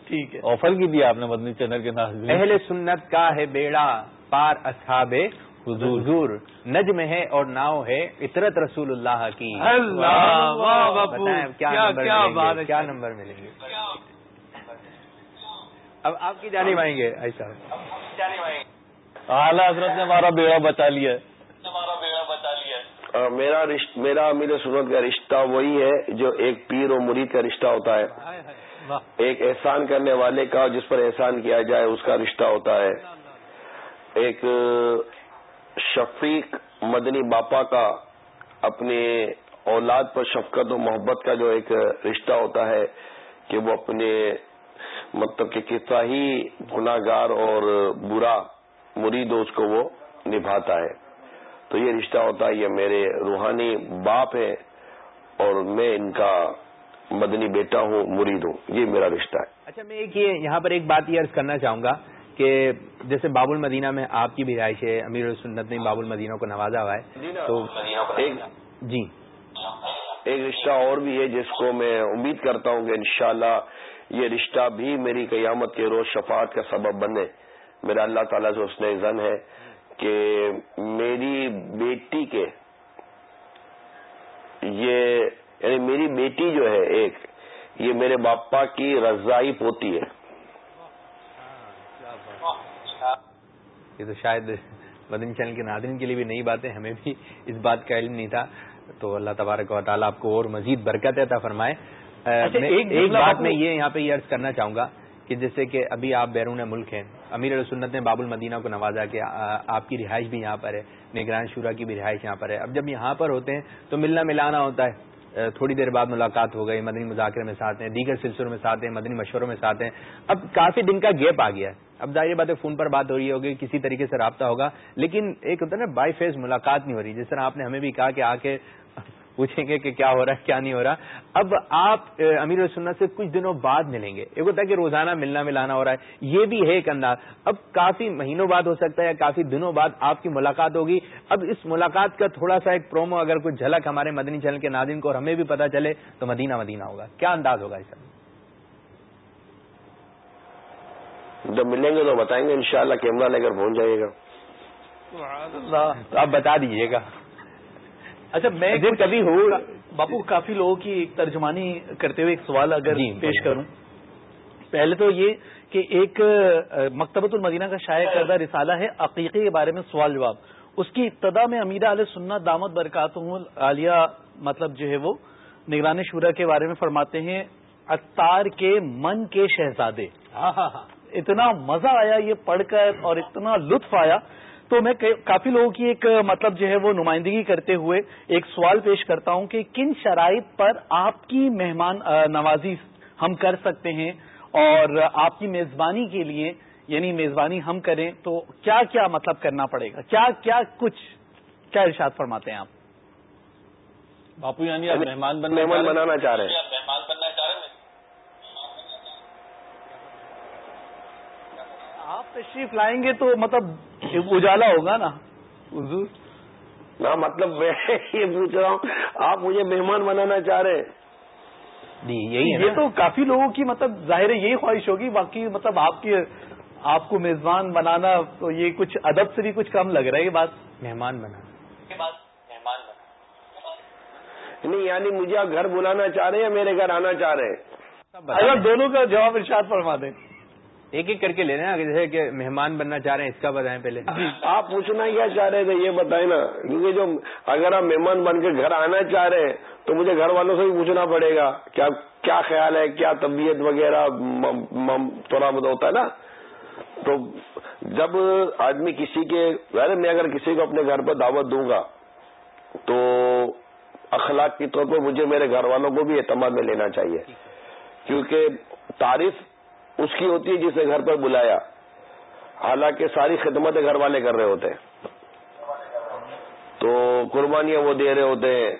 ٹھیک ہے۔ آفر کی دیا آپ نے مدنی چینل کے ناظرین۔ اہل سنت کا ہے بیڑا۔ پار اصحاب حضور. نجم ہے اور ناؤ ہے عطرت رسول اللہ کی. بتائیں کیا کیا نمبر ملیں گے؟ بات ہے؟ کیا نمبر ملیں گے؟ اب آپ کی جانب آئیں گے ایسا اعلیٰ حضرت نے ہمارا بیڑا بچا لیا ہے۔ آ، میرا میرا امیر سنت کا رشتہ وہی ہے جو ایک پیر و مرید کا رشتہ ہوتا ہے۔ ایک احسان کرنے والے کا جس پر احسان کیا جائے اس کا رشتہ ہوتا ہے۔ ایک شفیق مدنی باپا کا اپنے اولاد پر شفقت و محبت کا جو ایک رشتہ ہوتا ہے کہ وہ اپنے مطلب کہ کتنا ہی گناگار اور برا مرید اس کو وہ نبھاتا ہے۔ تو یہ رشتہ ہوتا ہے، یہ میرے روحانی باپ ہیں اور میں ان کا مدنی بیٹا ہوں، مرید ہوں۔ یہ میرا رشتہ ہے۔ اچھا میں ایک یہ یہاں پر ایک بات یہ عرض کرنا چاہوں گا کہ جیسے باب المدینہ میں آپ کی بھی رہائش ہے، امیر السنت نے باب المدینہ کو نوازا ہوا ہے، تو ایک جی۔ ایک رشتہ اور بھی ہے جس کو میں امید کرتا ہوں کہ انشاءاللہ یہ رشتہ بھی میری قیامت کے روز شفاعت کا سبب بنے۔ میرا اللہ تعالیٰ سے اس نے زن ہے کہ میری بیٹی کے یہ یعنی میری بیٹی جو ہے ایک، یہ میرے باپا کی رضائی پوتی ہے۔ یہ تو شاید مدنی چینل کے ناظرین کے لیے بھی نئی بات ہے ہمیں بھی اس بات کا علم نہیں تھا۔ تو اللہ تبارک و تعالیٰ آپ کو اور مزید برکت عطا فرمائے۔ اچھا، ایک بات میں یہ یہاں پہ یہ عرض کرنا چاہوں گا کہ جیسے کہ ابھی آپ بیرون ملک ہیں امیر السنت نے باب المدینہ کو نوازا کہ آپ کی رہائش بھی یہاں پر ہے نگران شورا کی بھی رہائش یہاں پر ہے۔ اب جب یہاں پر ہوتے ہیں تو ملنا ملانا ہوتا ہے۔ تھوڑی دیر بعد ملاقات ہو گئی مدنی مذاکرے میں ساتھ ہیں دیگر سلسلوں میں ساتھ ہیں مدنی مشوروں میں ساتھ ہیں۔ اب کافی دن کا گیپ آ گیا ہے۔ اب ظاہر بات ہے فون پر بات ہو رہی ہوگی، کسی طریقے سے رابطہ ہوگا، لیکن ایک ہوتا ہے نا بائی فیس ملاقات نہیں ہو رہی۔ جس طرح آپ نے ہمیں بھی کہا کہ آ کے پوچھیں گے کہ کیا ہو رہا ہے، کیا نہیں ہو رہا۔ اب آپ امیر السنت سے کچھ دنوں بعد ملیں گے۔ ایک ہوتا ہے کہ روزانہ ملنا ملانا ہو رہا ہے۔ یہ بھی ہے ایک انداز۔ اب کافی مہینوں بعد ہو سکتا ہے یا کافی دنوں بعد آپ کی ملاقات ہوگی۔ اب اس ملاقات کا تھوڑا سا ایک پرومو اگر کچھ جھلک ہمارے مدنی چینل کے ناظرین کو اور ہمیں بھی پتا چلے تو مدینہ مدینہ ہوگا۔ کیا انداز ہوگا اس کا جب ملیں گے تو بتائیں گے انشاءاللہ کیمرہ لے کر پہنچ جائیے گا۔ تو آپ بتا دیجیے گا۔ اچھا میں جب کبھی ہو باپو کافی لوگوں کی ایک ترجمانی کرتے ہوئے ایک سوال اگر جی، پیش۔ کروں۔ پہلے تو یہ کہ ایک مکتبۃ المدینہ کا شائع کردہ رسالہ ہے عقیقے کے بارے میں سوال جواب۔ اس کی ابتدا میں امیرہ علیہ سنت دامت برکات عالیہ مطلب جو ہے وہ نگران شورا کے بارے میں فرماتے ہیں اتار کے من کے شہزادے۔ اتنا مزہ آیا یہ پڑھ کر اور اتنا لطف آیا تو میں کافی لوگوں کی ایک مطلب جو ہے وہ نمائندگی کرتے ہوئے ایک سوال پیش کرتا ہوں کہ کن شرائط پر آپ کی مہمان نوازی ہم کر سکتے ہیں اور آپ کی میزبانی کے لیے یعنی میزبانی ہم کریں تو کیا کیا مطلب کرنا پڑے گا؟ کیا کیا کچھ کیا ارشاد فرماتے ہیں آپ؟ باپو یعنی آپ مہمان بننا مہمان چاہ رہے ہیں؟ بنانا چاہ رہے ہیں آپ تشریف لائیں گے تو مطلب اجالا ہوگا نا؟ حضور۔ نہ مطلب میں یہ پوچھ رہا ہوں آپ مجھے مہمان بنانا چاہ رہے ہیں۔ یہی ہے یہ؟ تو کافی لوگوں کی مطلب ظاہر یہی خواہش ہوگی باقی مطلب آپ کی آپ کو میزبان بنانا تو یہ کچھ ادب سے بھی کچھ کم لگ رہا ہے یہ بات۔ مہمان بنا نہیں یعنی مجھے آپ گھر بلانا چاہ رہے ہیں یا میرے گھر آنا چاہ رہے ہیں۔ اگر دونوں کا جواب ارشاد فرما دیں۔ ایک ایک کر کے لے رہے ہیں جیسے کہ مہمان بننا چاہ رہے ہیں اس کا بتائیں پہلے۔ آپ پوچھنا کیا چاہ رہے تھے یہ بتائیں نا کیونکہ جو اگر آپ مہمان بن کے گھر آنا چاہ رہے ہیں تو مجھے گھر والوں سے بھی پوچھنا پڑے گا کیا کیا خیال ہے کیا طبیعت وغیرہ تھوڑا بہت ہوتا ہے نا؟ تو جب آدمی کسی کے ہے میں اگر کسی کو اپنے گھر پر دعوت دوں گا تو اخلاق کے طور پر مجھے میرے گھر والوں کو بھی اعتماد میں لینا چاہیے۔ کیونکہ تعریف اس کی ہوتی ہے جسے گھر پر بلایا۔ حالانکہ ساری خدمتیں گھر والے کر رہے ہوتے ہیں۔ تو قربانیاں وہ دے رہے ہوتے ہیں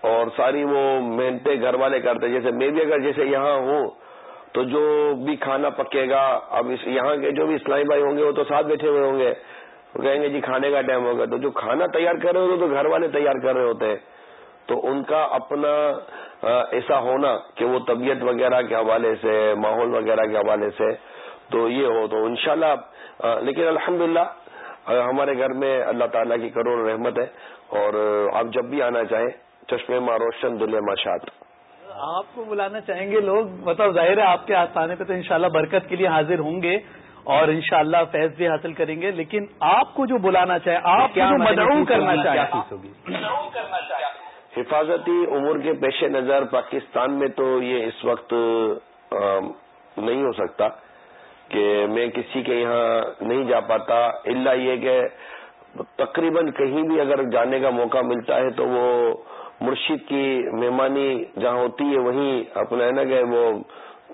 اور ساری وہ محنتیں گھر والے کرتے ہیں۔ جیسے میں بھی اگر جیسے یہاں ہوں تو جو بھی کھانا پکے گا، اب اس یہاں کے جو بھی اسلامی بھائی ہوں گے وہ تو ساتھ بیٹھے ہوئے ہوں گے۔ وہ کہیں گے جی کھانے کا ٹائم ہوگا تو جو کھانا تیار کر رہے ہوتے تو گھر والے تیار کر رہے ہوتے ہیں۔ تو ان کا اپنا ایسا ہونا کہ وہ طبیعت وغیرہ کے حوالے سے ماحول وغیرہ کے حوالے سے تو یہ ہو تو انشاءاللہ لیکن الحمدللہ ہمارے گھر میں اللہ تعالیٰ کی کروڑ رحمت ہے اور آپ جب بھی آنا چاہیں چشمے ماں روشن دلے ماشاد آپ کو بلانا چاہیں گے لوگ مطلب ظاہر ہے آپ کے آستانے پہ تو انشاءاللہ برکت کے لیے حاضر ہوں گے اور انشاءاللہ فیض بھی حاصل کریں گے لیکن آپ کو جو بلانا چاہے آپ کیا مدعو کرنا چاہے حفاظتی امور کے پیش نظر پاکستان میں تو یہ اس وقت نہیں ہو سکتا کہ میں کسی کے یہاں نہیں جا پاتا۔ اللہ یہ کہ تقریباً کہیں بھی اگر جانے کا موقع ملتا ہے تو وہ مرشید کی مہمانی جہاں ہوتی ہے، وہیں اپنا ہے نا کہ وہ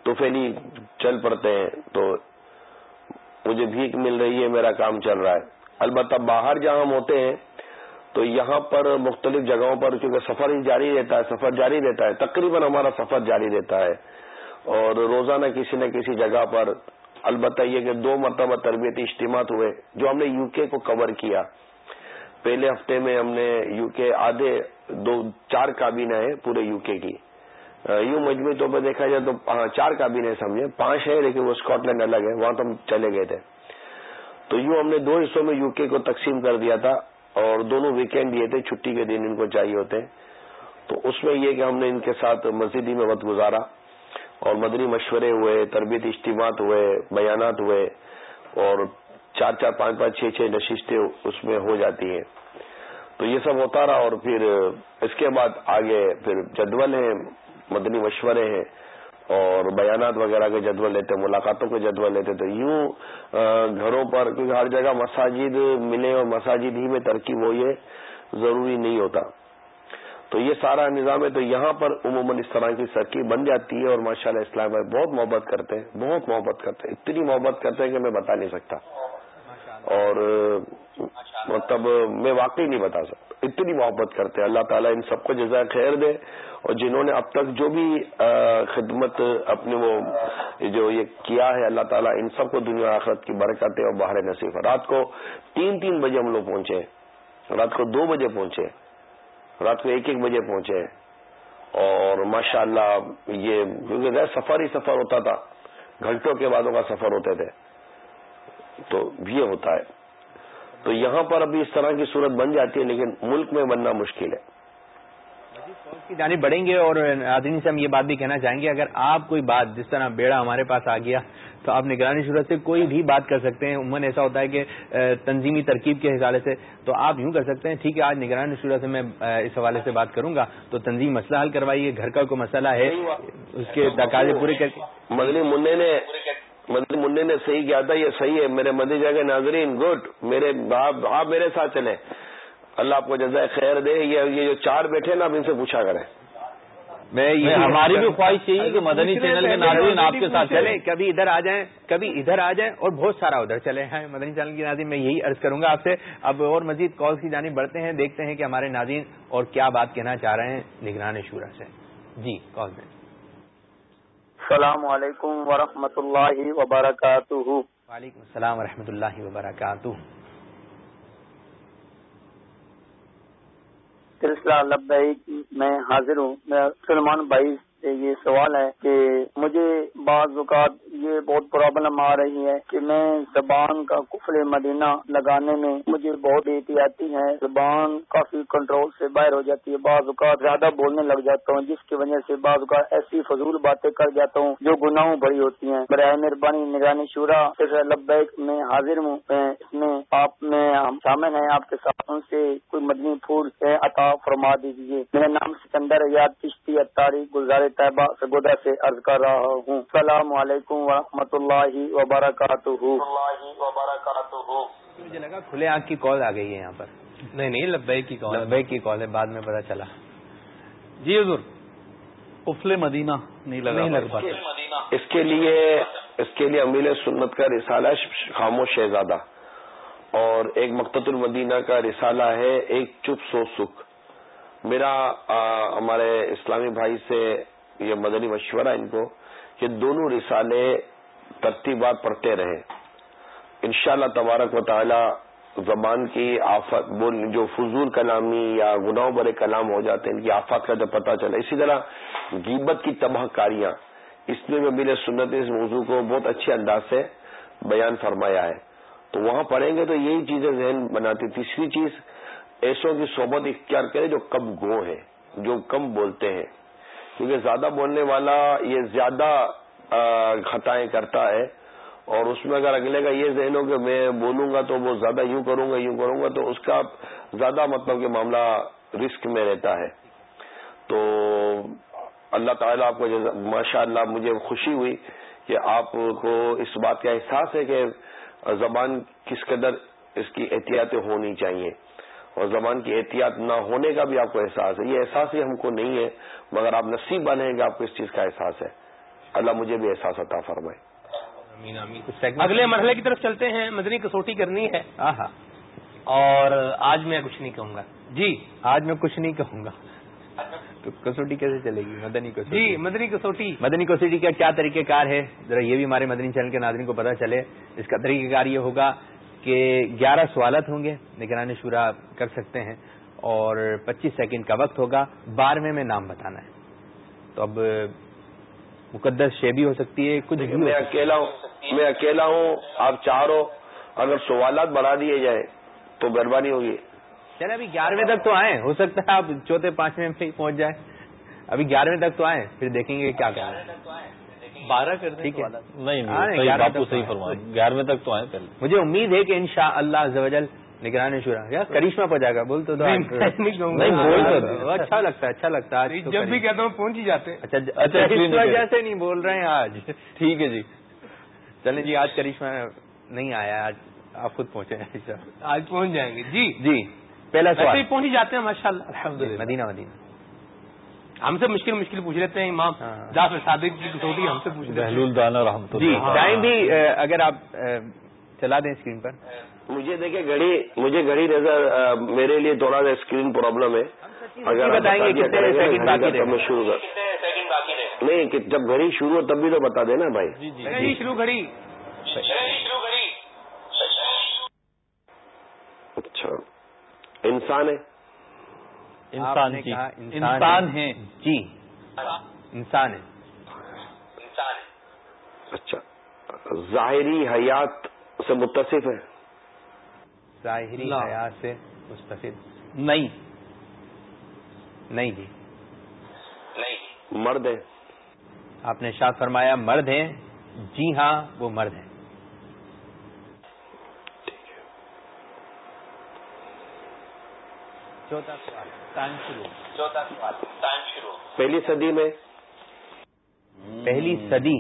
توفیلی چل پڑتے ہیں۔ تو مجھے بھیک مل رہی ہے، میرا کام چل رہا ہے۔ البتہ باہر جہاں ہم ہوتے ہیں تو یہاں پر مختلف جگہوں پر کیونکہ سفر ہی جاری رہتا ہے، سفر جاری رہتا ہے، تقریباً ہمارا سفر جاری رہتا ہے۔ اور روزانہ کسی نہ کسی جگہ پر البتہ یہ کہ دو مرتبہ تربیتی اجتماع ہوئے جو ہم نے یو کے کو کور کیا۔ پہلے ہفتے میں ہم نے یو کے آدھے دو، چار کابینہ ہیں پورے یو کے کی۔ یوں مجموعی طور پر دیکھا جائے تو ہاں چار کابینے سمجھے پانچ ہے لیکن وہ اسکاٹ لینڈ الگ ہے وہاں تو ہم چلے گئے تھے۔ تو یوں ہم نے دو حصوں میں یو کے کو تقسیم کر دیا تھا۔ اور دونوں ویکینڈ دیے تھے، چھٹی کے دن ان کو چاہیے ہوتے۔ ہیں تو اس میں یہ کہ ہم نے ان کے ساتھ مسجدی میں وقت گزارا اور مدنی مشورے ہوئے، تربیت اجتماعات ہوئے، بیانات ہوئے اور چار چار پانچ پانچ چھ چھ نشستیں اس میں ہو جاتی ہیں۔ تو یہ سب ہوتا رہا اور پھر اس کے بعد آگے پھر جدول ہیں، مدنی مشورے ہیں۔ اور بیانات وغیرہ کے جدول لیتے ملاقاتوں کے جدول لیتے تو یوں گھروں پر، کیونکہ ہر جگہ مساجد ملے اور مساجد ہی میں ترکیب ہو، یہ ضروری نہیں ہوتا۔ تو یہ سارا نظام ہے، تو یہاں پر عموماً اس طرح کی سرکی بن جاتی ہے اور ماشاء اللہ اسلام بھائی بہت محبت کرتے ہیں، بہت محبت کرتے ہیں، اتنی محبت کرتے ہیں کہ میں بتا نہیں سکتا۔ اور مطلب میں واقعی نہیں بتا سکتا۔ اتنی محبت کرتے ہیں۔ اللہ تعالیٰ ان سب کو جزائے خیر دے۔ اور جنہوں نے اب تک جو بھی خدمت اپنے وہ جو یہ کیا ہے، اللہ تعالیٰ ان سب کو دنیا آخرت کی برکتیں اور باہر نصیف رات کو تین تین بجے ہم لوگ پہنچے۔ رات کو دو بجے پہنچے۔ رات کو ایک ایک بجے پہنچے۔ اور ماشاء اللہ یہ، کیونکہ سفر ہی سفر ہوتا تھا۔ گھنٹوں کے بعدوں کا سفر ہوتے تھے۔ تو یہ ہوتا ہے۔ تو یہاں پر ابھی اس طرح کی صورت بن جاتی ہے لیکن ملک میں بننا مشکل ہے۔ کی جانب بڑھیں گے اور آدمی سے ہم یہ بات بھی کہنا چاہیں گے اگر آپ کوئی بات جس طرح بیڑا ہمارے پاس آ گیا تو آپ نگرانی صورت سے کوئی بھی بات کر سکتے ہیں۔ عموماً ایسا ہوتا ہے کہ تنظیمی ترکیب کے حوالے سے تو آپ یوں کر سکتے ہیں ٹھیک ہے آج نگرانی صورت سے میں اس حوالے سے بات کروں گا۔ تو تنظیم مسئلہ حل کروائیے گھر کا کوئی مسئلہ ہے اس کے تقاضے پورے کر کے۔ مدنی منع نے مدنی منع نے صحیح کیا تھا یہ صحیح ہے؟ میرے مدی جگہ ناظرین گڈ. میرے آپ میرے ساتھ چلیں۔ اللہ آپ کو جزائے خیر دے۔ یہ جو چار بیٹھے نا اب ان سے پوچھا کریں۔ میں ہماری بھی خواہش چاہیے کہ مدنی چینل کے ناظرین آپ کے ساتھ چلے کبھی ادھر آ جائیں کبھی ادھر آ جائیں اور بہت سارا ادھر چلے ہیں۔ مدنی چینل کے ناظرین میں یہی عرض کروں گا آپ سے۔ اب اور مزید کال کی جانب بڑھتے ہیں دیکھتے ہیں کہ ہمارے ناظرین اور کیا بات کہنا چاہ رہے ہیں نگران شورا سے۔ جی کال میں السلام علیکم ورحمۃ اللہ وبرکاتہ۔ وعلیکم السلام ورحمۃ اللہ وبرکاتہ۔ سلسلہ لبیک میں حاضر ہوں۔ میں سلمان بھائی سے یہ سوال ہے کہ مجھے بعض اوقات یہ بہت پرابلم آ رہی ہے کہ میں زبان کا کفل مدینہ لگانے میں مجھے بہت احتیاطی ہے۔ زبان کافی کنٹرول سے باہر ہو جاتی ہے۔ بعض اوقات زیادہ بولنے لگ جاتا ہوں، جس کی وجہ سے بعض اوقات ایسی فضول باتیں کر جاتا ہوں جو گناہوں بھری ہوتی ہیں۔ برائے مہربانی نگرانی شورا لبیک میں حاضر ہوں۔ اس میں آپ میں شامل ہیں۔ آپ کے ساتھ ان سے کوئی مدنی پھول عطا فرما دیجیے میرا نام سکندر یاد کشتی اتاری گلزار طیبہ سگودا سے عرض کر رہا ہوں۔ السلام علیکم ورحمۃ اللہ وبرکاتہ۔ مجھے لگا کھلے آنکھ کی کال آ گئی ہے یہاں پر۔ نہیں نہیں لبیک کی کال۔ لبیک کی کال ہے بعد میں پتا چلا۔ جی حضور۔ افل مدینہ نہیں لگا اس کے لیے اس کے لیے امیل سنت کا رسالہ خاموش شہزادہ اور ایک مقت المدینہ کا رسالہ ہے ایک چپ سو سکھ۔ میرا ہمارے اسلامی بھائی سے یہ مدنی مشورہ ان کو کہ دونوں رسالے ترتیبات پڑھتے رہے انشاءاللہ تبارک و تعالی زبان کی آفت بول جو فضول کلامی یا گناہوں برے کلام ہو جاتے ہیں، ان کی آفات کا جب پتہ چلا اسی طرح گیبت کی تباہ کاریاں، اس میں میرے سنت اس موضوع کو بہت اچھے انداز سے بیان فرمایا ہے۔ تو وہاں پڑھیں گے تو یہی چیزیں ذہن بناتی۔ تیسری چیز، ایسوں کی صحبت اختیار کرے جو کم گو ہے جو کم بولتے ہیں۔ کیونکہ زیادہ بولنے والا یہ زیادہ خطائیں کرتا ہے۔ اور اس میں اگر اگلے کا یہ ذہن ہو کہ میں بولوں گا تو وہ زیادہ یوں کروں گا، یوں کروں گا، تو اس کا زیادہ مطلب کہ معاملہ رسک میں رہتا ہے۔ تو اللہ تعالیٰ آپ کو ماشاء اللہ مجھے خوشی ہوئی کہ آپ کو اس بات کا احساس ہے کہ زبان کس قدر اس کی احتیاطیں ہونی چاہیے۔ اور زبان کی احتیاط نہ ہونے کا بھی آپ کو احساس ہے۔ یہ احساس ہی ہم کو نہیں ہے مگر آپ نصیب بنے گا آپ کو اس چیز کا احساس ہے۔ اللہ مجھے بھی احساس عطا فرمائے۔ اگلے مرحلے کی طرف چلتے ہیں۔ مدنی کسوٹی کرنی ہے۔ اور آج میں کچھ نہیں کہوں گا۔ جی۔ آج میں کچھ نہیں کہوں گا۔ تو کسوٹی کیسے چلے گی؟ مدنی کسوٹی۔ جی مدنی کسوٹی۔ مدنی کسوٹی کا کیا طریقہ کار ہے ذرا یہ بھی ہمارے مدنی چینل کے ناظرین کو پتا چلے۔ اس کا طریقہ کار یہ ہوگا کہ گیارہ سوالات ہوں گے نگران شورا کر سکتے ہیں اور پچیس سیکنڈ کا وقت ہوگا بارہویں میں نام بتانا ہے۔ تو اب مقدس شے بھی ہو سکتی ہے کچھ میں اکیلا ہوں میں اکیلا ہوں آپ چاروں اگر سوالات بڑھا دیے جائیں تو مہربانی ہوگی۔ چلے ابھی گیارہویں تک تو آئے ہو سکتا ہے آپ چوتھے پانچویں میں پہنچ جائیں۔ ابھی گیارہویں تک تو آئے پھر دیکھیں گے کیا بارہ کر ٹھیک ہے۔ نہیں صحیح فرما گیارہویں تک تو آئے پہلے۔ مجھے امید ہے کہ ان شاء اللہ نگرانی شورا۔ یا کرشمہ پہ جائے گا بول تو اچھا لگتا ہے اچھا لگتا ہے۔ جب بھی کہتا ہوں پہنچ ہی جاتے اچھا اچھا اس وجہ سے نہیں بول رہے ہیں آج۔ ٹھیک ہے جی۔ چلیں جی آج کرشمہ نہیں آیا آج آپ خود پہنچے آج پہنچ جائیں گے۔ جی۔ جی پہلا سوال۔ پہنچ ہی جاتے ہیں ماشاء اللہ الحمد مدینہ مدینہ۔ ہم سے مشکل مشکل پوچھ لیتے ہیں امام جافر صادق کی کسوٹی ہم سے پوچھ دانا رحمت جی ٹائم بھی اگر آپ چلا دیں اسکرین پر۔ مجھے دیکھیں گھڑی مجھے گھڑی نظر میرے لیے تھوڑا سا اسکرین پرابلم ہے۔ اگر بتائیں گے کتنے سیکنڈ باقی میں شروع کر۔ نہیں جب گھڑی شروع ہو تب بھی تو بتا دینا بھائی۔ جی شروع گھڑی۔ اچھا۔ انسان ہے۔ انسان کی۔ انسان ہے۔ جی۔ انسان ہے اچھا۔ ظاہری حیات سے متصف ہے۔ ظاہری حیات سے مستفید نہیں۔ نہیں جی۔ مرد ہے آپ نے شاد فرمایا مرد ہیں۔ جی ہاں وہ مرد ہیں۔ چوتھا سوال۔ ٹائم شروع۔ چوتھا سوال۔ ٹائم شروع۔ پہلی صدی میں؟ پہلی صدی۔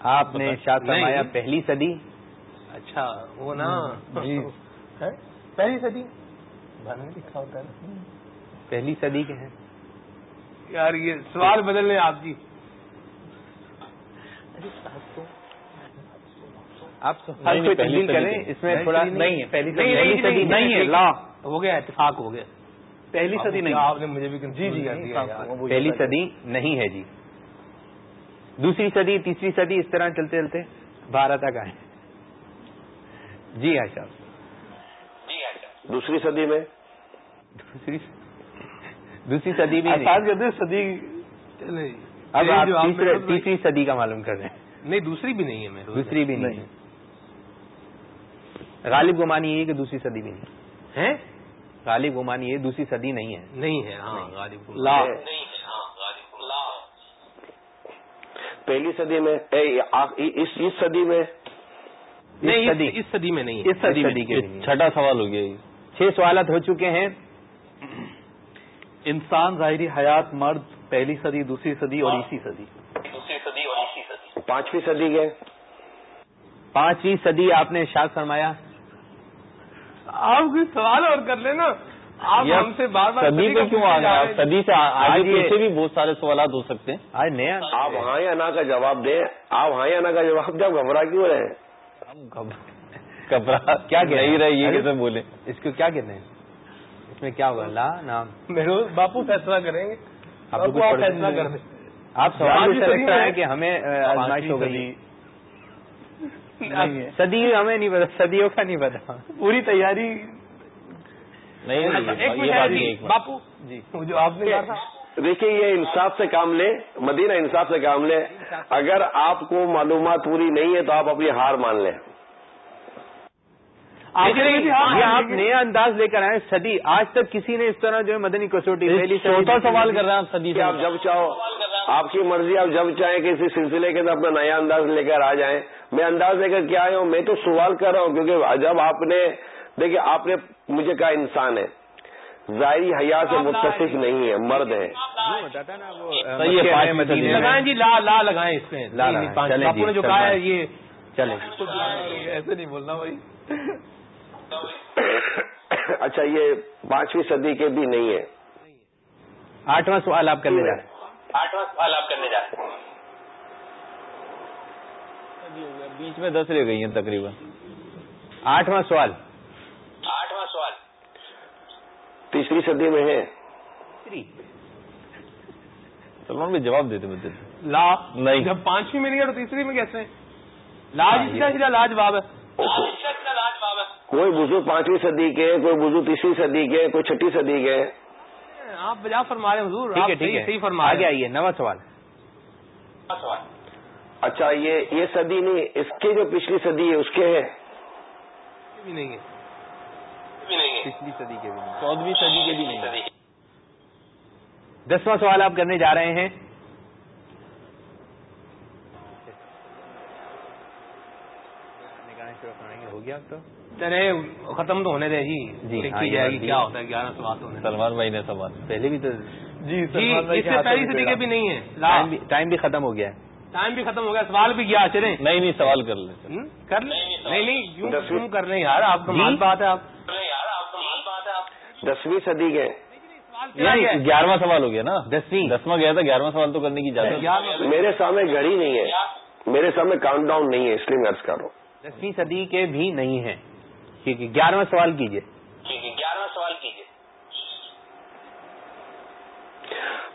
آپ نے شاد فرمایا پہلی صدی؟ اچھا وہ نا۔ جی۔ پہلی صدی؟ لکھا ہوتا ہے۔ پہلی صدی کے ہیں۔ یار یہ سوال بدل لیں آپ جی آپ تبدیل کریں اس میں تھوڑا نہیں ہے۔ پہلی صدی نہیں ہے لا ہو گیا اتفاق ہو گیا۔ پہلی صدی نہیں آپ نے مجھے بھی جی جی پہلی صدی نہیں ہے جی۔ دوسری صدی تیسری صدی اس طرح چلتے چلتے بارہ تک آئے۔ جی ہاں صاحب۔ دوسری صدی میں؟ دوسری دوسری صدی بھی صدی اب آپ تیسری صدی کا معلوم کر رہے ہیں۔ نہیں دوسری بھی نہیں ہے میں دوسری بھی نہیں غالب گمانی یہ کہ دوسری صدی بھی نہیں ہے۔ غالب گمانی یہ دوسری صدی نہیں ہے۔ نہیں ہے ہاں غالب لا۔ پہلی صدی میں اس صدی میں؟ نہیں اس صدی۔ میں نہیں اس صدی کے چھٹا سوال ہو گیا۔ چھ سوالات ہو چکے ہیں۔ انسان ظاہری حیات مرد پہلی صدی دوسری صدی اور اسی صدی۔ دوسری صدی اور اسی صدی۔ پانچویں صدی کے؟ پانچویں صدی آپ نے شاد فرمایا۔ آپ کوئی سوال اور کر لینا۔ آپ ہم سے بار بار صدی پہ کیوں آ گئے؟ آپ صدی سے آگے پیچھے بھی بہت سارے سوالات ہو سکتے ہیں۔ آج نیا۔ آپ ہاں یا نہ کا جواب دیں۔ آپ ہاں یا نہ کا جواب دیں گھبرا کیوں رہے گھبرا۔ کیا نہیں رہے یہ کیسے بولے۔ اس کو کیا کہتے ہیں؟ اس میں کیا ہوگا؟ لا نام۔ مہروز باپو فیصلہ کریں گے۔ آپ فیصلہ کر دیں۔ آپ سوال ہے۔ کہ ہمیں آزمائش ہو گئی۔ صدی ہمیں نہیں پتا صدیوں کا نہیں پتا۔ پوری تیاری نہیں اچھا، باپو۔ جی جو آپ نے دیکھیے یہ انصاف سے کام لے مدینہ انصاف سے کام لے۔ اگر آپ کو معلومات پوری نہیں ہے تو آپ اپنی ہار مان لیں۔ آپ نیا انداز لے کر آئے صدی۔ آج تک کسی نے اس طرح جو ہے مدنی کسوٹی چوتھا سوال کر رہے ہیں آپ صدی آپ جب چاہو۔ آپ کی مرضی آپ جب چاہیں کسی سلسلے کے اندر اپنا نیا انداز لے کر آ جائیں۔ میں انداز لے کر کیا آیا ہوں؟ میں تو سوال کر رہا ہوں کیونکہ جب آپ نے دیکھیے آپ نے مجھے کہا انسان ہے۔ ظاہری حیا سے متصف نہیں ہے مرد ہے۔ لگائیں جی لا لا لگائیں اس میں باپو نے جی، جو کہا ہے۔ یہ چلے ایسے نہیں بولنا بھائی۔ اچھا یہ پانچویں صدی کے بھی نہیں ہے۔ آٹھواں سوال آپ کرنے جا رہے ہیں۔ آٹھواں سوال آپ کرنے جا رہے ہیں۔ بیچ میں دس رہ گئی ہیں تقریباً۔ آٹھواں سوال۔ آٹھواں سوال۔ تیسری صدی میں ہے۔ سلمان بھائی جواب دیتے دیتے لا۔ نہیں۔ جب پانچویں میں نہیں ہے تو تیسری میں کیسے لاج ہے۔ سیدھا سیدھا لاجواب ہے۔ کوئی بزرگ پانچویں صدی کے کوئی بزرگ تیسری صدی کے کوئی چھٹی صدی کے۔ آپ بجا فرما رہے ہیں حضور ٹھیک آپ ہے ٹھیک صحیح ہے۔ صحیح فرما آگے آئیے نواں سوال۔ اچھا یہ یہ صدی نہیں اس کے جو پچھلی صدی ہے اس کے ہے؟ بھی نہیں ہے۔ بھی نہیں ہے۔ پچھلی صدی کے بھی چودہویں صدی کے بھی نہیں دسواں سوال آپ کرنے جا رہے ہیں۔ ہو گیا اب تو۔ چلے ختم تو ہونے دیں جی جی، ہاں، جائے گی کیا ہے۔ ہوتا ہے گیارہ ہونے۔ سلمان بھائی نے سوال پہلے بھی تو جی جی اس کے سے پہلی صدی۔ کے بھی نہیں ہے ٹائم بھی ختم ہو گیا۔ ہے ٹائم بھی ختم ہو گیا سوال بھی کیا چلے نہیں نہیں سوال کر لیتے۔ ہوں؟ کر لیں۔ نہیں نہیں کیوں کر ہیں یار آپ تو جی؟ مال بات ہے آپ۔ دسویں صدی کے نہیں گیارہواں سوال ہو گیا نا۔ دسویں۔ دسواں گیا تھا گیارہواں سوال تو کرنے کی اجازت ہے۔ میرے سامنے گھڑی نہیں ہے۔ میرے سامنے کاؤنٹ ڈاؤن نہیں ہے اس لیے میں عرض کر رہا ہوں۔ دسویں صدی کے بھی نہیں ہیں۔ ٹھیک ہے گیارہواں سوال کیجیے گیارہواں سوال کیجیے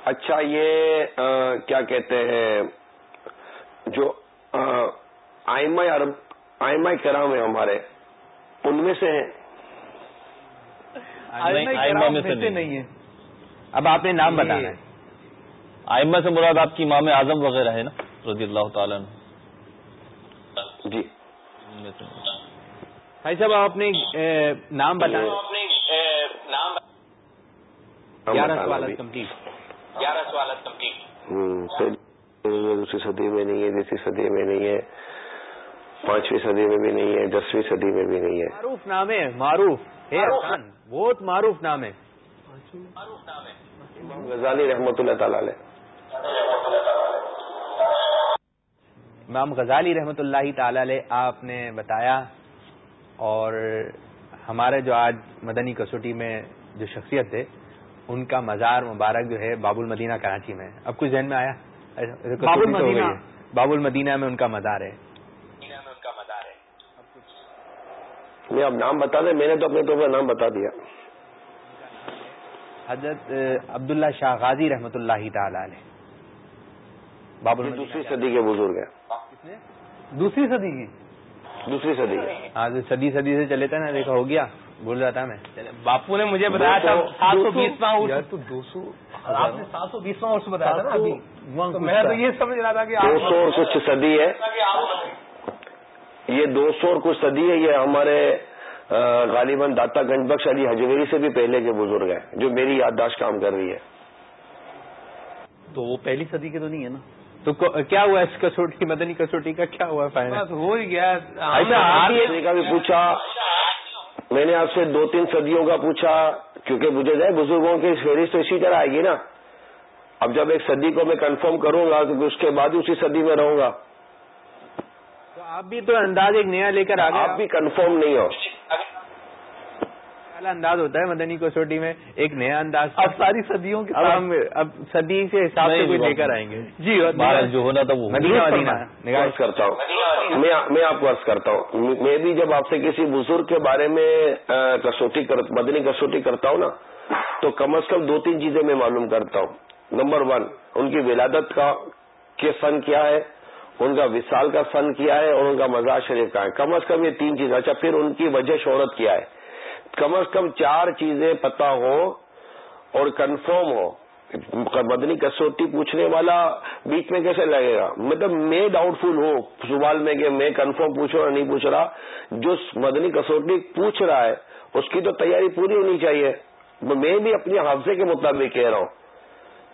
اچھا یہ آ، کیا کہتے ہیں جو آئمہ عرب آئمہ کرام ہیں ہمارے ان میں سے ہیں؟ نہیں ہے اب آپ نے نام بتانا ہے۔ آئمہ سے مراد آپ کی امام اعظم وغیرہ ہے نا؟ رضی اللہ تعالیٰ عنہ۔ جی۔ سے بھائی صاحب آپ اپنے اے، نام بتائیں نام گیارہ سوال۔ کمپلیٹ۔ گیارہ سوال کمپلیٹ۔ دوسری صدی میں نہیں ہے تیسری صدی میں نہیں ہے پانچویں صدی میں بھی نہیں ہے دسویں صدی میں بھی نہیں ہے۔ معروف نام ہے معروف۔ بہت معروف نام ہے۔ غزالی رحمت اللہ تعالی علیہ۔ امام غزالی رحمۃ اللہ تعالی علیہ آپ نے بتایا اور ہمارے جو آج مدنی کسوٹی میں جو شخصیت ہے ان کا مزار مبارک جو ہے باب المدینہ کراچی میں۔ اب کچھ ذہن میں آیا؟ تو۔ باب المدینہ میں ان کا مزار ہے۔ میں اب نام بتا دیں۔ میں نے تو اپنے طور پر نام بتا دیا۔ حضرت عبداللہ شاہ غازی رحمۃ اللہ تعالی علیہ۔ باب یہ المدینہ دوسری صدی کے بزرگ ہیں۔ دوسری صدی کی۔ دوسری صدی۔ ہاں صدی صدی سے چلے تھے نا دیکھا ہو گیا بھول رہا تھا میں باپو نے مجھے بتایا تھا سات سو یار تو دو سو آپ نے سات سو بیسواں عرص بتایا تھا ابھی۔ میں تو۔ یہ سمجھ رہا تھا کہ دو سو اور کچھ صدی ہے۔ یہ دو سو اور کچھ صدی ہے یہ ہمارے غالباً داتا گنج بخش علی حجویری سے بھی پہلے کے بزرگ ہیں جو میری یادداشت کام کر رہی ہے۔ تو وہ پہلی صدی کے تو نہیں ہے نا۔ تو کیا ہوا اس کسوٹی مدنی کسوٹی کا کیا ہوا فائنل بس ہو ہی گیا۔ آپ نے کا بھی پوچھا؟ میں نے آپ سے دو تین صدیوں کا پوچھا کیونکہ مجھے جو ہے بزرگوں کی فہرست تو اسی طرح آئے گی نا۔ اب جب ایک صدی کو میں کنفرم کروں گا تو اس کے بعد اسی صدی میں رہوں گا۔ تو آپ بھی تو انداز ایک نیا لے کر آ آپ بھی کنفرم نہیں ہو۔ والا انداز ہوتا ہے مدنی کسوٹی میں ایک نیا انداز۔ اب ساری صدیوں کے ہم اب صدی کے حساب سے کوئی لے کر آئیں گے۔ جی جو ہونا تھا وہ۔ کرتا ہوں میں میں آپ کو عرض کرتا ہوں۔ میں بھی جب آپ سے کسی بزرگ کے بارے میں کسوٹی مدنی کسوٹی کرتا ہوں نا تو کم از کم دو تین چیزیں میں معلوم کرتا ہوں۔ نمبر ون ان کی ولادت کا کے سن کیا ہے ان کا وصال کا فن کیا ہے اور ان کا مزاج شریف کا ہے۔ کم از کم یہ تین چیز۔ اچھا پھر ان کی وجہ شہرت کیا ہے۔ کم از کم چار چیزیں پتہ ہو اور کنفرم ہو. مدنی کسوٹی پوچھنے والا بیچ میں کیسے لگے گا؟ مطلب میں ڈاؤٹ فل ہوں. سوال میں کہ میں کنفرم پوچھ رہا نہیں پوچھ رہا. جو مدنی کسوٹی پوچھ رہا ہے، اس کی تو تیاری پوری ہونی چاہیے. میں بھی اپنے حافظے کے مطابق کہہ رہا ہوں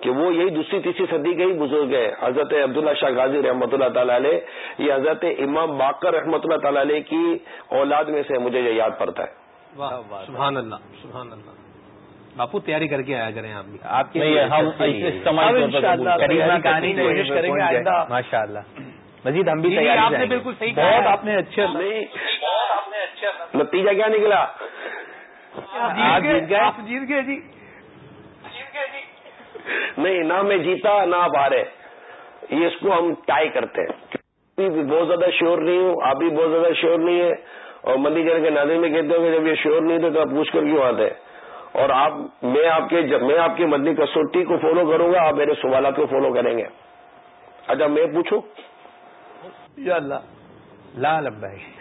کہ وہ یہی دوسری تیسری صدی کے ہی بزرگ ہیں. حضرت عبداللہ شاہ غازی رحمۃ اللہ تعالی علیہ یہ حضرت امام باقر رحمۃ اللہ تعالی علیہ کی اولاد میں سے مجھے یہ یاد پڑتا ہے. سبحان اللہ سبحان اللہ۔ باپو تیاری کر کے آیا کریں آپ بھی۔ آپ کی ماشاء اللہ مزید ہم بھی آپ نے بالکل صحیح بہت آپ نے اچھے نتیجہ کیا نکلا؟ آپ جیت گئے جی۔ نہیں نہ میں جیتا نہ آپ ہارے۔ یہ اس کو ہم ٹائی کرتے ہیں۔ بہت زیادہ شیور نہیں ہوں آپ بھی بہت زیادہ شیور نہیں ہے اور مندی جن کے ناظر میں کہتے ہو کہ جب یہ شیور نہیں تھے تو آپ پوچھ کر کیوں آتے اور آپ میں آپ کے جب میں آپ کی مدنی کسوٹی کو فالو کروں گا، آپ میرے سوالات کو فالو کریں گے۔ اچھا میں پوچھوں؟ یا اللہ، لا لبیک۔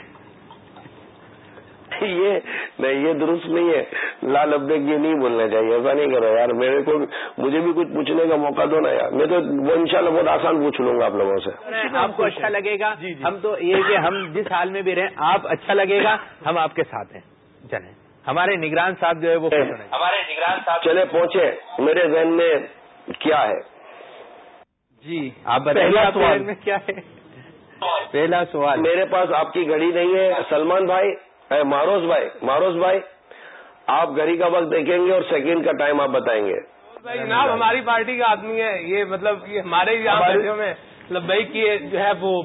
یہ نہیں یہ درست نہیں ہے۔ لال ابے یہ نہیں بولنا چاہیے ایسا نہیں کرو یار۔ میرے کو مجھے بھی کچھ پوچھنے کا موقع دو نا یار۔ میں تو وہ انشاءاللہ بہت آسان پوچھ لوں گا آپ لوگوں سے۔ آپ کو اچھا لگے گا۔ ہم تو یہ کہ ہم جس حال میں بھی رہیں آپ اچھا لگے گا ہم آپ کے ساتھ ہیں۔ چلیں۔ ہمارے نگران صاحب جو ہے وہ ہمارے نگران صاحب چلے پہنچے۔ میرے ذہن میں کیا ہے؟ جی آپ بتائیے سوال۔ میں کیا ہے؟ پہلا سوال۔ میرے پاس آپ کی گھڑی نہیں ہے۔ سلمان بھائی ماروز بھائی ماروز بھائی آپ گھڑی کا وقت دیکھیں گے اور سیکنڈ کا ٹائم آپ بتائیں گے۔ جناب ہماری پارٹی کا آدمی ہے۔ یہ مطلب یہ ہمارے میں لبئی کی جو ہے وہ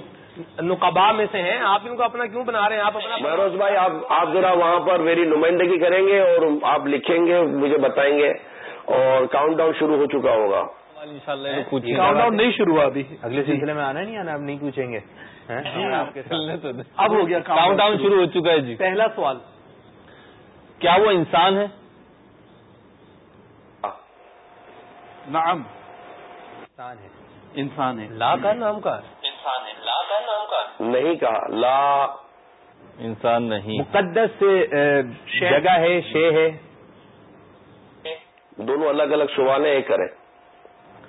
نقبا میں سے ہیں۔ آپ ان کو اپنا کیوں بنا رہے ہیں؟ آپ اپنا مہروز بھائی آپ آپ ذرا وہاں پر میری نمائندگی کریں گے اور آپ لکھیں گے مجھے بتائیں گے۔ اور کاؤنٹ ڈاؤن شروع ہو چکا ہوگا۔ کاؤنٹ ڈاؤن نہیں شروع ہوا ابھی۔ اگلے سلسلے میں آنا نہیں آنا اب نہیں پوچھیں گے۔ اب ہو گیا کاؤنٹ ڈاؤن شروع ہو چکا ہے جی۔ پہلا سوال۔ کیا وہ انسان ہے؟ نعم۔ انسان ہے۔ انسان ہے۔ لا کا نام کا۔ انسان ہے۔ لا کا نام کا۔ نہیں کہا۔ لا۔ انسان نہیں۔ مقدس جگہ ہے شے ہے۔ دونوں الگ الگ ہیں ایک کریں۔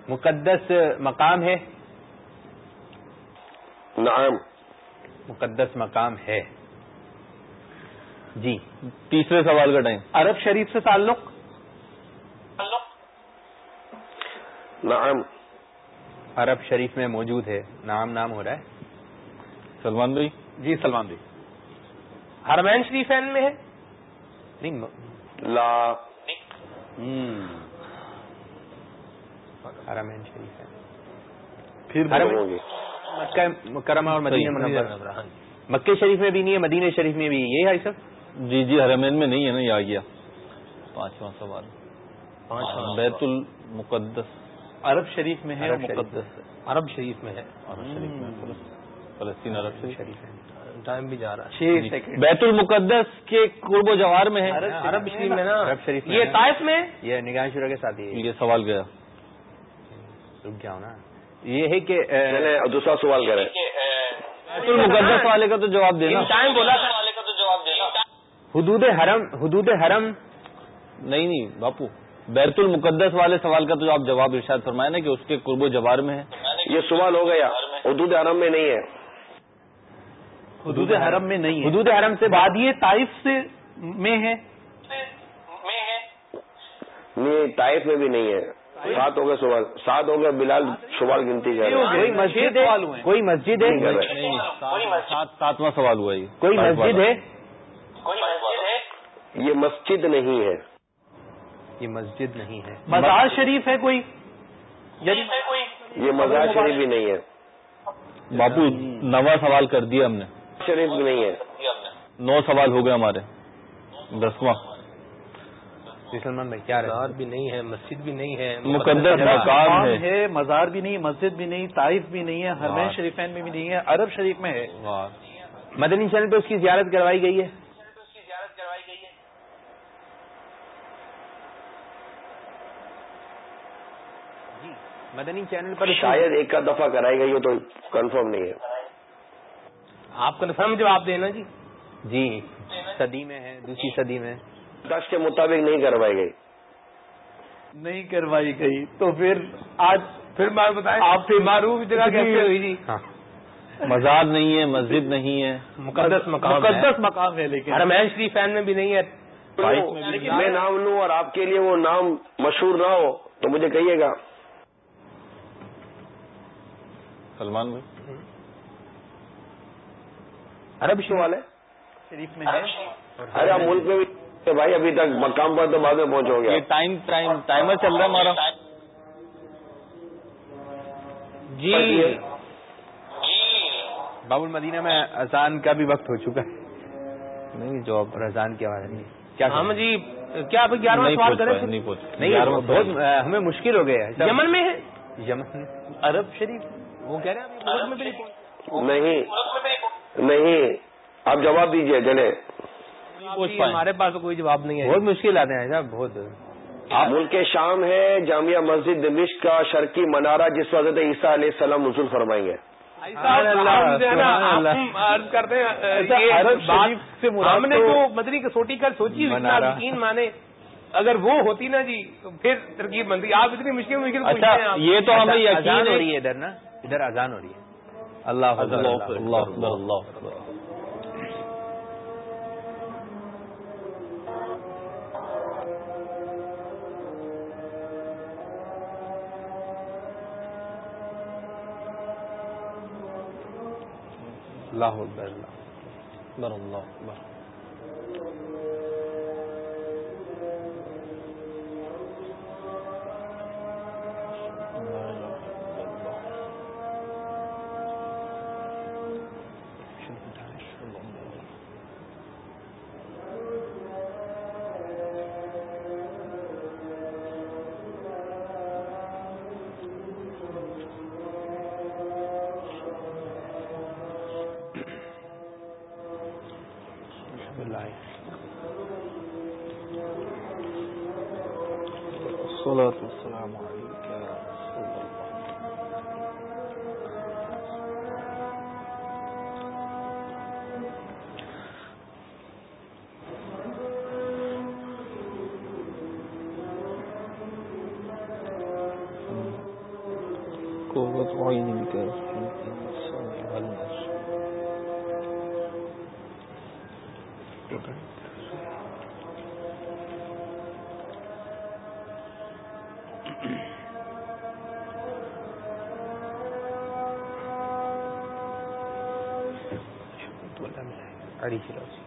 مقدس مقام ہے۔ نعم. مقدس مقام ہے۔ جی۔ تیسرے سوال کا ٹائم۔ عرب شریف سے تعلق؟ نعم. عرب شریف میں موجود ہے۔ نام نام ہو رہا ہے۔ سلمان بھائی؟ جی سلمان بھائی۔ حرمین شریفین میں ہے؟ نہیں لا. حرمین شریف ہے۔ پھر حرم ہوگی مکہ مکرمہ اور مدینہ منورہ۔ مکہ شریف میں بھی نہیں ہے مدینہ شریف میں بھی یہ ہے سب جی جی حرمین میں نہیں ہے نا یہ آ گیا پانچواں سوال۔ پانچواں بیت المقدس۔ عرب شریف میں ہے عرب شریف مقدس؟ ہے۔ عرب شریف میں ہے۔ عرب شریف میں فلسطین عرب شریف۔ ٹائم بھی جا رہا ہے۔ سیکنڈ۔ بیت المقدس کے قرب و جوار میں ہے۔ عرب شریف میں نا۔ عرب شریف یہ ہے۔ طائف میں؟ یہ نگاہ شروع کے ساتھ یہ سوال گیا۔ رک جاؤ نا۔ یہ ہے کہ دوسرا سوال کریں بیت المقدس والے کا تو جواب دینا۔ ٹائم بولا تھا۔ حدود حرم حدود حرم۔ نہیں نہیں باپو بیت المقدس والے سوال کا تو آپ جواب ارشاد فرمائے نا کہ اس کے قرب و جوار میں ہے۔ یہ سوال ہو گیا۔ حدود حرم میں نہیں ہے۔ حدود حرم میں نہیں ہے۔ حدود حرم سے بعد وادی طائف سے میں ہے۔ نہیں طائف میں بھی نہیں ہے۔ سات ہو گئے سوال سات ہو گئے بلال سوال گنتی ہیں۔ کوئی مسجد ہے۔ کوئی مسجد ہے؟ ساتواں سوال ہوا یہ۔ کوئی مسجد ہے؟ یہ مسجد نہیں ہے۔ یہ مسجد نہیں ہے۔ مزار شریف ہے کوئی؟ یہ مزار شریف بھی نہیں ہے۔ باپو نواں سوال کر دیا ہم نے۔ شریف بھی نہیں ہے۔ نو سوال ہو گئے ہمارے۔ دسواں۔ سلمان بھائی کیا مزار بھی نہیں ہے مسجد بھی نہیں ہے مقدس مقام ہے۔ مزار بھی نہیں مسجد بھی نہیں طائف بھی نہیں ہے حرمین۔ شریفین میں بھی نہیں ہے عرب شریف میں ہے۔ مدنی چینل پہ اس کی زیارت کروائی گئی ہے۔ جی مدنی چینل پر شاید ایک کا دفعہ کرائی گئی ہو تو کنفرم نہیں ہے۔ آپ کنفرم جواب دینا جی۔ جی صدی میں ہے دوسری صدی میں۔ دس کے مطابق نہیں کروائی گئی۔ نہیں کروائی گئی۔ تو پھر آج پھر بتائیں۔ آپ سے معروف جگہ کیسے ہوئی جی؟ ہاں۔ مزار نہیں ہے مسجد نہیں ہے۔ مقدس مقام مقدس مقام ہے لیکن حرمین شریف فین میں بھی نہیں ہے۔ میں نام لوں اور آپ کے لیے وہ نام مشہور نہ ہو تو مجھے کہیے گا۔ سلمان بھائی۔ عرب سوال ہے شریف میں ہے۔ ارے ملک میں بھی بھائی ابھی تک مقام پر تو بعد میں پہنچو گے یہ ٹائم ٹائم ٹائمر چل رہا ہے ہمارا۔ جی۔ باب المدینہ میں اذان کا بھی وقت ہو چکا ہے۔ نہیں جواب اور اذان کی آواز نہیں۔ کیا ہم جی کیا آپ گیارہواں نہیں سوال پہنچ کریں؟ نہیں پہنچ نہیں گیارہواں بہت۔ ہمیں مشکل ہو گیا ہے۔ یمن میں ہے؟ یمن عرب شریف؟ وہ کہہ رہے ہیں ابھی ملک میں بھی نہیں۔ نہیں نہیں آپ جواب دیجیے چلے۔ ہمارے پاس کوئی جواب نہیں ہے۔ بہت مشکل آتے ہیں صاحب بہت۔ ملک شام ہے جامعہ مسجد دمشق کا شرقی منارہ جس وقت عیسیٰ علیہ السلام نزول فرمائیں گے۔ ہم عرض کرتے ہیں نے تو- جو مدری کسوٹی کل سوچی۔ یقین مانے۔ اگر وہ ہوتی نا جی تو پھر ترکیب بنتی۔ آپ اتنی مشکل مشکل اچھا۔ یہ تو ہمیں اذان یقین ہو رہی ہے ادھر نا۔ ادھر اذان ہو رہی ہے۔ اللہ اکبر، اللہ اللہ اللہ اکبر، اللہ اکبر، اللہ اکبر۔ قرة عين بك في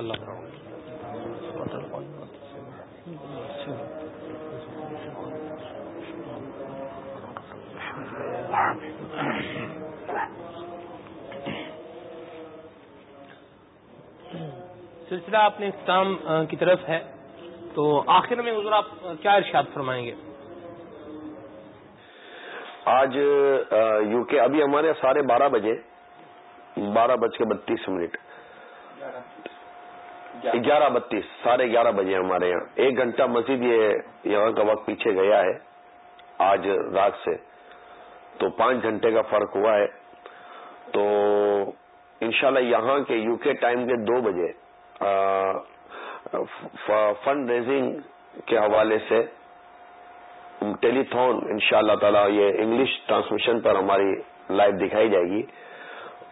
الله سلسلہ اپنے اختتام کی طرف ہے۔ تو آخر میں حضور آپ کیا ارشاد فرمائیں گے؟ آج یو کے، ابھی ہمارے ساڑھے بارہ بجے، بارہ بج کے بتیس منٹ۔ گیارہ بتیس، ساڑھے گیارہ بجے ہمارے یہاں۔ ایک گھنٹہ مزید یہ یہاں کا وقت پیچھے گیا ہے، آج رات سے۔ تو پانچ گھنٹے کا فرق ہوا ہے۔ تو انشاءاللہ یہاں کے یو کے ٹائم کے دو بجے فنڈ ریزنگ کے حوالے سے ٹیلی تھون ان شاء اللہ تعالی یہ انگلش ٹرانسمیشن پر ہماری لائیو دکھائی جائے گی۔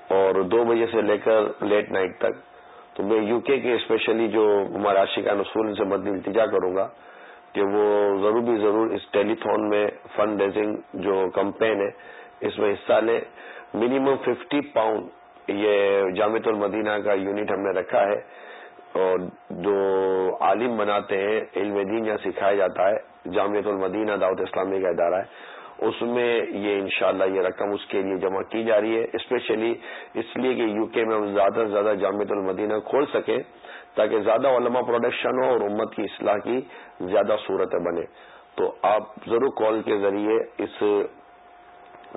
اور دو بجے سے لے کر لیٹ نائٹ تک تو میں یو کے کے اسپیشلی جو ہمارے عاشقان اصول سے مدنی التجا کروں گا کہ وہ ضرور بھی ضرور اس ٹیلی تھون میں فنڈ ریزنگ جو کمپین ہے، اس میں حصہ لیں منیمم ففٹی پاؤنڈ یہ جامع المدینہ کا یونٹ ہم نے رکھا ہے۔ اور جو عالم بناتے ہیں، علم دین یا سکھایا جاتا ہے جامعت المدینہ دعوت اسلامی کا ادارہ ہے۔ اس میں یہ انشاءاللہ یہ رقم اس کے لیے جمع کی جا رہی ہے۔ اسپیشلی اس لیے کہ یو کے میں ہم زیادہ سے زیادہ جامعت المدینہ کھول سکیں تاکہ زیادہ علماء پروڈکشن ہو اور امت کی اصلاح کی زیادہ صورتیں بنے تو آپ ضرور کال کے ذریعے اس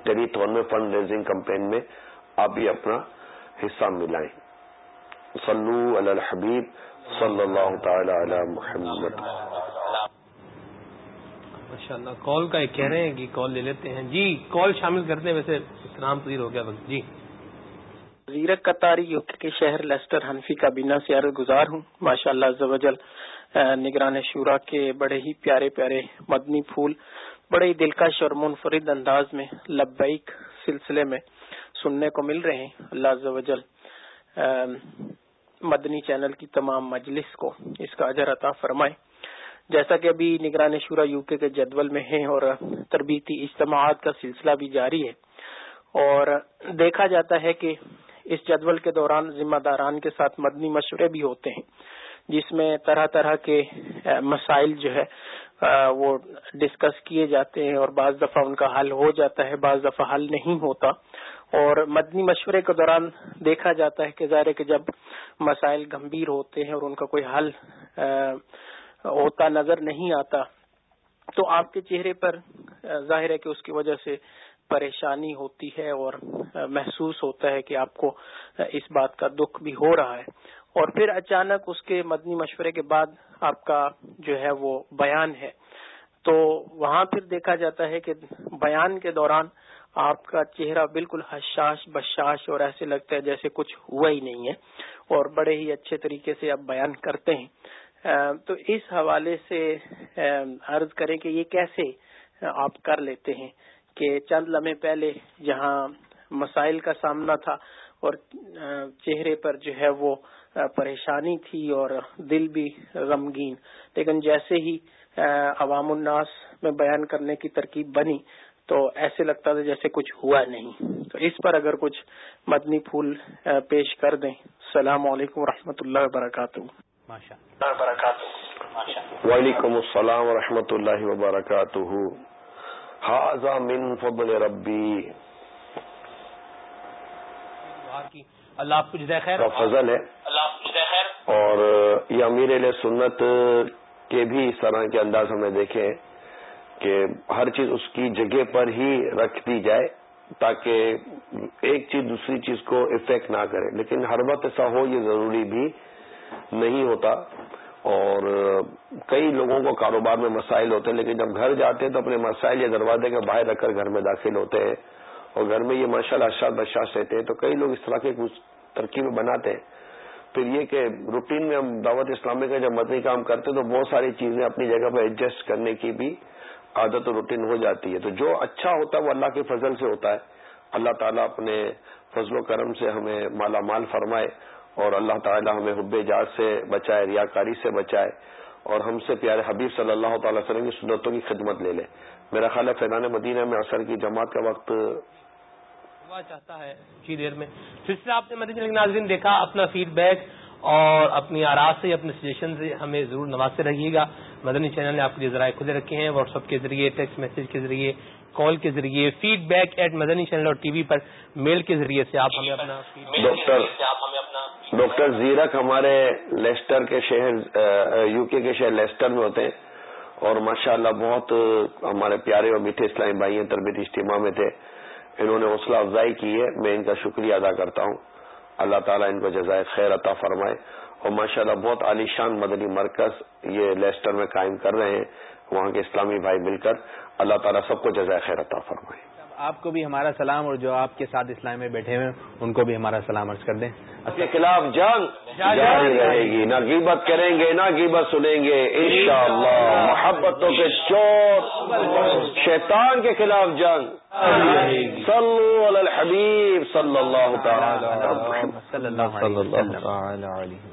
ٹیلی تھون میں فنڈ ریزنگ کمپین میں آپ بھی اپنا حصہ ملائیں۔ صلو علی الحبیب صلی اللہ تعالی علی محمد۔ ماشاء کال کا ایک کہہ رہے ہیں کہ کال لے لیتے ہیں۔ جی کال شامل کرتے ہیں۔ ویسے اتنام پذیر ہو گیا وقت جی۔ زیرک قطاری یو کے شہر لیسٹر حنفی کا بینا سے عرض گزار ہوں۔ ماشاء اللہ نگران شورا کے بڑے ہی پیارے پیارے مدنی پھول، بڑے ہی دلکش اور منفرد انداز میں لبیک سلسلے میں سننے کو مل رہے ہیں۔ اللہ مدنی چینل کی تمام مجلس کو اس کا اجر عطا فرمائے۔ جیسا کہ ابھی نگران شورا یو کے جدول میں ہیں اور تربیتی اجتماعات کا سلسلہ بھی جاری ہے اور دیکھا جاتا ہے کہ اس جدول کے دوران ذمہ داران کے ساتھ مدنی مشورے بھی ہوتے ہیں، جس میں طرح طرح کے مسائل جو ہے وہ ڈسکس کیے جاتے ہیں اور بعض دفعہ ان کا حل ہو جاتا ہے، بعض دفعہ حل نہیں ہوتا۔ اور مدنی مشورے کے دوران دیکھا جاتا ہے کہ ظاہر ہے کہ جب مسائل گمبھیر ہوتے ہیں اور ان کا کوئی حل ہوتا نظر نہیں آتا تو آپ کے چہرے پر، ظاہر ہے کہ اس کی وجہ سے پریشانی ہوتی ہے اور محسوس ہوتا ہے کہ آپ کو اس بات کا دکھ بھی ہو رہا ہے۔ اور پھر اچانک اس کے مدنی مشورے کے بعد آپ کا جو ہے وہ بیان ہے۔ تو وہاں پھر دیکھا جاتا ہے کہ بیان کے دوران آپ کا چہرہ بالکل حشاش بشاش اور ایسے لگتا ہے جیسے کچھ ہوا ہی نہیں ہے اور بڑے ہی اچھے طریقے سے آپ بیان کرتے ہیں۔ تو اس حوالے سے عرض کریں کہ یہ کیسے آپ کر لیتے ہیں کہ چند لمحے پہلے جہاں مسائل کا سامنا تھا اور چہرے پر جو ہے وہ پریشانی تھی اور دل بھی غمگین، لیکن جیسے ہی عوام الناس میں بیان کرنے کی ترکیب بنی تو ایسے لگتا تھا جیسے کچھ ہوا نہیں۔ تو اس پر اگر کچھ مدنی پھول پیش کر دیں۔ السلام علیکم و اللہ وبرکاتہ۔ وعلیکم السلام و رحمۃ اللہ وبرکاتہ من فضل ربی۔ اللہ آپ کچھ خیر۔ فضل ہے۔ اور یہ امیر علیہ سنت کے بھی اس طرح کے انداز ہمیں دیکھے کہ ہر چیز اس کی جگہ پر ہی رکھ دی جائے تاکہ ایک چیز دوسری چیز کو افیکٹ نہ کرے۔ لیکن ہر وقت ایسا ہو یہ ضروری بھی نہیں ہوتا اور کئی لوگوں کو کاروبار میں مسائل ہوتے ہیں، لیکن جب گھر جاتے ہیں تو اپنے مسائل یا دروازے کے باہر رکھ کر گھر میں داخل ہوتے ہیں اور گھر میں یہ ماشاء اللہ اشاد بشاش رہتے ہیں تو کئی لوگ اس طرح کے کچھ ترکیبیں بناتے ہیں۔ پھر یہ کہ روٹین میں ہم دعوت اسلامی کا جب مدنی کام کرتے ہیں تو بہت ساری چیزیں اپنی جگہ پہ ایڈجسٹ کرنے کی بھی عادت و روٹین ہو جاتی ہے۔ تو جو اچھا ہوتا ہے وہ اللہ کے فضل سے ہوتا ہے۔ اللہ تعالیٰ اپنے فضل و کرم سے ہمیں مالا مال فرمائے۔ اور اللہ تعالیٰ ہمیں حب جات سے بچائے، ریاکاری سے بچائے اور ہم سے پیارے حبیب صلی اللہ تعالی وسلم کی سنتوں کی خدمت لے لے۔ میرا خیال ہے فیضان مدینہ میں اثر کی جماعت کا وقت چاہتا ہے اچھی دیر میں۔ سلسلہ آپ نے مدینہ ناظرین دیکھا، اپنا فیڈ بیک اور اپنی آراز سے، اپنے سجیشن سے ہمیں ضرور نوازتے رہیے گا۔ مدنی چینل نے آپ کے لیے ذرائع کھلے رکھے ہیں واٹس ایپ کے ذریعے ٹیکسٹ میسج کے ذریعے کال کے ذریعے feedback at Madani channel اور ٹی وی پر میل کے ذریعے سے آپ ہمیں اپنا ڈاکٹر ڈاکٹر زیرک ہمارے لیسٹر کے شہر یو کے کے شہر لیسٹر میں ہوتے ہیں۔ اور ماشاء اللہ بہت ہمارے پیارے اور میٹھے اسلامی بھائی ہیں تربیت اجتماع میں تھے۔ انہوں نے حوصلہ افزائی کی ہے میں ان کا شکریہ ادا کرتا ہوں۔ اللہ تعالیٰ ان کو جزائے خیر عطا فرمائے۔ اور ماشاء اللہ بہت عالیشان مدنی مرکز یہ لیسٹر میں قائم کر رہے ہیں۔ وہاں کے اسلامی بھائی مل کر اللہ تعالیٰ سب کو جزائے خیر عطا فرمائے۔ آپ کو بھی ہمارا سلام اور جو آپ کے ساتھ اسلام میں بیٹھے ہوئے ان کو بھی ہمارا سلام عرض کر دیں۔ اس کے خلاف جنگ جاری رہے گی نہ غیبت کریں گے نہ غیبت سنیں گے۔ انشاءاللہ محبتوں کے چور شیطان کے خلاف جنگ صلو علی الحبیب صلی اللہ تعالی صلی اللہ علیہ وسلم۔